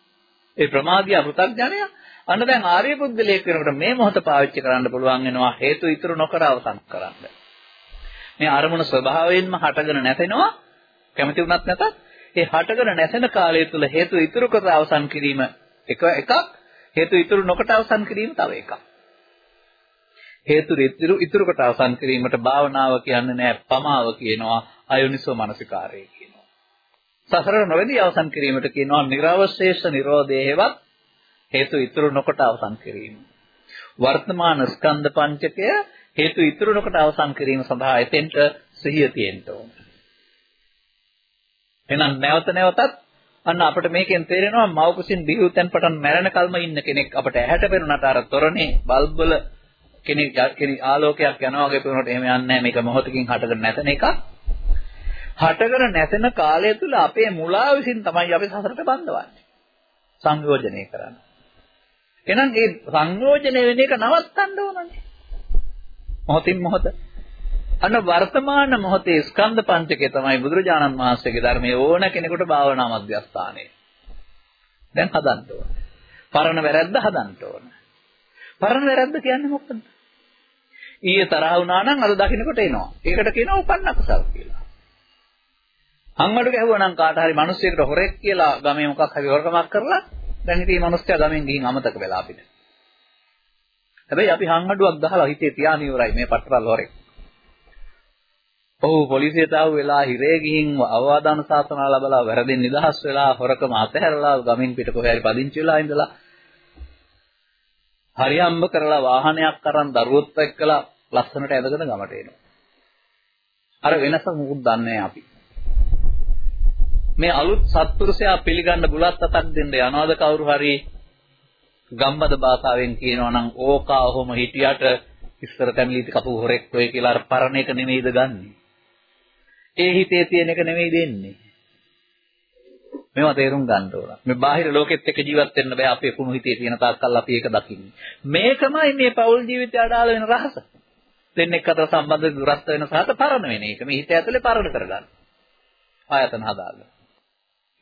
A: ඒ ප්‍රමාදියා පෘථග්ජනයා. අන්න දැන් ආර්ය පුද්ගලයෙක් වෙනකොට මේ මොහොත පාවිච්චි කරන්න පුළුවන් වෙනවා හේතු ඉතුරු නොකර අවසන් කරන්න. මේ අරමුණ ස්වභාවයෙන්ම හටගෙන නැතෙනවා. කැමති වුණත් නැතත් ඒ හටගෙන නැසෙන කාලය තුල හේතු ඉතුරු කර අවසන් කිරීම එක එකක් හේතු ඉතුරු නොකොට අවසන් කිරීම තව එකක්. හේතු ඉතුරු ඉතුරු කොට අවසන් කිරීමට භාවනාව කියන්නේ නෑ පමාව කියනවා අයෝනිසෝ මනසිකාරය කියනවා. සසර නොවැදී අවසන් කිරීමට කියනවා නිර්වශේෂ නිරෝධයේවත් හේතු ඉතුරු නොකොට අවසන් කිරීම. වර්තමාන ස්කන්ධ පංචකය හේතු ඉතුරු නොකොට අවසන් කිරීම සඳහා එතෙන්ට සිහිය තියෙන්න ඕන. එහෙනම් නැවත නැවතත් අන්න අපිට මේකෙන් තේරෙනවා මව්කුසින් බිහිවුතෙන් පටන් මැරෙන කල්ම ඉන්න කෙනෙක් අපිට ඇහැට පෙනුනට අර තොරණේ බල්බ් වල කෙනෙක් කෙනෙක් ආලෝකයක් යනවා වගේ පේනකොට එහෙම යන්නේ නැහැ මේක මොහොතකින් හටගෙන නැතන එකක් හටගෙන නැසෙන කාලය තුල අපේ මුලා විසින් තමයි අපි සසරට බඳවන්නේ. සංයෝජනය කරන්නේ. එහෙනම් මේ සංයෝජනය වෙන එක නවත්තන්න ඕනනේ. මොහොතින් මොහොත. අන්න වර්තමාන මොහොතේ ස්කන්ධ පංචකය තමයි බුදුරජාණන් වහන්සේගේ ධර්මයේ ඕන කෙනෙකුට භාවනා මධ්‍යස්ථානය. දැන් හදන්න ඕන. පරණ වැරද්ද හදන්න ඕන. පරණ වැරද්ද කියන්නේ මොකක්ද? ඊයේ තරහ වුණා නම් අද දකින්නකොට එනවා. ඒකට කියනවා උපන්න කුසල් කියලා. අම්මඩු ගැහුවා නම් කාට හරි මිනිස්සෙකුට හොරෙක් කියලා ගමේ මොකක් හරි හොරකමක් කරලා දැන් ඉතින් මේ මිනිස්සයා ගමෙන් ගිහින් අමතක වෙලා අපිට. හැබැයි අපි හංගඩුවක් ගහලා හිතේ තියාන ඉවරයි මේ පට්ටරල් හොරෙක්. ඔහු පොලිසියට ආව වෙලා හිරේ ගිහින් අවවාදන ශාසනා ලැබලා වැරදින් නිදහස් වෙලා හොරකම අතහැරලා ගමෙන් පිට කොහේ හරි පදිංචි වෙලා ඉඳලා හරියම්බ කරලා වාහනයක් අරන් දරුවොත් එක්කලා ලස්සනට ඇදගෙන ගමට එනවා. අර වෙනස මොකුත් දන්නේ අපි. මේ අලුත් සත්පුරුෂයා පිළිගන්න බුලත් අතක් දෙන්න යනවාද කවුරු හරි ගම්බද භාෂාවෙන් කියනවා නම් ඕකා ඔහොම හිටියට ඉස්සර තැමිලිති කපු හොරෙක් වෙයි කියලා අර පරණ එක නෙමෙයිද ගන්නෙ. ඒ හිතේ තියෙන එක නෙමෙයි දෙන්නේ. මේවා තේරුම් ගන්න ඕන. මේ බාහිර ලෝකෙත් එක්ක ජීවත් වෙන්න බෑ අපේ කුණු හිතේ තියෙන තාක්කල් අපි ඒක දකින්නේ. මේකමයි මේ පෞල් ජීවිතය අඩාල වෙන රහස. දෙන්නෙක් අතර සම්බන්ධ දුරස්ත වෙන සහත පරණ වෙන එක. මේ හිත ඇතුලේ පරණ කරගන්න. ආයතන හදාගන්න.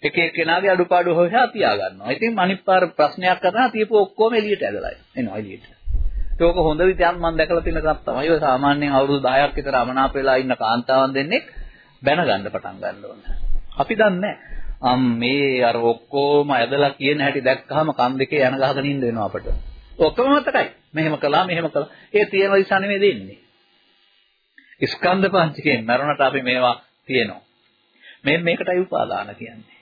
A: එක එක්කෙනාගේ අඩුපාඩු හොයලා තියා ගන්නවා. ඉතින් අනිත් පාර ප්‍රශ්නයක් කරනවා තියපු ඔක්කොම එළියට ඇදලා එනවා එළියට. ඒක හොඳ විදියක් මම දැකලා තියෙන එකක් තමයි ඔය සාමාන්‍යයෙන් අවුරුදු 10ක් විතර අමනාප වෙලා ඉන්න කාන්තාවන් දෙන්නෙක් බැන ගන්න පටන් ගන්න ඕන. අපි දන්නේ අම් මේ අර ඔක්කොම ඇදලා කියන හැටි දැක්කහම කන් දෙකේ යන ගහගෙන ඉන්න වෙනවා අපට. ඔක්කොම මතකයි. මෙහෙම කළා මෙහෙම කළා. ඒ තියෙන නිසා නෙමෙයි දෙන්නේ. ස්කන්ධ පංචකයෙන් මරණට අපි මේවා තියෙනවා. මේ මේකටයි උපාදාන කියන්නේ.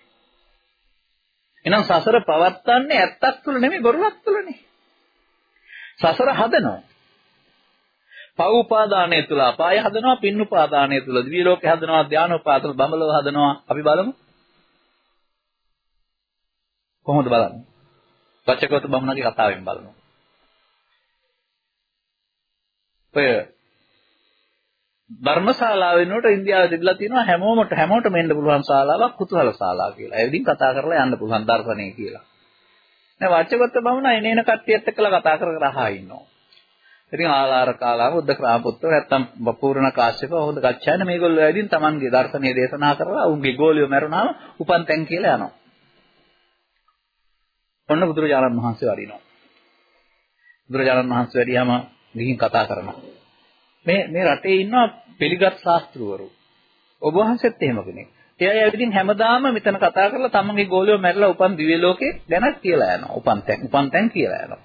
A: එහෙනම් සසර පවත්තන්නේ ඇත්තක් තුල නෙමෙයි බොරුවක් තුලනේ. සසර හදනවා. පව් උපාදානය තුල අපාය හදනවා, පින් උපාදානය තුල දිව්‍ය ලෝකේ හදනවා, ධාන උපාදාන බඹලව හදනවා. අපි බලමු. කොහොමද බලන්නේ? පච්චකෝත බමුණගේ කතාවෙන් බලමු. ඔය ධර්මශාලාව වෙනුවට ඉන්දියාවේ තිබිලා තියෙනවා හැමෝමට හැමෝටම එන්න පුළුවන් ශාලාවක් කුතුහල ශාලා කියලා. ඒ විදිහින් කතා කරලා යන්න පුළුවන් දර්ශනය කියලා. දැන් වච්චගත බමුණ එනේන කට්ටියත් එක්කලා කතා කර කර අහා ඉන්නවා. ඉතින් ආලාර කාලාව උද්ද ක්‍රාපුත්ත නැත්තම් පූර්ණ කාශ්‍යප හොඳ ගච්ඡාන මේගොල්ලෝ ඇවිදින් Tamanගේ දර්ශනීය දේශනා කරලා උන්ගේ ගෝලියෝ මරුණාම උපන් තැන් කියලා යනවා. ඔන්න බුදුරජාණන් වහන්සේ වඩිනවා. බුදුරජාණන් වහන්සේ වැඩියම ගිහින් කතා කරනවා. මේ මේ රටේ ඉන්නවා පිළිගත් ශාස්ත්‍රවරු. ඔබ වහන්සේත් එහෙම කෙනෙක්. ඒ අය ඉතින් හැමදාම මෙතන කතා කරලා තමන්ගේ ගෝලියෝ මැරලා උපන් දිව්‍ය ලෝකේ ගැනත් කියලා යනවා. උපන් තැන් උපන් තැන් කියලා යනවා.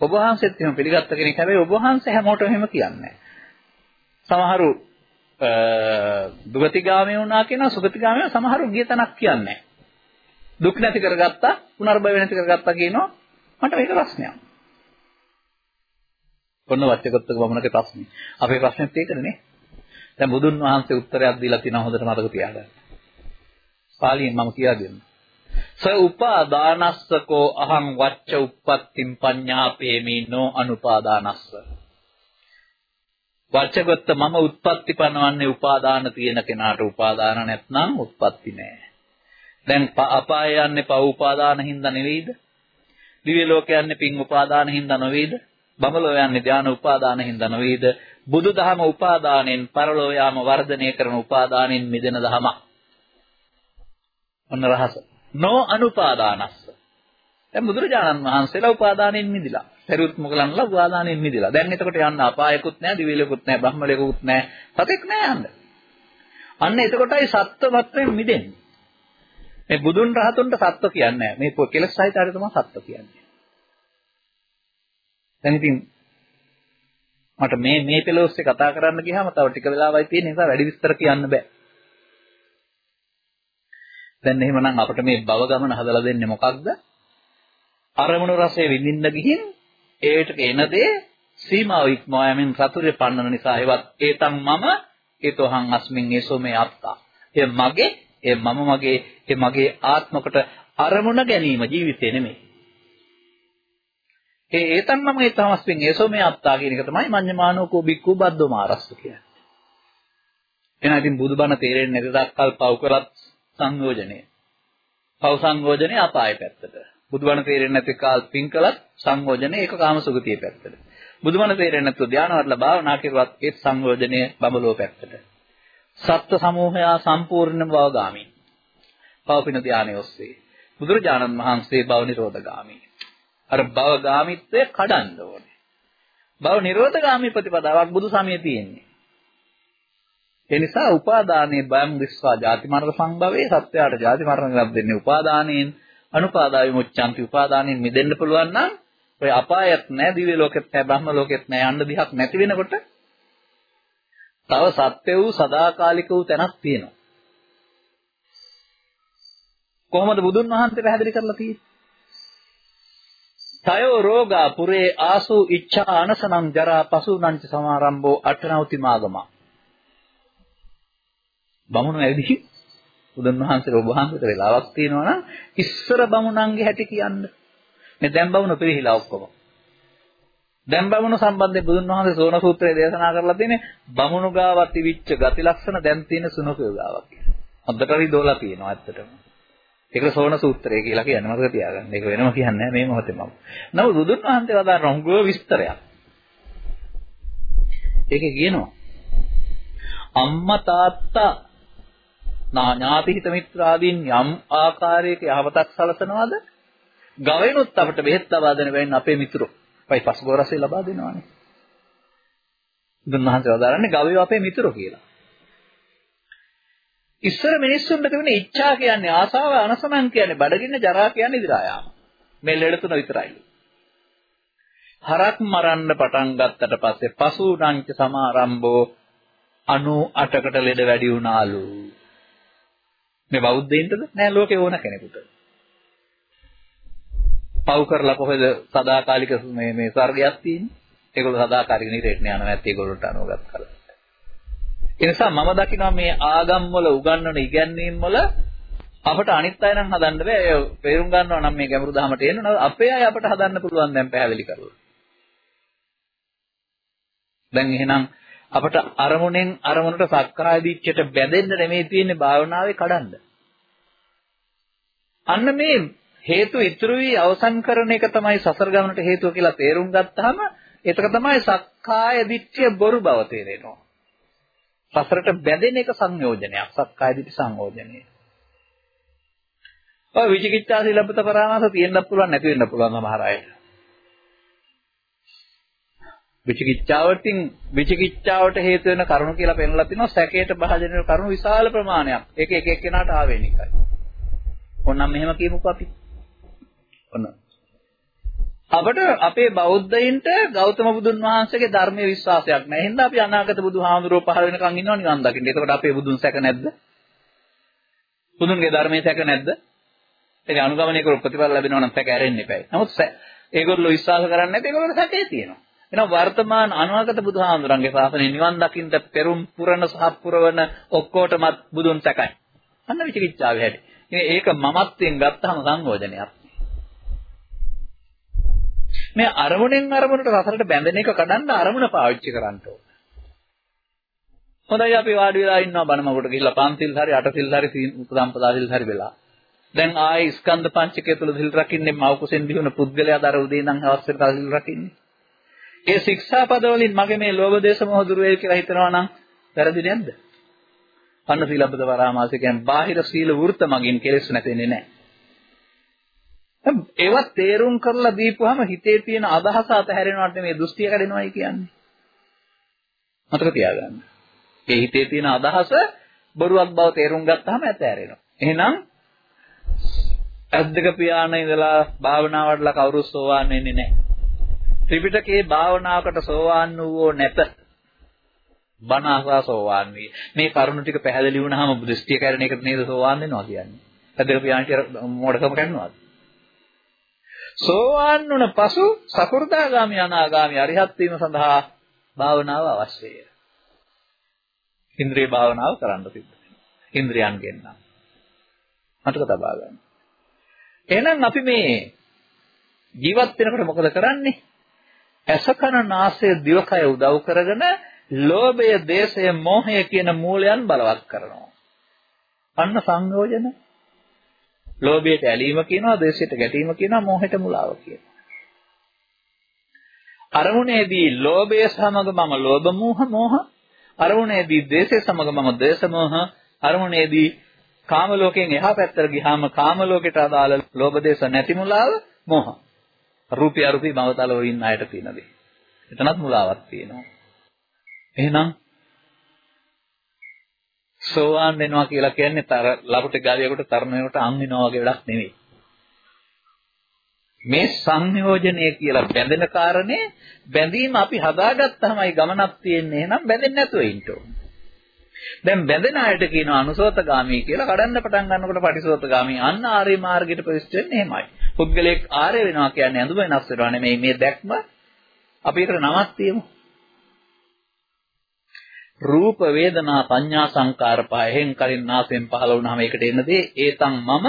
A: ඔබ වහන්සේත් එහෙම පිළිගත්ත කෙනෙක් හැබැයි ඔබ වහන්සේ හැමෝටම එහෙම කියන්නේ සමහරු දුගතිගාමී වුණා කියනවා සුගතිගාමී සමහරු ගිය තැනක් කියන්නේ දුක් නැති කරගත්තා, පුනර්භව නැති කරගත්තා කියනවා මට මේක ප්‍රශ්නයක්. ඔන්න වච්චගතක වමනක ප්‍රශ්නේ. අපේ ප්‍රශ්නේත් ඒකනේ. දැන් බුදුන් වහන්සේ උත්තරයක් දීලා තියෙනවා හොඳට මතක තියාගන්න. පාලියෙන් මම කියා දෙන්නම්. ස උපාදානස්සකෝ අහං වච්ච උප්පත්තිම් පඤ්ඤාපේමි නෝ අනුපාදානස්ස. වච්චගත මම උත්පත්ති පනවන්නේ උපාදාන තියෙන කෙනාට උපාදාන නැත්නම් උත්පත්ති නෑ. දැන් අපාය යන්නේ පව උපාදාන හින්දා නෙවෙයිද? දිව්‍ය ලෝක යන්නේ පින් උපාදාන හින්දා නෙවෙයිද? බඹලෝ යන්නේ ධාන උපාදාන හින්දා නෙවෙයිද? බුදුදහම උපාදානෙන් පරලෝ යාම වර්ධනය කරන උපාදානෙන් මිදෙන දහම. ඔන්න රහස. නෝ අනුපාදානස්ස. දැන් බුදුරජාණන් වහන්සේලා උපාදානෙන් මිදිලා. පෙරුත් මොකලන්ලා උපාදානෙන් මිදිලා. දැන් එතකොට යන්න අපායකුත් නැහැ, දිවිලකුත් නැහැ, බ්‍රහ්මලකුත් නැහැ. සතෙක් නැහැ යන්න. අන්න එතකොටයි සත්වත්වයෙන් මිදෙන්නේ. මේ බුදුන් රහතුන්ට සත්ව කියන්නේ නැහැ. මේ කෙලස් සහිත තමයි සත්ව කියන්නේ. දැන් ඉතින් මට මේ මේ පෙළොස්සේ කතා කරන්න ගියාම තව ටික වෙලාවයි තියෙන නිසා වැඩි විස්තර කියන්න බෑ. දැන් එහෙමනම් අපිට මේ භව ගමන හදලා දෙන්නේ මොකක්ද? අරමුණු රසයේ විඳින්න ගිහින් ඒට එන දේ සීමාව ඉක්මවා යමින් සතුරේ පන්නන නිසා ඒවත් ඒතන් මම ඒතෝහං අස්මින් ඒසෝ මේ අත්තා. ඒ මගේ, ඒ මම මගේ, ඒ මගේ ආත්මකට අරමුණ ගැනීම ජීවිතේ නෙමෙයි. ඒ ඒතන් මම ඒ තමස්පින් ඒසෝ මේ අත්තා කියන එක තමයි මඤ්ඤමානෝකෝ බික්කු බද්දෝ මාරස්ස කියන්නේ. එහෙනම් ඉතින් බුදුබණ තේරෙන්නේ නැති දක්කල් පව් කරත් සංයෝජනය. පව් සංයෝජනේ අපාය පැත්තට. බුදුබණ තේරෙන්නේ නැති කාල් පින් කළත් සංයෝජනේ ඒක කාම සුගතිය පැත්තට. බුදුබණ තේරෙන්නේ නැතුව ධානවල භාවනා කරුවත් ඒ සංයෝජනේ බඹලෝ පැත්තට. සත්ත්ව සමූහයා සම්පූර්ණ භවගාමී. පවපින ධානයේ ඔස්සේ. බුදුරජාණන් වහන්සේ භව නිරෝධගාමී. අර භවගාමීත්වය කඩන්න ඕනේ. භව නිරෝධගාමී ප්‍රතිපදාවක් බුදු සමයේ තියෙන්නේ. ඒ නිසා උපාදානයේ බයම් විශ්වා ಜಾති මරණ සංභවයේ සත්‍යයට ಜಾති මරණ ලබ දෙන්නේ උපාදානයෙන් අනුපාදාය මුච්ඡanti උපාදානයෙන් මිදෙන්න පුළුවන් නම් ඔය අපායත් නැහැ දිව්‍ය ලෝකෙත් නැහැ බ්‍රහ්ම ලෝකෙත් නැහැ යන්න දිහක් නැති වෙනකොට තව සත්‍ය වූ සදාකාලික වූ තැනක් තියෙනවා කොහොමද බුදුන් වහන්සේ පැහැදිලි කරලා තියෙන්නේ තයෝ රෝගා පුරේ ආසු ඉච්ඡා අනසනං ජරා පසුනංච සමාරම්භෝ අටනවති මාගමා බමුණු ඇවිදි බුදුන් වහන්සේට ඔබ වහන්සේට වෙලාවක් තියෙනවා නම් ඉස්සර බමුණන්ගේ හැටි කියන්න. මේ දැන් බමුණු පිළිහිලා ඔක්කොම. දැන් බමුණු සම්බන්ධයෙන් බුදුන් වහන්සේ සෝන සූත්‍රයේ දේශනා කරලා තියෙන්නේ බමුණු ගාවත් ඉවිච්ච ගති ලක්ෂණ දැන් තියෙන සුනකය ගාවක් කියලා. හොඳට රිදෝලා තියෙනවා ඇත්තටම. ඒක සෝන සූත්‍රය කියලා කියන්නේ මතක තියාගන්න. ඒක වෙනම කියන්නේ මේ මොහොතේම. නමුත් බුදුන් වහන්සේ වදාන රොංගුව විස්තරයක්. ඒකේ කියනවා අම්මා තාත්තා ඥාතිහිත මිත්‍රාදීන් යම් ආකාරයක යහපතක් සලසනවාද? ගවෙනුත් අපිට බෙහෙත් ලබා දෙන වෙන්නේ අපේ මිතුරෝ. පයි පස්ගෝරසේ ලබා දෙනවානේ. දුන්වහන්සේ වදාරන්නේ ගවයෝ අපේ මිතුරෝ කියලා. ඉස්සර මිනිස්සුන්ට තිබුණේ ඉච්ඡා කියන්නේ ආසාව අනසමන් කියන්නේ බඩගින්න ජරා කියන්නේ ඉදිරා යාම. මේ ලෙඩ තුන විතරයි. හරක් මරන්න පටන් ගත්තට පස්සේ පසුණංච සමාරම්භෝ 98කට ලෙඩ වැඩි වුණාලු. මේ බෞද්ධයින්ටද නෑ ලෝකේ ඕන කෙනෙකුට. පව් කරලා කොහෙද සදාකාලික මේ මේ ස්වර්ගයක් තියෙන්නේ? ඒගොල්ලෝ සදාකාලික නිරේට යනවා නැත්නම් ඒගොල්ලෝට අනුගත කරලා. ඒ නිසා මම දකිනවා මේ ආගම් වල උගන්වන ඉගැන්වීම් වල අපට අනිත් අය නම් හදන්න බෑ. ඒ පේරුම් ගන්නවා නම් මේ ගැඹුරු දහමට එන්න අපේ අය අපට හදන්න පුළුවන් දැන් පැහැදිලි කරලා. දැන් එහෙනම් අපට අරමුණෙන් අරමුණට සක්කාය දිට්ඨියට බැඳෙන්න නෙමෙයි තියෙන්නේ භාවනාවේ කඩන්න. අන්න මේ හේතු ඉතුරු වී අවසන් කරන එක තමයි සසර ගමනට හේතුව කියලා තේරුම් ගත්තාම ඒක තමයි සක්කාය දිට්ඨිය බොරු බව තේරෙනවා. සසරට බැඳෙන එක සංයෝජනයක් සක්කාය දිට්ඨි සංයෝජනය. ඔය විචිකිච්ඡා සිලබ්බත පරාමාස තියෙන්නත් පුළුවන් නැති වෙන්න පුළුවන් සමහර අයට. විචිකිච්ඡාවටින් විචිකිච්ඡාවට හේතු වෙන කරුණු කියලා පෙන්වලා තිනවා සැකයට භාජන වෙන කරුණු විශාල ප්‍රමාණයක්. ඒක එක එක්කෙනාට ආවේනිකයි. ඕනනම් මෙහෙම කියමුකෝ අපි. ඔන්න. අපට අපේ බෞද්ධයින්ට ගෞතම බුදුන් වහන්සේගේ ධර්මයේ විශ්වාසයක් නැහැ. එහෙනම් අපි අනාගත බුදුහාමුදුරුවෝ පහළ වෙනකන් ඉන්නවා නිවන් දකින්න. එතකොට අපේ බුදුන් සැක නැද්ද? බුදුන්ගේ ධර්මයේ සැක නැද්ද? ඒක අනුගමනය කර ප්‍රතිඵල ලැබෙනවා නම් සැක ඇරෙන්න එපා. නමුත් ඒගොල්ලෝ විශ්වාස කරන්නේ නැති ඒගොල්ලෝ සැකේ තියෙනවා. එහෙනම් වර්තමාන අනාගත බුදුහාමුදුරන්ගේ ශාසනය නිවන් දකින්න පෙරුම් පුරන සහ පුරවන ඔක්කොටමත් බුදුන් සැකයි. අන්න විචිකිච්ඡාවේ හැටි. ඒක මමත්වෙන් ගත්තාම සංයෝජනයක්. මේ අරමුණෙන් අරමුණට රසට බැඳෙන එක කඩන්න අරමුණ පාවිච්චි කරන්න ඕන. හොඳයි අපි වාඩි වෙලා ඉන්නවා බණ මගුට ගිහිල්ලා පන්තිල් හරි අටසිල් හරි සම්පදාසිල් හරි වෙලා. දැන් ආයේ ස්කන්ධ පංචකය තුල සිල් රකින්නේ මව කුසෙන් දිනුන පුද්ගලයා දර උදේ ඉඳන් හවස් වෙනකල් සිල් රකින්නේ. ඒ ශික්ෂාපද වලින් මගේ මේ ලෝභ දේශ මොහ දුර වේ කියලා හිතනවා නම් වැරදි නැද්ද? අන්න සීලබ්බත පරාමාස කියන්නේ බාහිර සීල වෘත මගින් කෙලෙස් නැතෙන්නේ නැහැ. ඒවත් තේරුම් කරලා දීපුවාම හිතේ තියෙන අදහස අතහැරෙනවට මේ දෘෂ්ටිය කැඩෙනවයි කියන්නේ. මතක තියාගන්න. ඒ හිතේ තියෙන අදහස බොරුවක් බව තේරුම් ගත්තාම ඇතහැරෙනවා. එහෙනම් ඇද්දක පියාන ඉඳලා භාවනා වඩලා කවුරුත් සෝවාන් වෙන්නේ නැහැ. ත්‍රිපිටකයේ භාවනාවකට සෝවාන් වූවෝ නැත. බණ අහලා සෝවාන් වී. මේ කරුණු ටික පැහැදිලි වුණාම දෘෂ්ටිය කැරෙන එකට නේද සෝවාන් වෙනවා කියන්නේ. ඇද්දක පියාන කියලා මොඩකම කරනවාද? සෝවාන් වුණ පසු සකෘදාගාමි අනාගාමි අරිහත් වීම සඳහා භාවනාව අවශ්‍යයි. ඉන්ද්‍රිය භාවනාව කරන්න සිද්ධ වෙනවා. ඉන්ද්‍රියන්ගෙන් නම්. මතක තබා ගන්න. එහෙනම් අපි මේ ජීවත් වෙනකොට මොකද කරන්නේ? ඇස කන නාසය දිවකය උදව් කරගෙන ලෝභය, දේශය, මෝහය කියන මූලයන් බලවත් කරනවා. අන්න සංයෝජන. ලෝභයට ඇලීම කියනවා, දේශයට ගැටීම කියනවා, මෝහයට මුලාව කියනවා. අරමුණේදී ලෝභය සමග මම ලෝභ මෝහ මෝහ අරමුණේදී දේශය සමග මම දේශ මෝහ අරමුණේදී කාම ලෝකයෙන් එහා පැත්තට ගියාම කාම ලෝකයට අදාළ ලෝභ දේශ නැති මුලාව මෝහ. රූපය අරූපී භවතල වලින් ණයට තියෙන දේ. එතනත් මුලාවක් තියෙනවා. එහෙනම් සෝවාන් වෙනවා කියලා කියන්නේ තර ලබුට ගාලියකට තරණයකට අන් වෙනවා වගේ වැඩක් නෙවෙයි. මේ සංයෝජනය කියලා බැඳෙන කාරණේ බැඳීම අපි හදාගත්තාමයි ගමනක් තියෙන්නේ. එහෙනම් බැඳෙන්නේ නැතුව ඉන්න ඕනේ. දැන් බැඳෙන අයට කියනවා අනුසෝතගාමී කියලා කඩන්න පටන් ගන්නකොට පටිසෝතගාමී අන්න ආර්ය මාර්ගයට ප්‍රවිෂ්ඨ වෙන්නේ එහෙමයි. පුද්ගලයෙක් ආර්ය වෙනවා කියන්නේ ඇඳුම වෙනස් වෙනවා නෙමෙයි මේ දැක්ම අපි ඒකට නමක් තියමු. රූප වේදනා සංඥා සංකාර පහෙන් කලින් නාසයෙන් පහළ වුණාම ඒකට එන දේ ඒතං මම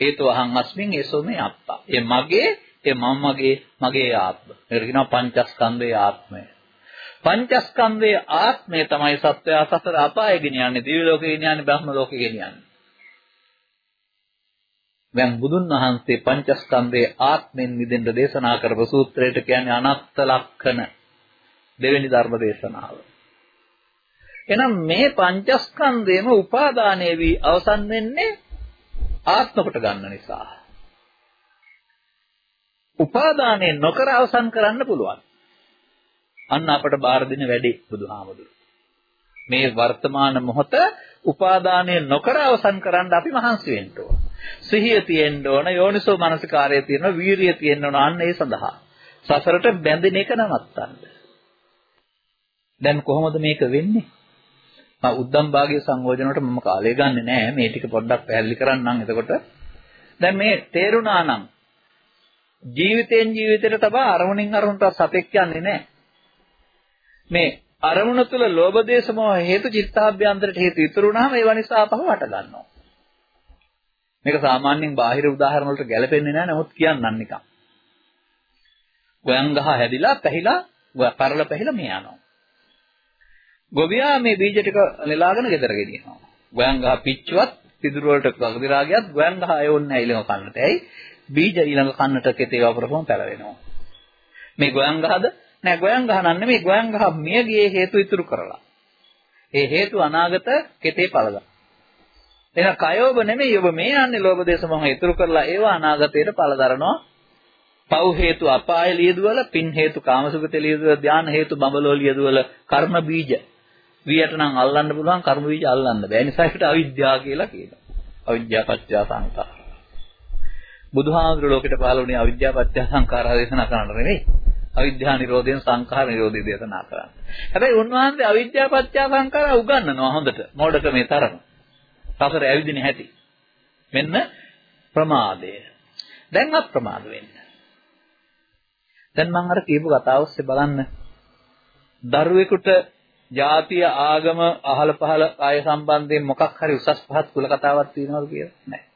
A: හේතු අහං අස්මින් ඒසෝ මේ අත්තා. ඒ මගේ ඒ මම මගේ මගේ ආත්ම. ඒකට කියනවා පංචස්කන්ධයේ ආත්මය. පංචස්කන්ධයේ ආත්මය තමයි සත්වය සතර අපාය ගෙනියන්නේ, දිව්‍ය ලෝකෙ ගෙනියන්නේ, බ්‍රහ්ම ලෝකෙ ගෙනියන්නේ. දැන් බුදුන් වහන්සේ පංචස්කන්ධයේ ආත්මෙන් මිදෙන්න දේශනා කරපු සූත්‍රයට කියන්නේ අනත්ත ලක්ෂණ දෙවෙනි ධර්ම දේශනාව. එහෙනම් මේ පංචස්කන්ධයම උපාදානයේ වී අවසන් වෙන්නේ ආත්ම කොට ගන්න නිසා. උපාදානය නොකර අවසන් කරන්න පුළුවන්. අන්න අපට බාර දෙන වැඩේ බුදුහාමුදුරු. මේ වර්තමාන මොහොත උපාදානය නොකර අවසන් කරන්න අපි මහන්සි වෙන්න ඕන. සිහිය තියෙන්න ඕන, යෝනිසෝ මනසිකාරය තියෙන්න, වීරිය තියෙන්න ඕන අන්න ඒ සඳහා. සසරට බැඳෙන එක නවත්තන්න. දැන් කොහොමද මේක වෙන්නේ? මම උද්දම් භාගයේ සංයෝජනවලට මම කාලය ගන්නෙ නෑ. මේ ටික පොඩ්ඩක් පැහැදිලි කරන්නම් එතකොට. දැන් මේ තේරුණා නම් ජීවිතෙන් ජීවිතයට තබා අරමුණින් අරමුණට සතෙක් යන්නේ නෑ. මේ අරමුණ තුල ලෝභ දේශ මොහ හේතු චිත්තාභ්‍යන්තරට හේතු ඉතුරු වුණාම ඒව නිසා අපහව හට ගන්නවා. මේක සාමාන්‍යයෙන් බාහිර උදාහරණ වලට ගැලපෙන්නේ නැහැ නමුත් කියන්නම් නිකන්. ගොයන් ගහ හැදිලා පැහිලා පරල පැහිලා මේ යනවා. ගොවියා මේ බීජ ටික නෙලාගෙන ගෙදර ගෙනියනවා. ගොයන් ගහ පිච්චුවත් පිදුරු වලට වගදිරා ගියත් ගොයන් ගහ අයෝන්නේ ඊළඟ කන්නට. ඇයි? බීජ ඊළඟ කන්නට කෙතේ වපරපම පැලවෙනවා. මේ ගොයන් ගහද? නෑ ගොයන් ගහ නන් නෙමෙයි ගොයන් ගහ මිය ගියේ හේතු ඉතුරු කරලා. ඒ හේතු අනාගත කෙතේ පළදා. එහෙනම් කයෝබ නෙමෙයි ඔබ මේ යන්නේ ලෝභ දේශ මොහ ඉතුරු කරලා ඒවා අනාගතයට පළදරනවා. පව් හේතු අපාය ලියදුවල පින් හේතු කාමසුගත ලියදුවල ධාන හේතු බඹලෝ ලියදුවල කර්ම බීජ වියට නම් අල්ලන්න පුළුවන් කර්ම බීජ අල්ලන්න බෑ. නිසා ඒකට අවිද්‍යාව කියලා කියනවා. අවිද්‍යාව පත්‍ය සංකාර. බුදුහාමුදුර ලෝකෙට පහළ වුණේ අවිද්‍යාව පත්‍ය සංකාර දේශනා කරන්න නෙවෙයි. අවිද්‍යාව නිරෝධයෙන් සංඛාර නිරෝධය දේශනා කරන්නේ. හැබැයි උන්වහන්සේ අවිද්‍යාව පත්‍ය සංකාර උගන්වනවා හොඳට. මොඩකමේ තරම. සසර ඇවිදින හැටි. මෙන්න ප්‍රමාදය. දැන් අප්‍රමාද වෙන්න. දැන් මම අර කියපු කතාව ඔස්සේ බලන්න. දරුවෙකුට ජාතිය ආගම අහල පහල ආය සම්බන්ධයෙන් මොකක් හරි උසස් පහත් කුල කතාවක් තියෙනවද කියලා නැහැ.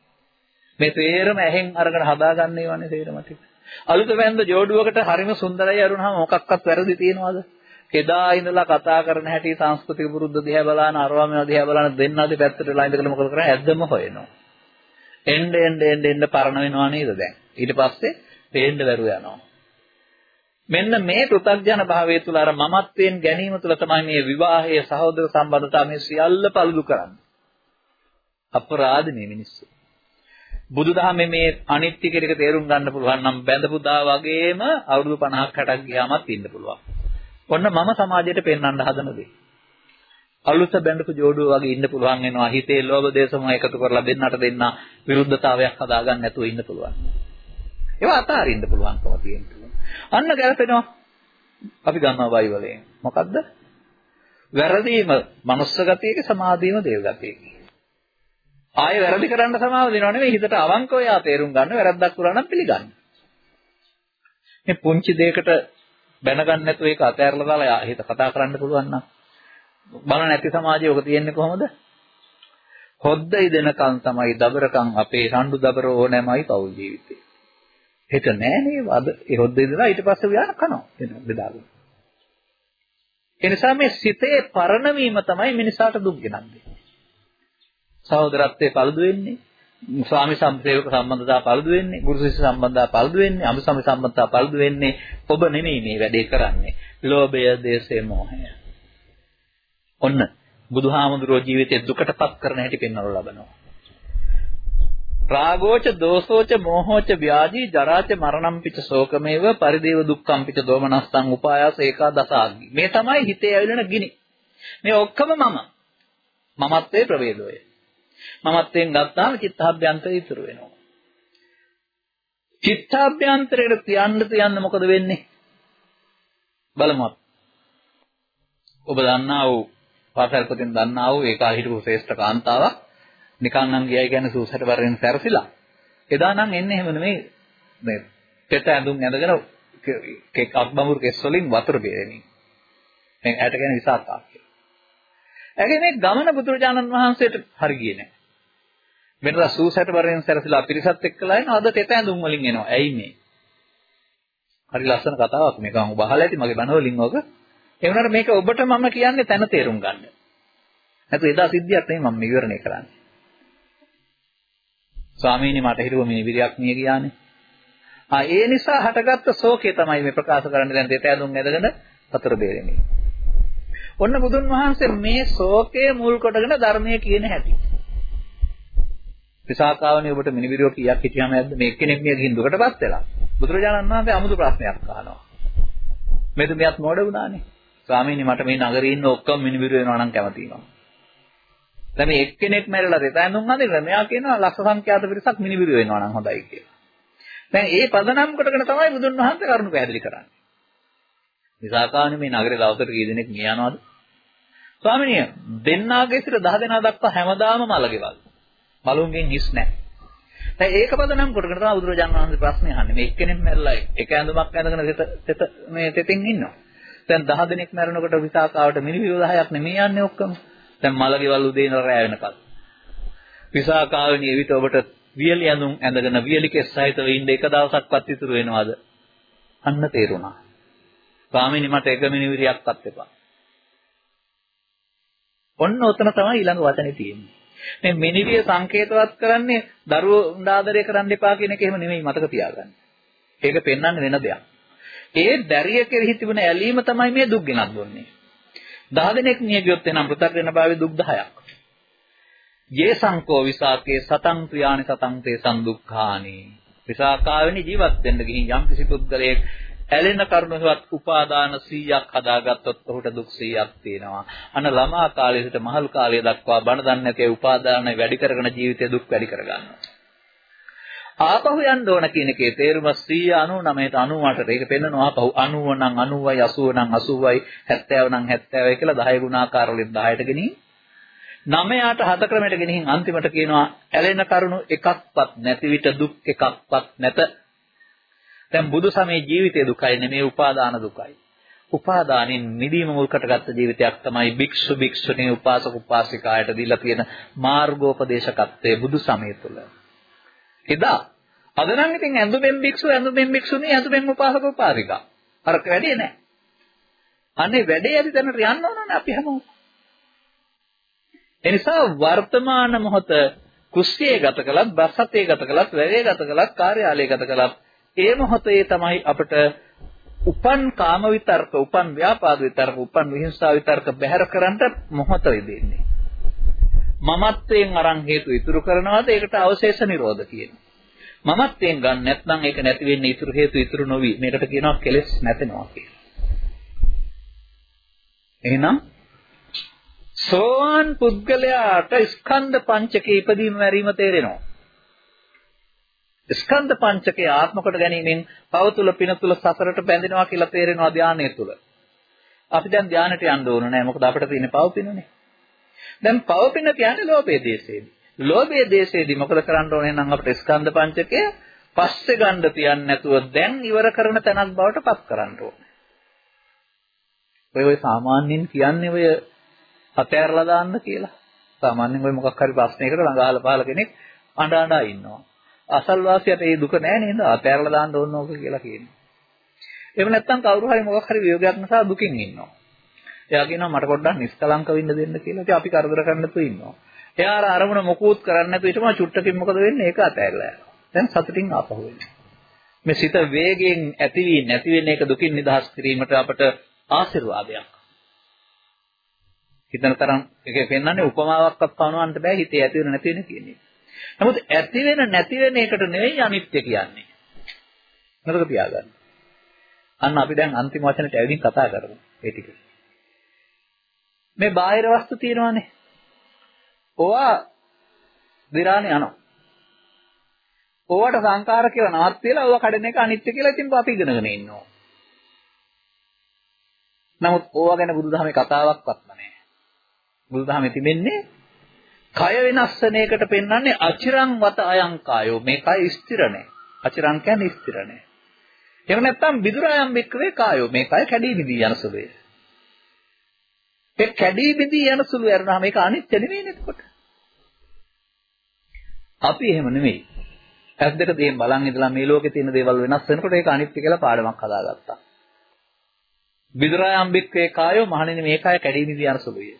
A: මේ තේරම ඇහෙන් අරගෙන හදාගන්න ඒවානේ තේරම ටික. අලුත වැන්ද ජෝඩුවකට හරිම සුන්දරයි අරුණාම මොකක්වත් වැරදි තියෙනවද? එදා ඉඳලා කතා කරන හැටි සංස්කෘතික පුරුද්ද දිහා බලන අරවා මේවා දිහා බලන දෙන්නාදී පැත්තට වෙලා ඉඳගෙන මොකද කරන්නේ? ඇද්දම හොයනවා. එන්න එන්න එන්න එන්න පරණ වෙනවා නේද දැන්? ඊට පස්සේ පේන්න බැරුව යනවා. මෙන්න මේ පෘථග්ජන භාවය තුළ අර මමත්වයෙන් ගැනීම තුළ තමයි මේ විවාහයේ සහෝදර සම්බන්ධතාව මේ සියල්ල පළුදු කරන්නේ. අපරාධ මේ මිනිස්සු. බුදුදහමේ මේ අනිත්‍ය කියන එක තේරුම් ගන්න පුළුවන් නම් බැඳපු දා වගේම අවුරුදු 50ක් 60ක් ගියාමත් ඉන්න පුළුවන්. ඔන්න මම සමාජයට පෙන්වන්න හදන දේ. අලුත බැඳපු ජෝඩුව වගේ ඉන්න පුළුවන් වෙනවා. හිතේ ලෝභ දේශ මොහ එකතු කරලා දෙන්නට දෙන්න විරුද්ධතාවයක් හදාගන්න නැතුව ඉන්න පුළුවන්. ඒවා අතාරින්න පුළුවන්කම තියෙනවා. අන්න ගැලපෙනවා. අපි ගන්නවා බයිබලයෙන්. මොකද්ද? වැරදීම මනුස්ස ගතියක සමාධියම දේව ගතියක. ආයේ වැරදි කරන්න සමාව දෙනව නෙවෙයි හිතට අවංකව යා තේරුම් ගන්න වැරද්දක් කරා නම් පිළිගන්න. මේ පුංචි දෙයකට බැනගන්න නැතුව ඒක අතෑරලා දාලා හිත කතා කරන්න පුළුවන් නම් බල නැති සමාජයේ ඔක තියෙන්නේ කොහොමද? හොද්දයි දෙනකන් තමයි දබරකම් අපේ රණ්ඩු දබර ඕනෑමයි පෞල් ජීවිතේ. හෙට නෑ නේද? අද ඒ හොද්දේ ඉඳලා ඊට පස්සේ ව්‍යාන කනවා. එන බෙදාගෙන. ඒ නිසා මේ සිතේ පරණ වීම තමයි මිනිසාට දුක් ගෙනන්නේ. සහෝදරත්වයේ පළුදු වෙන්නේ, ස්වාමි සම්ප්‍රේයක සම්බන්ධතාව පළුදු වෙන්නේ, ගුරු ශිෂ්‍ය සම්බන්ධතාව පළුදු වෙන්නේ, අමුසම සම්බන්ධතාව පළුදු වෙන්නේ ඔබ නෙමෙයි මේ වැඩේ කරන්නේ. ලෝභය, දේශය, මෝහය. ඔන්න බුදුහාමුදුරුවෝ ජීවිතේ දුකටපත් කරන හැටි පෙන්වනු ලබනවා. රාගෝච දෝසෝච මෝහෝච ව්‍යාධි ජරාච මරණම් පිච ශෝකමේව පරිදේව දුක්ඛම් පිච දෝමනස්සං උපායාස ඒකා දසාග්ගි මේ තමයි හිතේ ඇවිලෙන ගිනි. මේ ඔක්කොම මම. මමත්වයේ ප්‍රවේදෝය. මමත්වයෙන් ගත්තාම චිත්තාභ්‍යන්තරය ඉතුරු වෙනවා. චිත්තාභ්‍යන්තරයට තියන්න තියන්න මොකද වෙන්නේ? බලමු ඔබ දන්නා වූ පාසල්පතින් දන්නා වූ ඒ කාලේ හිටපු ශ්‍රේෂ්ඨ කාන්තාවක්. නිකන් නම් ගියයි කියන්නේ සූසට වරෙන් සැරසිලා. එදා නම් එන්නේ එහෙම නෙමෙයි මේ පෙත ඇඳුම් ඇඳගෙන කෙක් අක්බඹුරු කෙස් වලින් වතුර බේරෙමින්. මේ ඇයට කියන්නේ විසාකා කියලා. ඒකේ මේ ගමන බුදුරජාණන් වහන්සේට හරි ගියේ නැහැ. මෙතන සූසට වරෙන් සැරසිලා පිරිසත් එක්කලා එන අද තෙත ඇඳුම් වලින් එනවා. ඇයි මේ? හරි ලස්සන කතාවක් මේක මම බහලා ඇති මගේ බණවලින් ඔක. ඒ වුණාට මේක ඔබට මම කියන්නේ තැන තේරුම් ගන්න. නැතු එදා සිද්ධියක් නෙමෙයි මම විවරණය කරන්නේ. ස්වාමීනි මට හිතුව මේ විරියක් මිය ගියානේ. ආ ඒ නිසා හටගත්ත ශෝකය තමයි මේ ප්‍රකාශ කරන්න දැන් දෙත ඇඳුම් ඇදගෙන වතුර බේරෙන්නේ. ඔන්න බුදුන් වහන්සේ මේ ශෝකය මුල් කොටගෙන ධර්මයේ කියන හැටි. විසාකාවනේ ඔබට මිනිබිරියෝ කීයක් හිටියාම නැද්ද මේ කෙනෙක් මිය ගිහින් දුකටපත් වෙලා. බුදුරජාණන් වහන්සේ අමුතු ප්‍රශ්නයක් අහනවා. මෙතන මෙයත් මොඩ වුණානේ. ස්වාමීනි මට මේ නගරේ ඉන්න ඔක්කොම මිනිබිරියෝ වෙනවා නම් කැමතියි මම. දැන් මේ එක්කෙනෙක් මැරලා දෙතැනුම් අඳින්න මෙයා කියනවා ලක්ෂ සංඛ්‍යාත පිරිසක් මිනිබිරි වෙනවා නම් හොඳයි කියලා. දැන් ඒ පදනම් කොටගෙන තමයි බුදුන් වහන්සේ කරුණු පැහැදිලි කරන්නේ. විසාකානේ මේ නගරේ දවසට කී දෙනෙක් මිය යනවද? ස්වාමිනිය දෙන්නාගේ සිට 10 දෙනා දක්වා හැමදාම මලකෙවල්. මලුන්ගෙන් හිස් නැහැ. දැන් ඒක පදනම් කොටගෙන තමයි බුදුරජාණන් වහන්සේ ප්‍රශ්නේ අහන්නේ. මේ එක්කෙනෙක් මැරලා එක ඇඳුමක් ඇඳගෙන තෙත මේ තෙතෙන් ඉන්නවා. දැන් 10 දෙනෙක් මැරෙනකොට විසාකාවට මිනිබිරි 10ක් නෙමෙයි යන්නේ ඔක්කොම. දැන් මලගෙවල් උදේ ඉඳලා රැ වෙනකල්. විසාකාවනි එවිට ඔබට වියලි ඇඳුම් ඇඳගෙන වියලි කෙස් සහිතව ඉන්න එක දවසක්වත් ඉතුරු වෙනවද? අන්න තේරුණා. ස්වාමීනි මට එක මිනිවිරියක්වත් එපා. ඔන්න ඔතන තමයි ඊළඟ වචනේ තියෙන්නේ. මේ මිනිවිය සංකේතවත් කරන්නේ දරුවෝ ආදරය කරන්න එපා කියන එක එහෙම නෙමෙයි මතක තියාගන්න. ඒක පෙන්වන්නේ වෙන දෙයක්. ඒ දැරිය කෙරෙහි තිබුණ ඇලීම තමයි මේ දුක් ගෙනත් දුන්නේ. 10 දෙනෙක් මිය ගියොත් එනම් පෘථග්ජන භාවයේ දුක් 10ක්. යේ සංකෝ විසාකේ සතං ප්‍රියානි සතං තේ සම්දුක්ඛානි. විසාකාවෙනි ජීවත් වෙන්න ගිහින් යම් කිසි පුද්ගලයෙක් ඇලෙන කරුණුවත් උපාදාන 100ක් හදාගත්තොත් ඔහුට දුක් 100ක් තියෙනවා. අන ළමා කාලයේ සිට මහලු කාලය දක්වා බණ දන්නේ නැති උපාදාන වැඩි කරගෙන ජීවිතේ දුක් වැඩි කරගන්නවා. ආපහු යන්න ඕන කියන එකේ තේරුම 199ට 98ට ඒක පෙන්නනවා ආපහු 90 නම් 90යි 80 නම් 80යි 70 නම් 70යි කියලා 10 ගුණාකාර වලින් 10ට ගෙනින් 9ට 7 ක්‍රමයට ගෙනihin අන්තිමට කියනවා ඇලෙන කරුණු එකක්වත් නැති විට දුක් එකක්වත් නැත. දැන් බුදු සමේ ජීවිතයේ දුකයි නෙමේ උපාදාන දුකයි. උපාදානින් නිදීම මුල් කරගත්ත ජීවිතයක් තමයි භික්ෂු භික්ෂුණී උපාසක උපාසිකායට දීලා තියෙන මාර්ගෝපදේශකත්වයේ බුදු සමය තුළ. එදා අද නම් ඉතින් ඇඳුමෙන් භික්ෂු ඇඳුමෙන් භික්ෂුණී ඇඳුමෙන් උපාසක උපාසිකා. අර වැඩේ නැහැ. අනේ වැඩේ ඇති තැනට යන්න ඕනනේ අපි හැමෝම. එනිසා වර්තමාන මොහොත කුස්සියේ ගත කළත්, බස්සතේ ගත කළත්, වැවේ ගත කළත්, කාර්යාලයේ ගත කළත් ඒ මොහොතේ තමයි අපිට උපන් කාම විතර්ක, උපන් ව්‍යාපාද විතර්ක, උපන් විහිංසා විතර්ක බැහැර කරන්න මොහොත වෙදෙන්නේ. මමත්වයෙන් අරන් හේතු ඉතුරු කරනවාද ඒකට අවශේෂ නිරෝධ කියනවා. මමත්වයෙන් ගන්න නැත්නම් ඒක නැති වෙන්නේ ඉතුරු හේතු ඉතුරු නොවි. මේකට කියනවා කෙලෙස් නැතෙනවා කියලා. එහෙනම් සෝවාන් පුද්ගලයාට ස්කන්ධ පංචකේ ඉදීම මැරීම තේරෙනවා. ස්කන්ධ පංචකේ ආත්ම කොට ගැනීමෙන් පව තුල පින තුල සසරට බැඳෙනවා කියලා තේරෙනවා ධානය තුල. අපි දැන් ධානයට යන්න ඕන නෑ මොකද අපිට තියෙන පව පිනනේ. දැන් පව පින කියන්නේ ලෝභයේ දේශේදී. ලෝභයේ දේශේදී මොකද කරන්න ඕනේ නම් අපිට ස්කන්ධ පංචකය පස්සේ ගන්න තියන්නේ නැතුව දැන් ඉවර කරන තැනක් බවට පත් කරන්න ඕනේ. ඔය ඔය සාමාන්‍යයෙන් කියන්නේ ඔය අතෑරලා දාන්න කියලා. සාමාන්‍යයෙන් ඔය මොකක් හරි ප්‍රශ්නයකට ළඟාලා පහල කෙනෙක් අඬ අඬ ඉන්නවා. අසල්වාසියට ඒ දුක නැහැ නේද? අතෑරලා දාන්න ඕන ඕක කියලා කියනවා. එහෙම නැත්නම් කවුරු හරි මොකක් හරි වියෝගයක් නිසා දුකින් ඉන්නවා. එයා කියනවා මට පොඩ්ඩක් නිස්කලංක වෙන්න දෙන්න කියලා. ඉතින් අපි කරදර කරන්න නැතුව ඉන්නවා. එයා අර අරමුණ මොකුත් කරන්නේ නැතුව ඊටම චුට්ටකින් මොකද වෙන්නේ? ඒක අතෑරලා යනවා. දැන් සතුටින් ආපහු වෙනවා. මේ සිත වේගයෙන් ඇති වී නැති වෙන එක දුකින් නිදහස් කිරීමට අපට ආශිර්වාදයක්. හිතන තරම් ඒක පෙන්වන්නේ උපමාවක්වත් පනවන්න බෑ හිතේ ඇති වෙන නැති වෙන කියන්නේ. නමුත් ඇති වෙන නැති වෙන එකට නෙවෙයි අනිත්‍ය කියන්නේ. මතක තියාගන්න. අන්න අපි දැන් අන්තිම වචනට ඇවිදින් කතා කරමු. ඒ ටික. මේ බාහිර වස්තු තියෙනවානේ. ඕවා දිරානේ යනවා. ඕවට සංකාර කියලා නවත් තියලා ඕවා කඩන එක අනිත්‍ය කියලා ඉතින් අපි ඉගෙනගෙන ඉන්නවා. නමුත් ඕවා ගැන බුදුදහමේ කතාවක්වත් නැහැ. බුදුදහමේ තිබෙන්නේ කය වෙනස් වෙන එකට පෙන්වන්නේ අචිරං වත අයං කායෝ මේ කය ස්ථිර නැහැ. අචිරං කියන්නේ ස්ථිර නැහැ. එහෙම නැත්නම් විදුරායම් බික්කවේ කායෝ මේ කය කැඩී බිඳී යන සුළුය. ඒ කැඩී බිඳී යන සුළු යරනහම මේක අනිත්‍ය නෙවෙයි නේද අපි එහෙම නෙවෙයි. ඇස් දෙක දෙයෙන් බලන් ඉඳලා මේ ලෝකේ තියෙන දේවල් වෙනස් වෙනකොට ඒක අනිත්‍ය කියලා පාඩමක් හදාගත්තා. විදුරායම් බික්කවේ කායෝ මහණෙනි මේ කය කැඩී බිඳී යන සුළුය.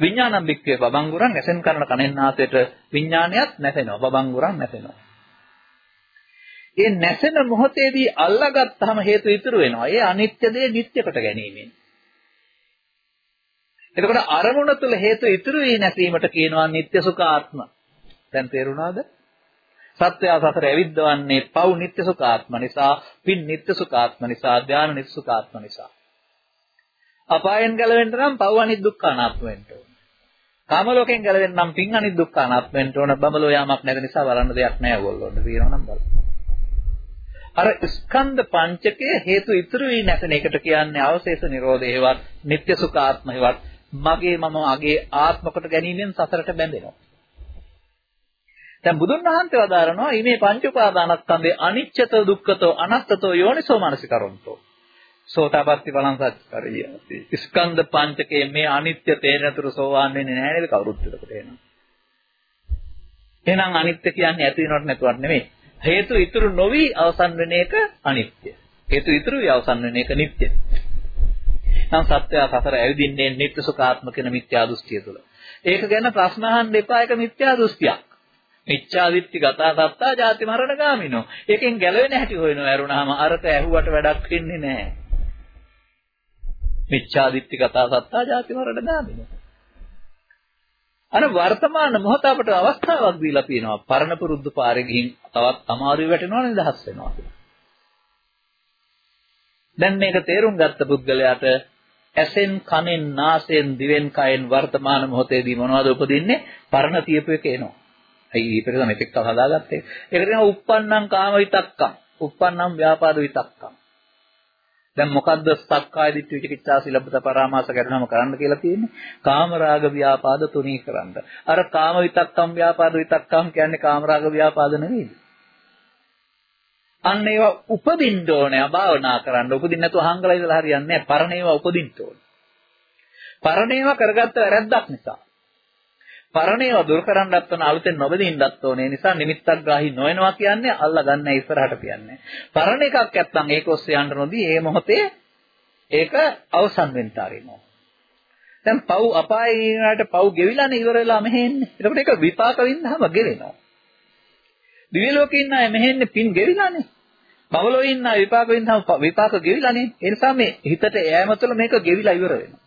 A: විඥානම් බික්කේ බබංගුරන් ඇසෙන් කරන කනෙන් නාසයට විඥානයත් නැසෙනවා බබංගුරන් නැසෙනවා. ඒ නැසෙන මොහොතේදී අල්ලාගත්තාම හේතු ඉතුරු වෙනවා. ඒ අනිත්‍ය දේ නිට්ටයකට ගැනීමෙන්. එතකොට අරමුණ තුල හේතු ඉතුරු වී නැසීමට කියනවා නිට්ටය සුඛාත්ම. දැන් තේරුණාද? සත්‍ය සතර ඇවිද්දවන්නේ පව් නිට්ටය සුඛාත්ම නිසා, පින් නිට්ටය සුඛාත්ම නිසා, ධාන නිට්ටය සුඛාත්ම නිසා. අපායෙන් ගැලවෙන්න නම් පව් අනිත් දුක්ඛ අනාත්ම වෙන්න ඕන. කාම ලෝකෙන් ගැලවෙන්න නම් පින් අනිත් දුක්ඛ අනාත්ම වෙන්න ඕන. බඹලෝ යාමක් නැති නිසා බලන්න දෙයක් නැහැ ඕගොල්ලොන්ට. තියෙනවා නම් බලන්න. අර ස්කන්ධ පංචකයේ හේතු ඉතුරු වී නැසෙන එකට කියන්නේ අවශේෂ නිරෝධේවත්, නিত্য සුඛාත්මේවත්, මගේ මම අගේ ආත්ම කොට ගැනීමෙන් සසරට බැඳෙනවා. දැන් බුදුන් වහන්සේ වදාරනවා මේ පංච උපාදානස්කන්ධේ අනිච්චතෝ දුක්ඛතෝ අනත්තතෝ යෝනිසෝ මනසිකරොන්තෝ සෝතාපට්ටි බලං සත්‍කරියති. ස්කන්ධ පංචකයේ මේ අනිත්‍ය තේරෙනතුරු සෝවාන් වෙන්නේ නැහැ නේද කවුරුත් එතකොට එනවා. එහෙනම් අනිත්‍ය කියන්නේ ඇති වෙනවට නැතුවක් නෙමෙයි. හේතු ඉතුරු නොවි අවසන් වෙන එක අනිත්‍ය. හේතු ඉතුරු වී අවසන් වෙන එක නිට්ටය. නම් සත්‍යය සසර ඇවිදින්නේ නිට්ටය සුඛාත්මක වෙන මිත්‍යා දෘෂ්ටිය තුළ. ඒක ගැන ප්‍රශ්න අහන්න එපා ඒක මිත්‍යා දෘෂ්ටියක්. මිච්ඡා දිට්ඨි ගතා සත්තා ජාති මරණ ගාමිනෝ. ඒකෙන් ගැලවෙන හැටි හොයනවා ඇරුණාම අරක ඇහුවට වැඩක් වෙන්නේ නැහැ. මිච්ඡා දිට්ඨි කතා සත්තා ජාති මරණ දාමින. අර වර්තමාන මොහොත අපට අවස්ථාවක් දීලා තියෙනවා. පරණ පුරුදු පාරේ ගිහින් තවත් අමාරුයි වැටෙනවා නිදහස් වෙනවා. දැන් මේක තේරුම් ගත්ත පුද්ගලයාට ඇසෙන් කනෙන් නාසයෙන් දිවෙන් කයෙන් වර්තමාන මොහොතේදී මොනවද උපදින්නේ? පරණ තියපු එක එනවා. ඇයි ඊපෙරද මෙතෙක් තව හදාගත්තේ? ඒකට කියනවා uppannam kama vitakkam. uppannam ව්‍යාපාද විතක්කම්. දැන් මොකද්ද සක්කාය දිට්ඨි විචිකිච්ඡා සිලබ්බත පරාමාස කරනම කරන්න කියලා තියෙන්නේ? කාමරාග ව්‍යාපාද තුනී කරන්න. අර කාම විතක්කම් ව්‍යාපාද විතක්කම් කියන්නේ කාමරාග ව්‍යාපාද නෙවෙයි. අන්න ඒවා උපදින්න ඕනේ භාවනා කරන්න. උපදින්න නැතුව අහංගලා ඉඳලා හරියන්නේ නැහැ. පරණ ඒවා උපදින්න ඕනේ. පරණ ඒවා කරගත්ත වැරද්දක් නිසා. පරණ ඒවා දුරු කරන්නත් ඕන අලුතෙන් නොබදින්නත් ඕනේ. නිසා නිමිත්තක් ගාහි නොයනවා කියන්නේ අල්ලා ගන්න ඉස්සරහට කියන්නේ. පරණ එකක් නැත්තම් ඒක ඔස්සේ යන්න නොදී ඒ මොහොතේ ඒක අවසන් වෙන්න ආරිනවා. දැන් පව් අපායේ ඉන්නට පව් ගෙවිලානේ ඉවර වෙලා මෙහෙ එන්නේ. එතකොට ඒක විපාක වින්දාම ගෙවෙනවා. දිව්‍ය ලෝකේ ඉන්න අය මෙහෙ එන්නේ පින් ගෙවිලානේ. බවලෝ ඉන්න විපාක වින්දාම විපාක ගෙවිලානේ. ඒ නිසා මේ හිතට ඈම තුළ මේක ගෙවිලා ඉවර වෙනවා.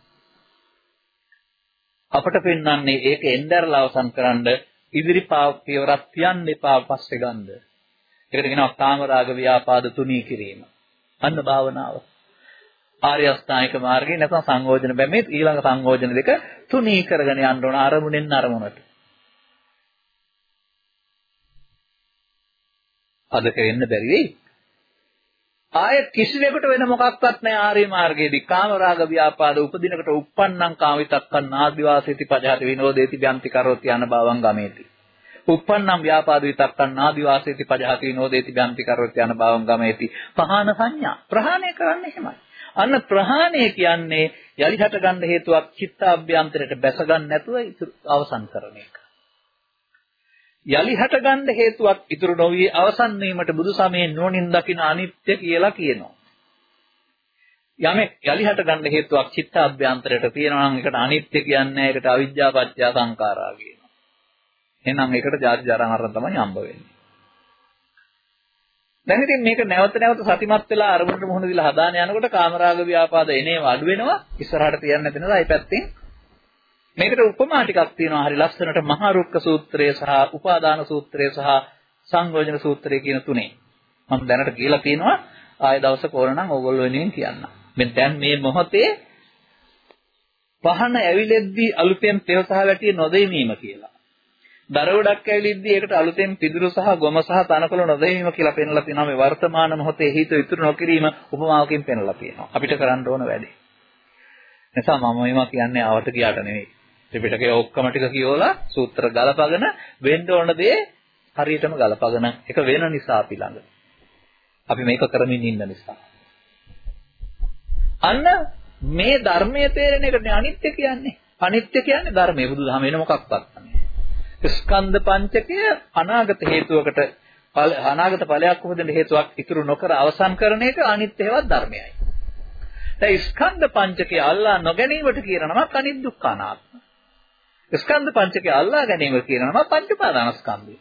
A: අපට පෙන්වන්නේ ඒක එnderලා අවසන් කරන්න ඉදිරි පියවරක් තියන්න එපා පස්සේ ගන්න. ඒකට කියනවා කාමරාග ව්‍යාපාද තුනී කිරීම. අන්න භාවනාව. ආර්ය අෂ්ටාංගික මාර්ගයේ නැත්නම් සංයෝජන බැමේ ඊළඟ සංයෝජන දෙක තුනී කරගෙන යන්න ඕන අරමුණෙන් අරමුණට. අද කෙරෙන්න බැරි වෙයි. ආය කිසිවෙකුට වෙන මොකක්වත් නැහැ ආර්ය මාර්ගයේදී. කාමරාග ව්‍යාපාද උපදිනකට uppannam කාමිතක්කන් ආදිවාසීති පජහති විනෝදේති බ්‍යන්ති කරෝති යන බවං ගමේති uppannam ව්‍යාපාද විතක්කන් ආදිවාසීති පජහති විනෝදේති බ්‍යන්ති කරෝති යන බවං ගමේති පහන සංඥා ප්‍රහාණය කරන්න එහෙමයි අන්න ප්‍රහාණය කියන්නේ යලි හට ගන්න හේතුවක් චිත්තාභ්‍යන්තරයට බැස ගන්න නැතුව අවසන් කරන එක. යලි හටගන්න හේතුවක් ඉතුරු නොවි අවසන් වීමට බුදු සමයේ නුවණින් දකින අනිත්‍ය කියලා කියනවා. යමෙක් යලි හටගන්න හේතුවක් චිත්ත අභ්‍යන්තරයට තියෙනවා නම් ඒකට අනිත්‍ය කියන්නේ ඒකට අවිජ්ජා පත්‍ය සංඛාරා කියනවා. එහෙනම් ඒකට ජාති ජරා මරණ තමයි හම්බ වෙන්නේ. දැන් ඉතින් මේක නැවත නැවත සතිමත් වෙලා අරමුණට මුහුණ දීලා හදාන යනකොට කාමරාග ව්‍යාපාද එනේව අඩු වෙනවා ඉස්සරහට තියන්න නැති නිසා ඒ පැත්තෙන් මේකට උපමා ටිකක් තියෙනවා හරි ලස්සනට මහා රුක්ක සූත්‍රය සහ උපාදාන සූත්‍රය සහ සංයෝජන සූත්‍රය කියන තුනේ. මම දැනට කියලා තියෙනවා ආය දවසක ඕන නම් ඕගොල්ලෝ වෙනුවෙන් කියන්න. මෙන්න දැන් මේ මොහොතේ පහන ඇවිලෙද්දී අලුතෙන් තෙව සහ වැටිය නොදෙමීම කියලා. දරවඩක් ඇවිලිද්දී ඒකට අලුතෙන් පිදුරු සහ ගොම සහ තනකොළ නොදෙමීම කියලා පෙන්වලා තියෙනවා මේ වර්තමාන මොහොතේ හිත ඉතුරු නොකිරීම උපමාවකින් පෙන්වලා තියෙනවා. අපිට කරන්න ඕන වැඩේ. නිසා මම මේවා කියන්නේ ආවට කියාට නෙවෙයි. ත්‍රිපිටකයේ ඔක්කොම ටික කියවලා සූත්‍ර ගලපගෙන වෙන්න ඕන දේ හරියටම ගලපගෙන එක වෙන නිසා අපි ළඟ. අපි මේක කරමින් ඉන්න නිසා. අන්න මේ ධර්මයේ තේරෙන එකනේ අනිත්‍ය කියන්නේ. අනිත්‍ය කියන්නේ ධර්මයේ බුදුදහම වෙන මොකක්වත් නැහැ. ස්කන්ධ පංචකය අනාගත හේතුවකට අනාගත ඵලයක් උපදින හේතුවක් ඉතුරු නොකර අවසන් කරන එක අනිත්‍යවත් ධර්මයයි. දැන් ස්කන්ධ පංචකය අල්ලා නොගැනීමට කියන නමක් අනිත් දුක්ඛ අනාත්ම. ස්කන්ධ පංචකය අල්ලා ගැනීම කියනවා නම් පංච උපාදානස්කන්ධය.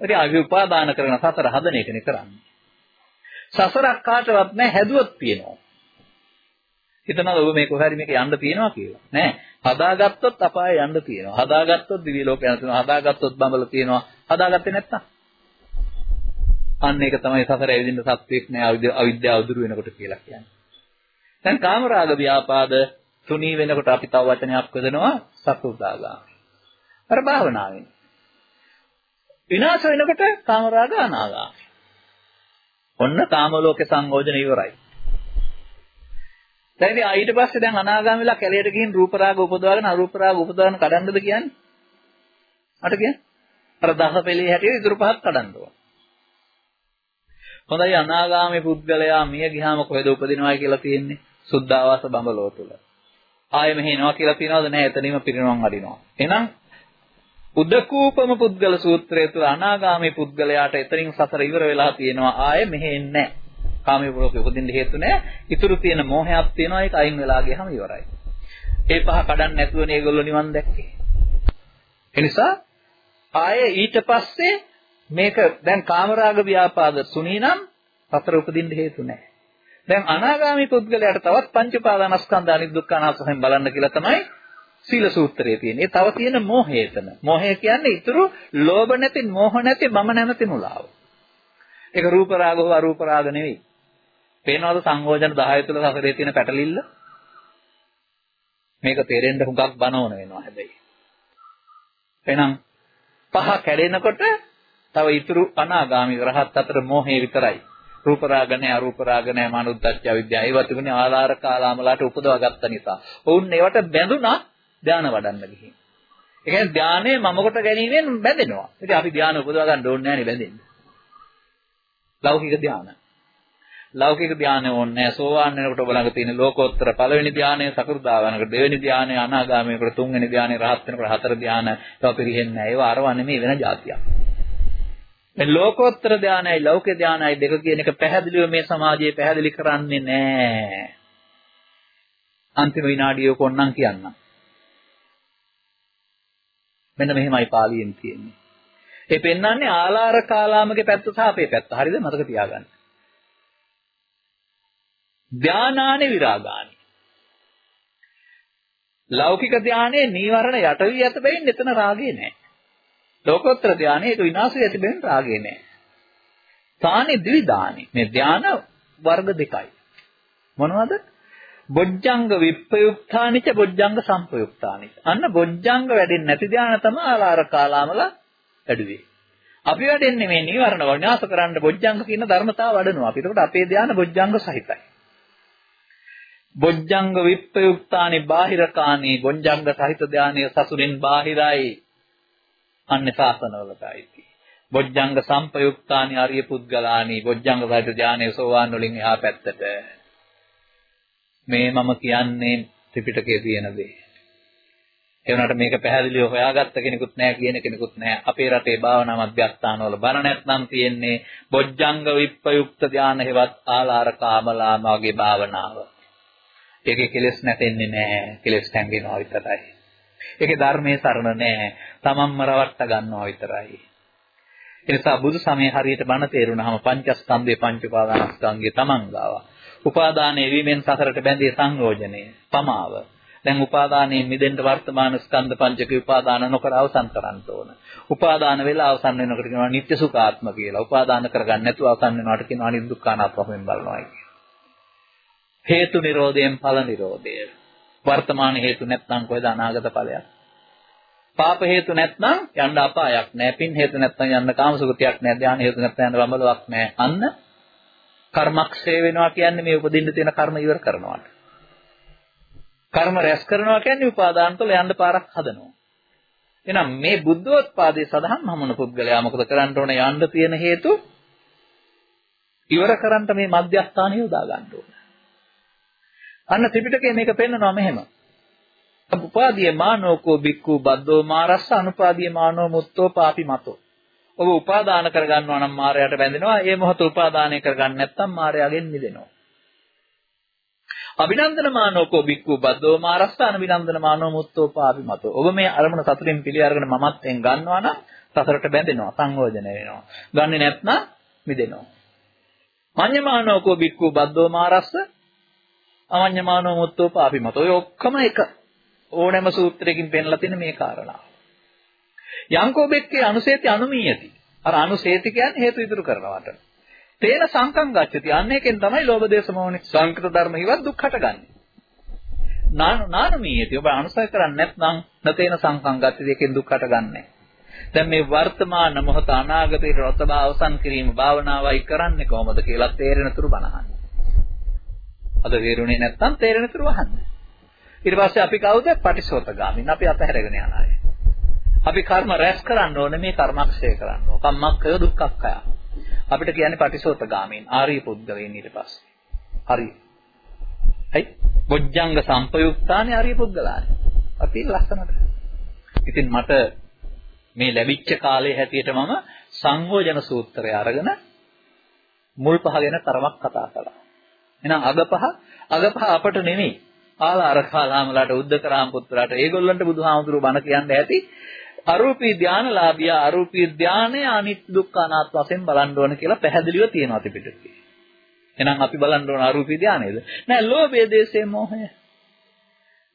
A: ඉතින් අපි උපාදාන කරන සතර හදන එකනේ කරන්නේ. සසරක් කාටවත් නැහැ හැදුවොත් තියෙනවා. හිතනවා ඔබ මේ කොහරි මේක යන්න තියෙනවා කියලා. නෑ. හදාගත්තොත් අපාය යන්න තියෙනවා. හදාගත්තොත් දිවි ලෝක යන්න තියෙනවා. හදාගත්තොත් බඹල තියෙනවා. හදාගත්තේ නැත්තම්. අන්න ඒක තමයි සසර ඇවිදින්න සත්‍යෙක් නෑ අවිද්‍යාව දුරු වෙනකොට කියලා කියන්නේ. දැන් කාමරාග ව්‍යාපාද තුනී වෙනකොට අපි තව වචනයක් යොදනවා සතුදාගාමී. අර භාවනාවෙන්. විනාශ වෙනකොට කාමරාග අනාගාමී. ඔන්න කාම ලෝකේ සංයෝජන ඉවරයි. දැන් ඉතින් ඊට පස්සේ දැන් අනාගාමීලා කැලේට ගිහින් රූප රාග උපදවාගෙන අරූප රාග උපදවන කඩන්නද කියන්නේ? අට කියන්නේ? අර දහපෙළේ හැටියට ඉතුරු පහක් කඩන්න ඕන. හොඳයි අනාගාමී පුද්ගලයා මිය ගියාම කොහෙද උපදිනවයි කියලා තියෙන්නේ? සුද්ධාවාස බඹලෝ තුල. ආයෙ මෙහෙ එනවා කියලා තියනවද නැහැ එතනින්ම පිරිනවම් අරිනවා එහෙනම් උදකූපම පුද්ගල සූත්‍රය තුළ අනාගාමී පුද්ගලයාට එතනින් සසර ඉවර වෙලා තියෙනවා. ආයෙ මෙහෙ එන්නේ නැහැ කාමයේ පුරෝක උපදින්න හේතු නැහැ ඉතුරු තියෙන මෝහයක් තියෙනවා. ඒක අයින් වෙලා ගියහම ඉවරයි. ඒ පහ කඩන්න නැතුවනේ ඒගොල්ලෝ නිවන් දැක්කේ. එනිසා ආයෙ ඊට පස්සේ මේක දැන් කාමරාග ව්‍යාපාද සුනීනම් සතර උපදින්න හේතු නැහැ දැන් අනාගාමී පුද්ගලයාට තවත් පංච උපාදානස්කන්ධ අනිදුක්ඛ අනාත්මයෙන් බලන්න කියලා තමයි සීල සූත්‍රයේ තියෙන්නේ. ඒ තව තියෙන මෝහය එතන. මෝහය කියන්නේ ඊතුරු ලෝභ නැති, මෝහ නැති, මම නැමැති මුලාව. ඒක රූප රාග හෝ අරූප රාග නෙවෙයි. පේනවද සංයෝජන 10 තුල සසරේ තියෙන පැටලිල්ල? මේක තේරෙන්න හුඟක් බනවන වෙනවා හැබැයි. එහෙනම් පහ කැඩෙනකොට තව ඊතුරු අනාගාමී රහත් අතර මෝහය විතරයි. රූප රාග නැහැ අරූප රාග නැහැ මනුද්දච්ච අවිද්‍යාව. ඒවා තිබුණේ ආලාර කාලාමලාට උපදවා ගත්ත නිසා. ඔවුන් ඒවට බැඳුනා ධාන වඩන්න ගිහින්. ඒ කියන්නේ ධානය මම කොට ගැනීමෙන් බැඳෙනවා. ඉතින් අපි ධාන උපදවා ගන්න ඕනේ නැහැ නේ බැඳෙන්නේ. ලෞකික ධාන. ලෞකික ධානය ඕනේ නැහැ. සෝවාන් වෙනකොට ඔබ ළඟ තියෙන ලෝකෝත්තර පළවෙනි ධානය සකෘදාවනකට දෙවෙනි ධානය අනාගාමීකට තුන්වෙනි ධානය රහත් වෙනකොට හතර ධාන ඒවා පිරෙන්නේ නැහැ. ඒවා අරව නෙමෙයි වෙන જાතියක්. මේ ලෝකෝත්තර ධානයයි ලෞකික ධානයයි දෙක කියන එක පැහැදිලිව මේ සමාජයේ පැහැදිලි කරන්නේ නැහැ. අන්තිම විනාඩිය කොන්නම් කියන්නම්. මෙන්න මෙහෙමයි පාලියෙන් තියෙන්නේ. ඒ පෙන්වන්නේ ආලාර කාලාමගේ පැත්ත සහ අපේ පැත්ත. හරිද? මතක තියාගන්න. ධානානි විරාගානි. ලෞකික ධානයේ නීවරණ යට වී ඇත බැවින් එතන රාගේ නැහැ. ලෝකෝත්තර ධානයේ ඒක විනාශ වී ඇති බැවින් රාගේ නැහැ. තානි ද්විදානි. මේ ධාන වර්ග දෙකයි. මොනවද? බොජ්ජංග විප්පයුක්තානිච බොජ්ජංග සම්පයුක්තානිච. අන්න බොජ්ජංග වැඩෙන්නේ නැති ධානය තමයි ආලාර කාලාමල වැඩුවේ. අපි වැඩෙන්නේ මේ නීවරණ විනාශ කරන්න බොජ්ජංග කියන ධර්මතාව වඩනවා. අපි ඒකට අපේ ධාන බොජ්ජංග සහිතයි. බොජ්ජංග විප්පයුක්තානි බාහිරකානි බොජ්ජංග සහිත ධානය සසුරින් බාහිරයි. අන්නේ ශාසනවලටයි. බොජ්ජංග සම්පයුක්තානි ආර්ය පුද්ගලානි බොජ්ජංග සහිත ධානය සෝවාන් වලින් එහා පැත්තට මේ මම කියන්නේ ත්‍රිපිටකයේ තියෙන දේ. ඒ වුණාට මේක පැහැදිලිව හොයාගත්ත කෙනෙකුත් නැහැ කියන කෙනෙකුත් නැහැ. අපේ රටේ භාවනා මධ්‍යස්ථානවල බණ නැත්නම් තියෙන්නේ බොජ්ජංග විප්පයුක්ත ධාන හේවත් ආලාර කාමලාම වගේ භාවනාව. ඒකේ කෙලෙස් නැතෙන්නේ නැහැ. කෙලෙස් හැංගෙනවා විතරයි. ඒකේ ධර්මයේ සරණ නැහැ. තමන්ම රවට්ට ගන්නවා විතරයි. ඒ නිසා බුදු සමයේ හරියට බණ තේරුණාම පංචස්කන්ධේ පංච උපාදානස්කන්ධේ තමන් ගාවා. උපාදානයේ වීමෙන් සසරට බැඳී සංයෝජනය පමාව දැන් උපාදානයේ මිදෙන්න වර්තමාන ස්කන්ධ පංචක උපාදාන නොකර අවසන් කරන්න ඕන උපාදාන වෙලා අවසන් වෙනකොට කියනවා නිත්‍ය සුඛාත්ම කියලා උපාදාන කරගන්න නැතුව අවසන් වෙනවට කියනවා අනිත් දුක්ඛානාත්මයෙන් බලනවා හේතු නිරෝධයෙන් ඵල නිරෝධය වර්තමාන හේතු නැත්නම් කොහෙද අනාගත ඵලයක් පාප හේතු නැත්නම් යන්න අපායක් නැහැ පින් හේතු නැත්නම් යන්න කාමසුගතියක් නැහැ ධාන හේතු නැත්නම් යන්න වමලවක් නැහැ අන්න කර්මක්ෂය වෙනවා කියන්නේ මේ උපදින්න තියෙන කර්ම ඉවර කරනවාට. කර්ම රැස් කරනවා කියන්නේ උපාදාන තුළ යන්න පාරක් හදනවා. එහෙනම් මේ බුද්ධෝත්පාදයේ සඳහන් මමන පුද්ගලයා මොකද කරන්න ඕන යන්න තියෙන හේතු ඉවර කරන්න මේ මධ්‍යස්ථානිය යොදා ගන්න ඕන. අන්න ත්‍රිපිටකයේ මේක පෙන්නනවා මෙහෙම. උපාදීය මානෝකෝ බික්කු බද්දෝ මාරස්ස අනුපාදීය මානෝ මුත්තෝ පාපි මතෝ ඔබ උපාදාන කරගන්නවා නම් මායයට බැඳෙනවා. ඒ මොහොත උපාදානය කරගන්න නැත්නම් මායයෙන් මිදෙනවා. අභිනන්දන මානෝකෝ බික්කු බද්දෝ මාරස්ථාන අභිනන්දන මානෝ මුත්තෝ පාපිමතෝ. ඔබ මේ අරමුණ සතුටින් පිළි අරගෙන මමත්ෙන් ගන්නවා නම් සසරට බැඳෙනවා, සංයෝජන වෙනවා. ගන්නෙ නැත්නම් මිදෙනවා. මඤ්ඤමානෝකෝ බික්කු බද්දෝ මාරස්ස අමඤ්ඤමානෝ මුත්තෝ පාපිමතෝ. ඔය ඔක්කොම එක ඕනෑම සූත්‍රයකින් පෙන්ලා තියෙන මේ කාරණා. යංකෝ බෙක්කේ අනුසේති අනුමීයති. අර අනුසේති කියන්නේ හේතු ඉදිරි කරනවට. තේන සංකම් ගච්ඡති. අන්න එකෙන් තමයි ලෝභ දේශ මොහොනේ සංකෘත ධර්ම හිවත් දුක් හටගන්නේ. නානුමීයති. ඔබ අනුසය කරන්නේ නැත්නම් නතේන සංකම් ගච්ඡති එකෙන් දුක් හටගන්නේ. දැන් මේ වර්තමාන මොහොත අනාගතයට රතබා අවසන් කිරීම භාවනාවයි කරන්නේ කොහොමද කියලා තේරෙන තුරු බනහන්න. අද තේරුනේ නැත්නම් තේරෙන තුරු වහන්න. ඊට පස්සේ අපි කවුද? පටිසෝතගාමින්. අපි අතහැරගෙන යන අය. අපි කර්ම රැස් කරන්න ඕනේ මේ කර්මක්ෂය කරන්න ඕන. කම්මක්ඛය දුක්ඛක්ඛය. අපිට කියන්නේ පටිසෝතගාමීන් ආර්ය පුද්ගලයන් ඊට පස්සේ. හරි. හයි. බොජ්ජංග සම්පයුක්තානේ ආර්ය පුද්ගලානේ. අපි ලස්සනට. ඉතින් මට මේ ලැබිච්ච කාලේ හැටියට මම සංයෝජන සූත්‍රය අරගෙන මුල් පහ ගැන තරමක් කතා කළා. එහෙනම් අග පහ අග පහ අපට නෙමෙයි. ආලාර කාලාමලාට උද්දකරාම පුත්‍රාට ඒගොල්ලන්ට බුදුහාමුදුරුවෝ බණ කියන්න ඇති අරූපී ධානලාභියා අරූපී ධානය අනිත්‍ය දුක්ඛ අනාත්ම වශයෙන් බලන්න ඕන කියලා පැහැදිලිව තියෙනවා ත්‍රිපිටකයේ. එහෙනම් අපි බලන්න ඕන අරූපී ධානයද? නෑ ලෝභය, දේශය, මොහය.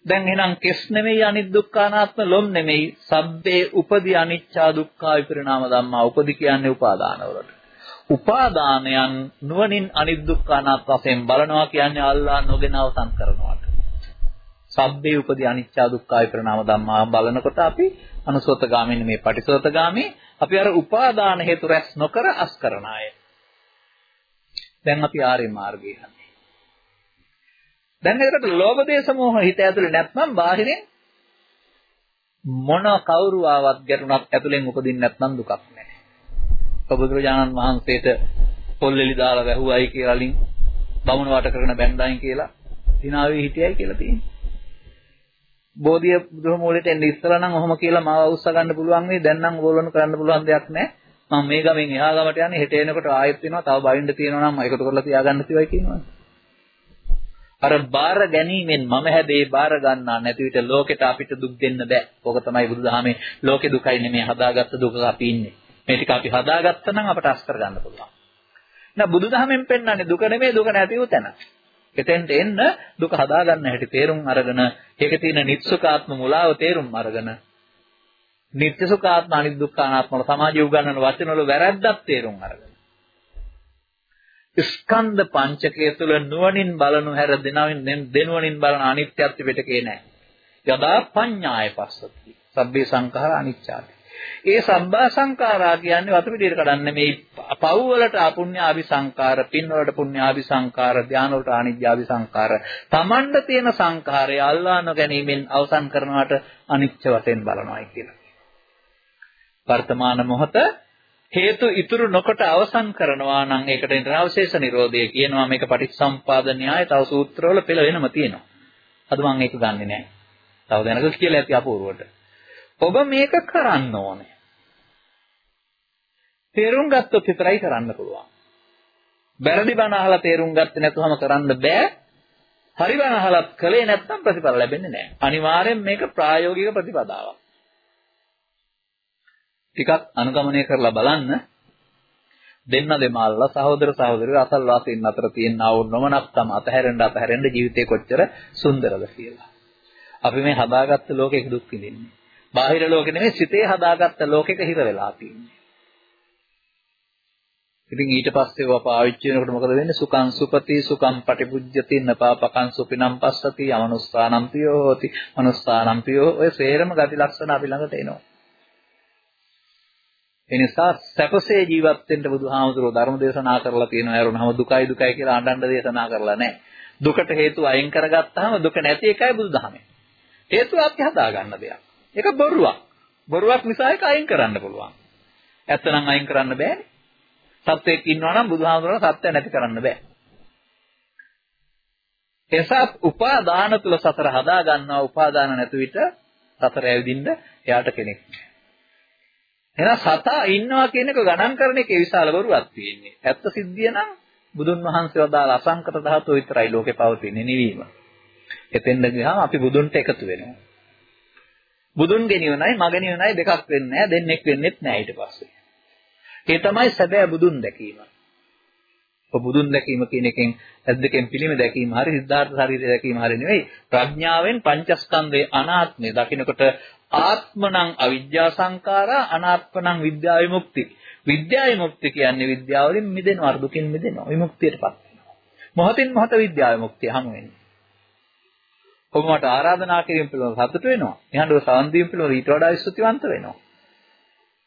A: දැන් එහෙනම් කෙස් නෙමෙයි අනිත්‍ය දුක්ඛ අනාත්ම ලොම් නෙමෙයි. සබ්බේ උපදී අනිච්චා දුක්ඛා විපරිණාම ධම්මා. උපදී කියන්නේ උපාදානවලට. උපාදානයන් නුවණින් අනිත්‍ය දුක්ඛ අනාත්ම වශයෙන් බලනවා කියන්නේ අල්ලා නොගෙන අවසන් කරනවාට. සබ්බේ උපදී අනිච්චා දුක්ඛා විපරිණාම ධම්මා බලනකොට අපි අනුසෝතගාමීන් මේ පටිසෝතගාමී අපි අර උපාදාන හේතු රැස් නොකර අස් කරන අය. දැන් අපි ආර්ය මාර්ගයේ යන්නේ. දැන් ඒකට ලෝභ දේශ මොහ හිත ඇතුලේ නැත්නම් බාහිරින් මොන කවුරු ආවත් ගැටුණක් ඇතුලෙන් උපදින්න නැත්නම් දුකක් නැහැ. බුදුරජාණන් වහන්සේට පොල්ලෙලි දාලා වැහුවයි කියලා ලින් බමුණ වට කරගෙන බැන්දායින් කියලා දිනාවේ හිටියයි කියලා තියෙනවා. බෝධිය බුදුම මූලෙට එන්න ඉස්සලා නම් ඔහොම කියලා මාව අවුස්ස ගන්න පුළුවන් වෙයි. දැන් නම් ඕගොල්ලොන්ට කරන්න පුළුවන් දෙයක් නැහැ. මම මේ ගමෙන් එහා ගමට යන්නේ හෙට එනකොට ආයෙත් වෙනවා. තව බයින්ද තියෙනවා නම් එකතු කරලා තියාගන්න තියවයි කියනවා. අර බාර ගැනීමෙන් මම හැදේ බාර ගන්නා නැති විට ලෝකෙට අපිට දුක් දෙන්න බෑ. ඕක තමයි බුදුදහමේ ලෝකේ දුකයි නෙමෙයි හදාගත්ත දුක අපි ඉන්නේ. මේ ටික අපි හදාගත්තා නම් අපට අස් කර ගන්න පුළුවන්. නෑ බුදුදහමෙන් පෙන්වන්නේ දුක නෙමෙයි දුක නැති උතන. එතෙන්ට එන්න දුක හදාගන්න හැටි තේරුම් අරගෙන ඒකේ තියෙන නිත්සුකාත්ම මුලාව තේරුම් අරගෙන නිත්‍යසුකාත්ම අනිත් දුක්ඛානාත්ම සමාජය උගන්වන වචන වල වැරැද්දක් තේරුම් අරගෙන ස්කන්ධ පංචකය තුළ නුවණින් බලනු හැර දෙනවින් දෙනුවණින් බලන අනිත්‍යත්ව පිටකේ නැහැ. යදා පඤ්ඤාය පස්සති. සබ්බේ සංඛාර අනිච්චාති. ඒ සබ්බා සංඛාරා කියන්නේ වතු පිටියට කඩන්නේ මේ පව් වලට අපුඤ්ඤ ආවි සංඛාර, පින් වලට පුඤ්ඤ ආවි සංඛාර, ධාන වලට අනිජ්ජ ආවි සංඛාර. තමන්ට තියෙන සංඛාරය අල්ලා නොගැනීමෙන් අවසන් කරනවට අනිච්ච වශයෙන් බලනවායි කියලා. වර්තමාන මොහොත හේතු ඉතුරු නොකොට අවසන් කරනවා නම් ඒකට නිර්වශේෂ නිරෝධය කියනවා මේක පටිච්චසම්පාද න්‍යාය තව සූත්‍රවල පෙළ වෙනම තියෙනවා. අද මම ඒක ගන්නෙ නෑ. තව දැනග කියලා ඇති අපූර්වට. ඔබ මේක කරන්න ඕනේ. තේරුම් ගත්තොත් විතරයි කරන්න පුළුවන්. වැරදි බණ අහලා තේරුම් ගත්තේ නැතුවම කරන්න බෑ. හරි බණ අහලත් කලේ නැත්නම් ප්‍රතිඵල ලැබෙන්නේ නැහැ. අනිවාර්යෙන් මේක ප්‍රායෝගික ප්‍රතිපදාවක්. ටිකක් අනුගමනය කරලා බලන්න දෙන්න දෙමාල්ලා සහෝදර සහෝදරියෝ අසල්වාසීන් අතර තියෙන ආ වූ නොමනක්කම අතහැරෙන්න අතහැරෙන්න ජීවිතේ කොච්චර සුන්දරද කියලා. අපි මේ හදාගත්ත ලෝකයක දුක් විඳින්නේ. බාහිර ලෝකෙ නෙමෙයි සිතේ හදාගත්ත ලෝකෙක හිර වෙලා තියෙන්නේ. ඉතින් ඊට පස්සේ ඒවා පාවිච්චි වෙනකොට මොකද වෙන්නේ? සුඛං සුපති සුඛං පටිපුජ්ජති නපාපකං සුපිනම් පස්සති යමනුස්සානම් පියෝ හෝති. මනුස්සානම් පියෝ ඔය සේරම ගති ලක්ෂණ අපි ළඟට එනවා. ඒ නිසා සැපසේ ජීවත් වෙන්න බුදුහාමුදුරුවෝ ධර්ම දේශනා කරලා තියෙනවා. ඒරුණම දුකයි දුකයි කියලා අඬන්න දේශනා කරලා නැහැ. දුකට හේතු අයින් කරගත්තාම දුක නැති එකයි බුදුදහමේ. හේතුව අපි හදාගන්න දෙයක්. ඒක බොරුවක්. බොරුවක් නිසා ඒක අයින් කරන්න පුළුවන්. ඇත්ත නම් අයින් කරන්න බෑනේ. සත්‍යයක් ඉන්නවා නම් බුදුහාමුදුරන සත්‍ය නැති කරන්න බෑ. එසත් උපාදාන තුල සතර හදා ගන්නවා උපාදාන නැති විට සතර ඇවිදින්න එයාට කෙනෙක් නෑ. එහෙනම් සතා ඉන්නවා කියන එක ගණන් කරන එකේ විශාල බරුවක් තියෙන්නේ. ඇත්ත සිද්ධිය නම් බුදුන් වහන්සේ වදාළ අසංකත ධාතුව විතරයි ලෝකේ පවතින්නේ නිවීම. එතෙන්ද ගියාම අපි බුදුන්ට එකතු වෙනවා. බුදුන් ගෙනියුණයි මගෙනියුණයි දෙකක් වෙන්නේ නැහැ දෙන්නෙක් වෙන්නෙත් නැහැ ඊට පස්සේ. ඒ තමයි සැබෑ බුදුන් දැකීම. ඔබ බුදුන් දැකීම කියන එකෙන් ඇද්දකින් පිළිම දැකීම හරි සිද්ධාර්ථ ශරීරය දැකීම හරි නෙවෙයි ප්‍රඥාවෙන් පංචස්කන්ධයේ අනාත්මය දකිනකොට ආත්මණං අවිද්‍යා සංඛාරා අනාත්මණං විද්‍යා විමුක්ති. විද්‍යා විමුක්ති කියන්නේ විද්‍යාවලින් මිදෙනවා දුකින් මිදෙනවා විමුක්තියටපත් වෙනවා. මොහොතින් මොහොත විද්‍යා විමුක්තිය හමු වෙන්නේ. ඔබ මට ආරාධනා කිරීම පිළිබඳව සතුට වෙනවා. එහඬව සවන් දීම පිළිබඳව ඊට වඩා ස්තුතිවන්ත වෙනවා.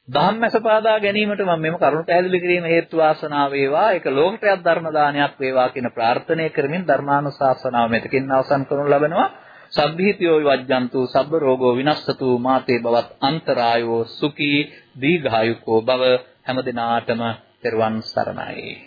A: ධම්මස පාදා ගැනීමට මම මෙම කරුණ පැහැදිලි කිරීම හේතු වාසනා වේවා. ඒක ලෝකප්‍රයත් ධර්ම දානයක් වේවා කියන ප්‍රාර්ථනා කරමින් ධර්මානුශාසනාව මෙතකින් අවසන් කරනු ලබනවා. සබ්බීතියෝ විවජ්ජන්තු සබ්බ රෝගෝ විනස්සතු මාතේ බවත් අන්තරායෝ සුඛී දීඝායුකෝ භව හැම දිනාටම තෙරුවන් සරණයි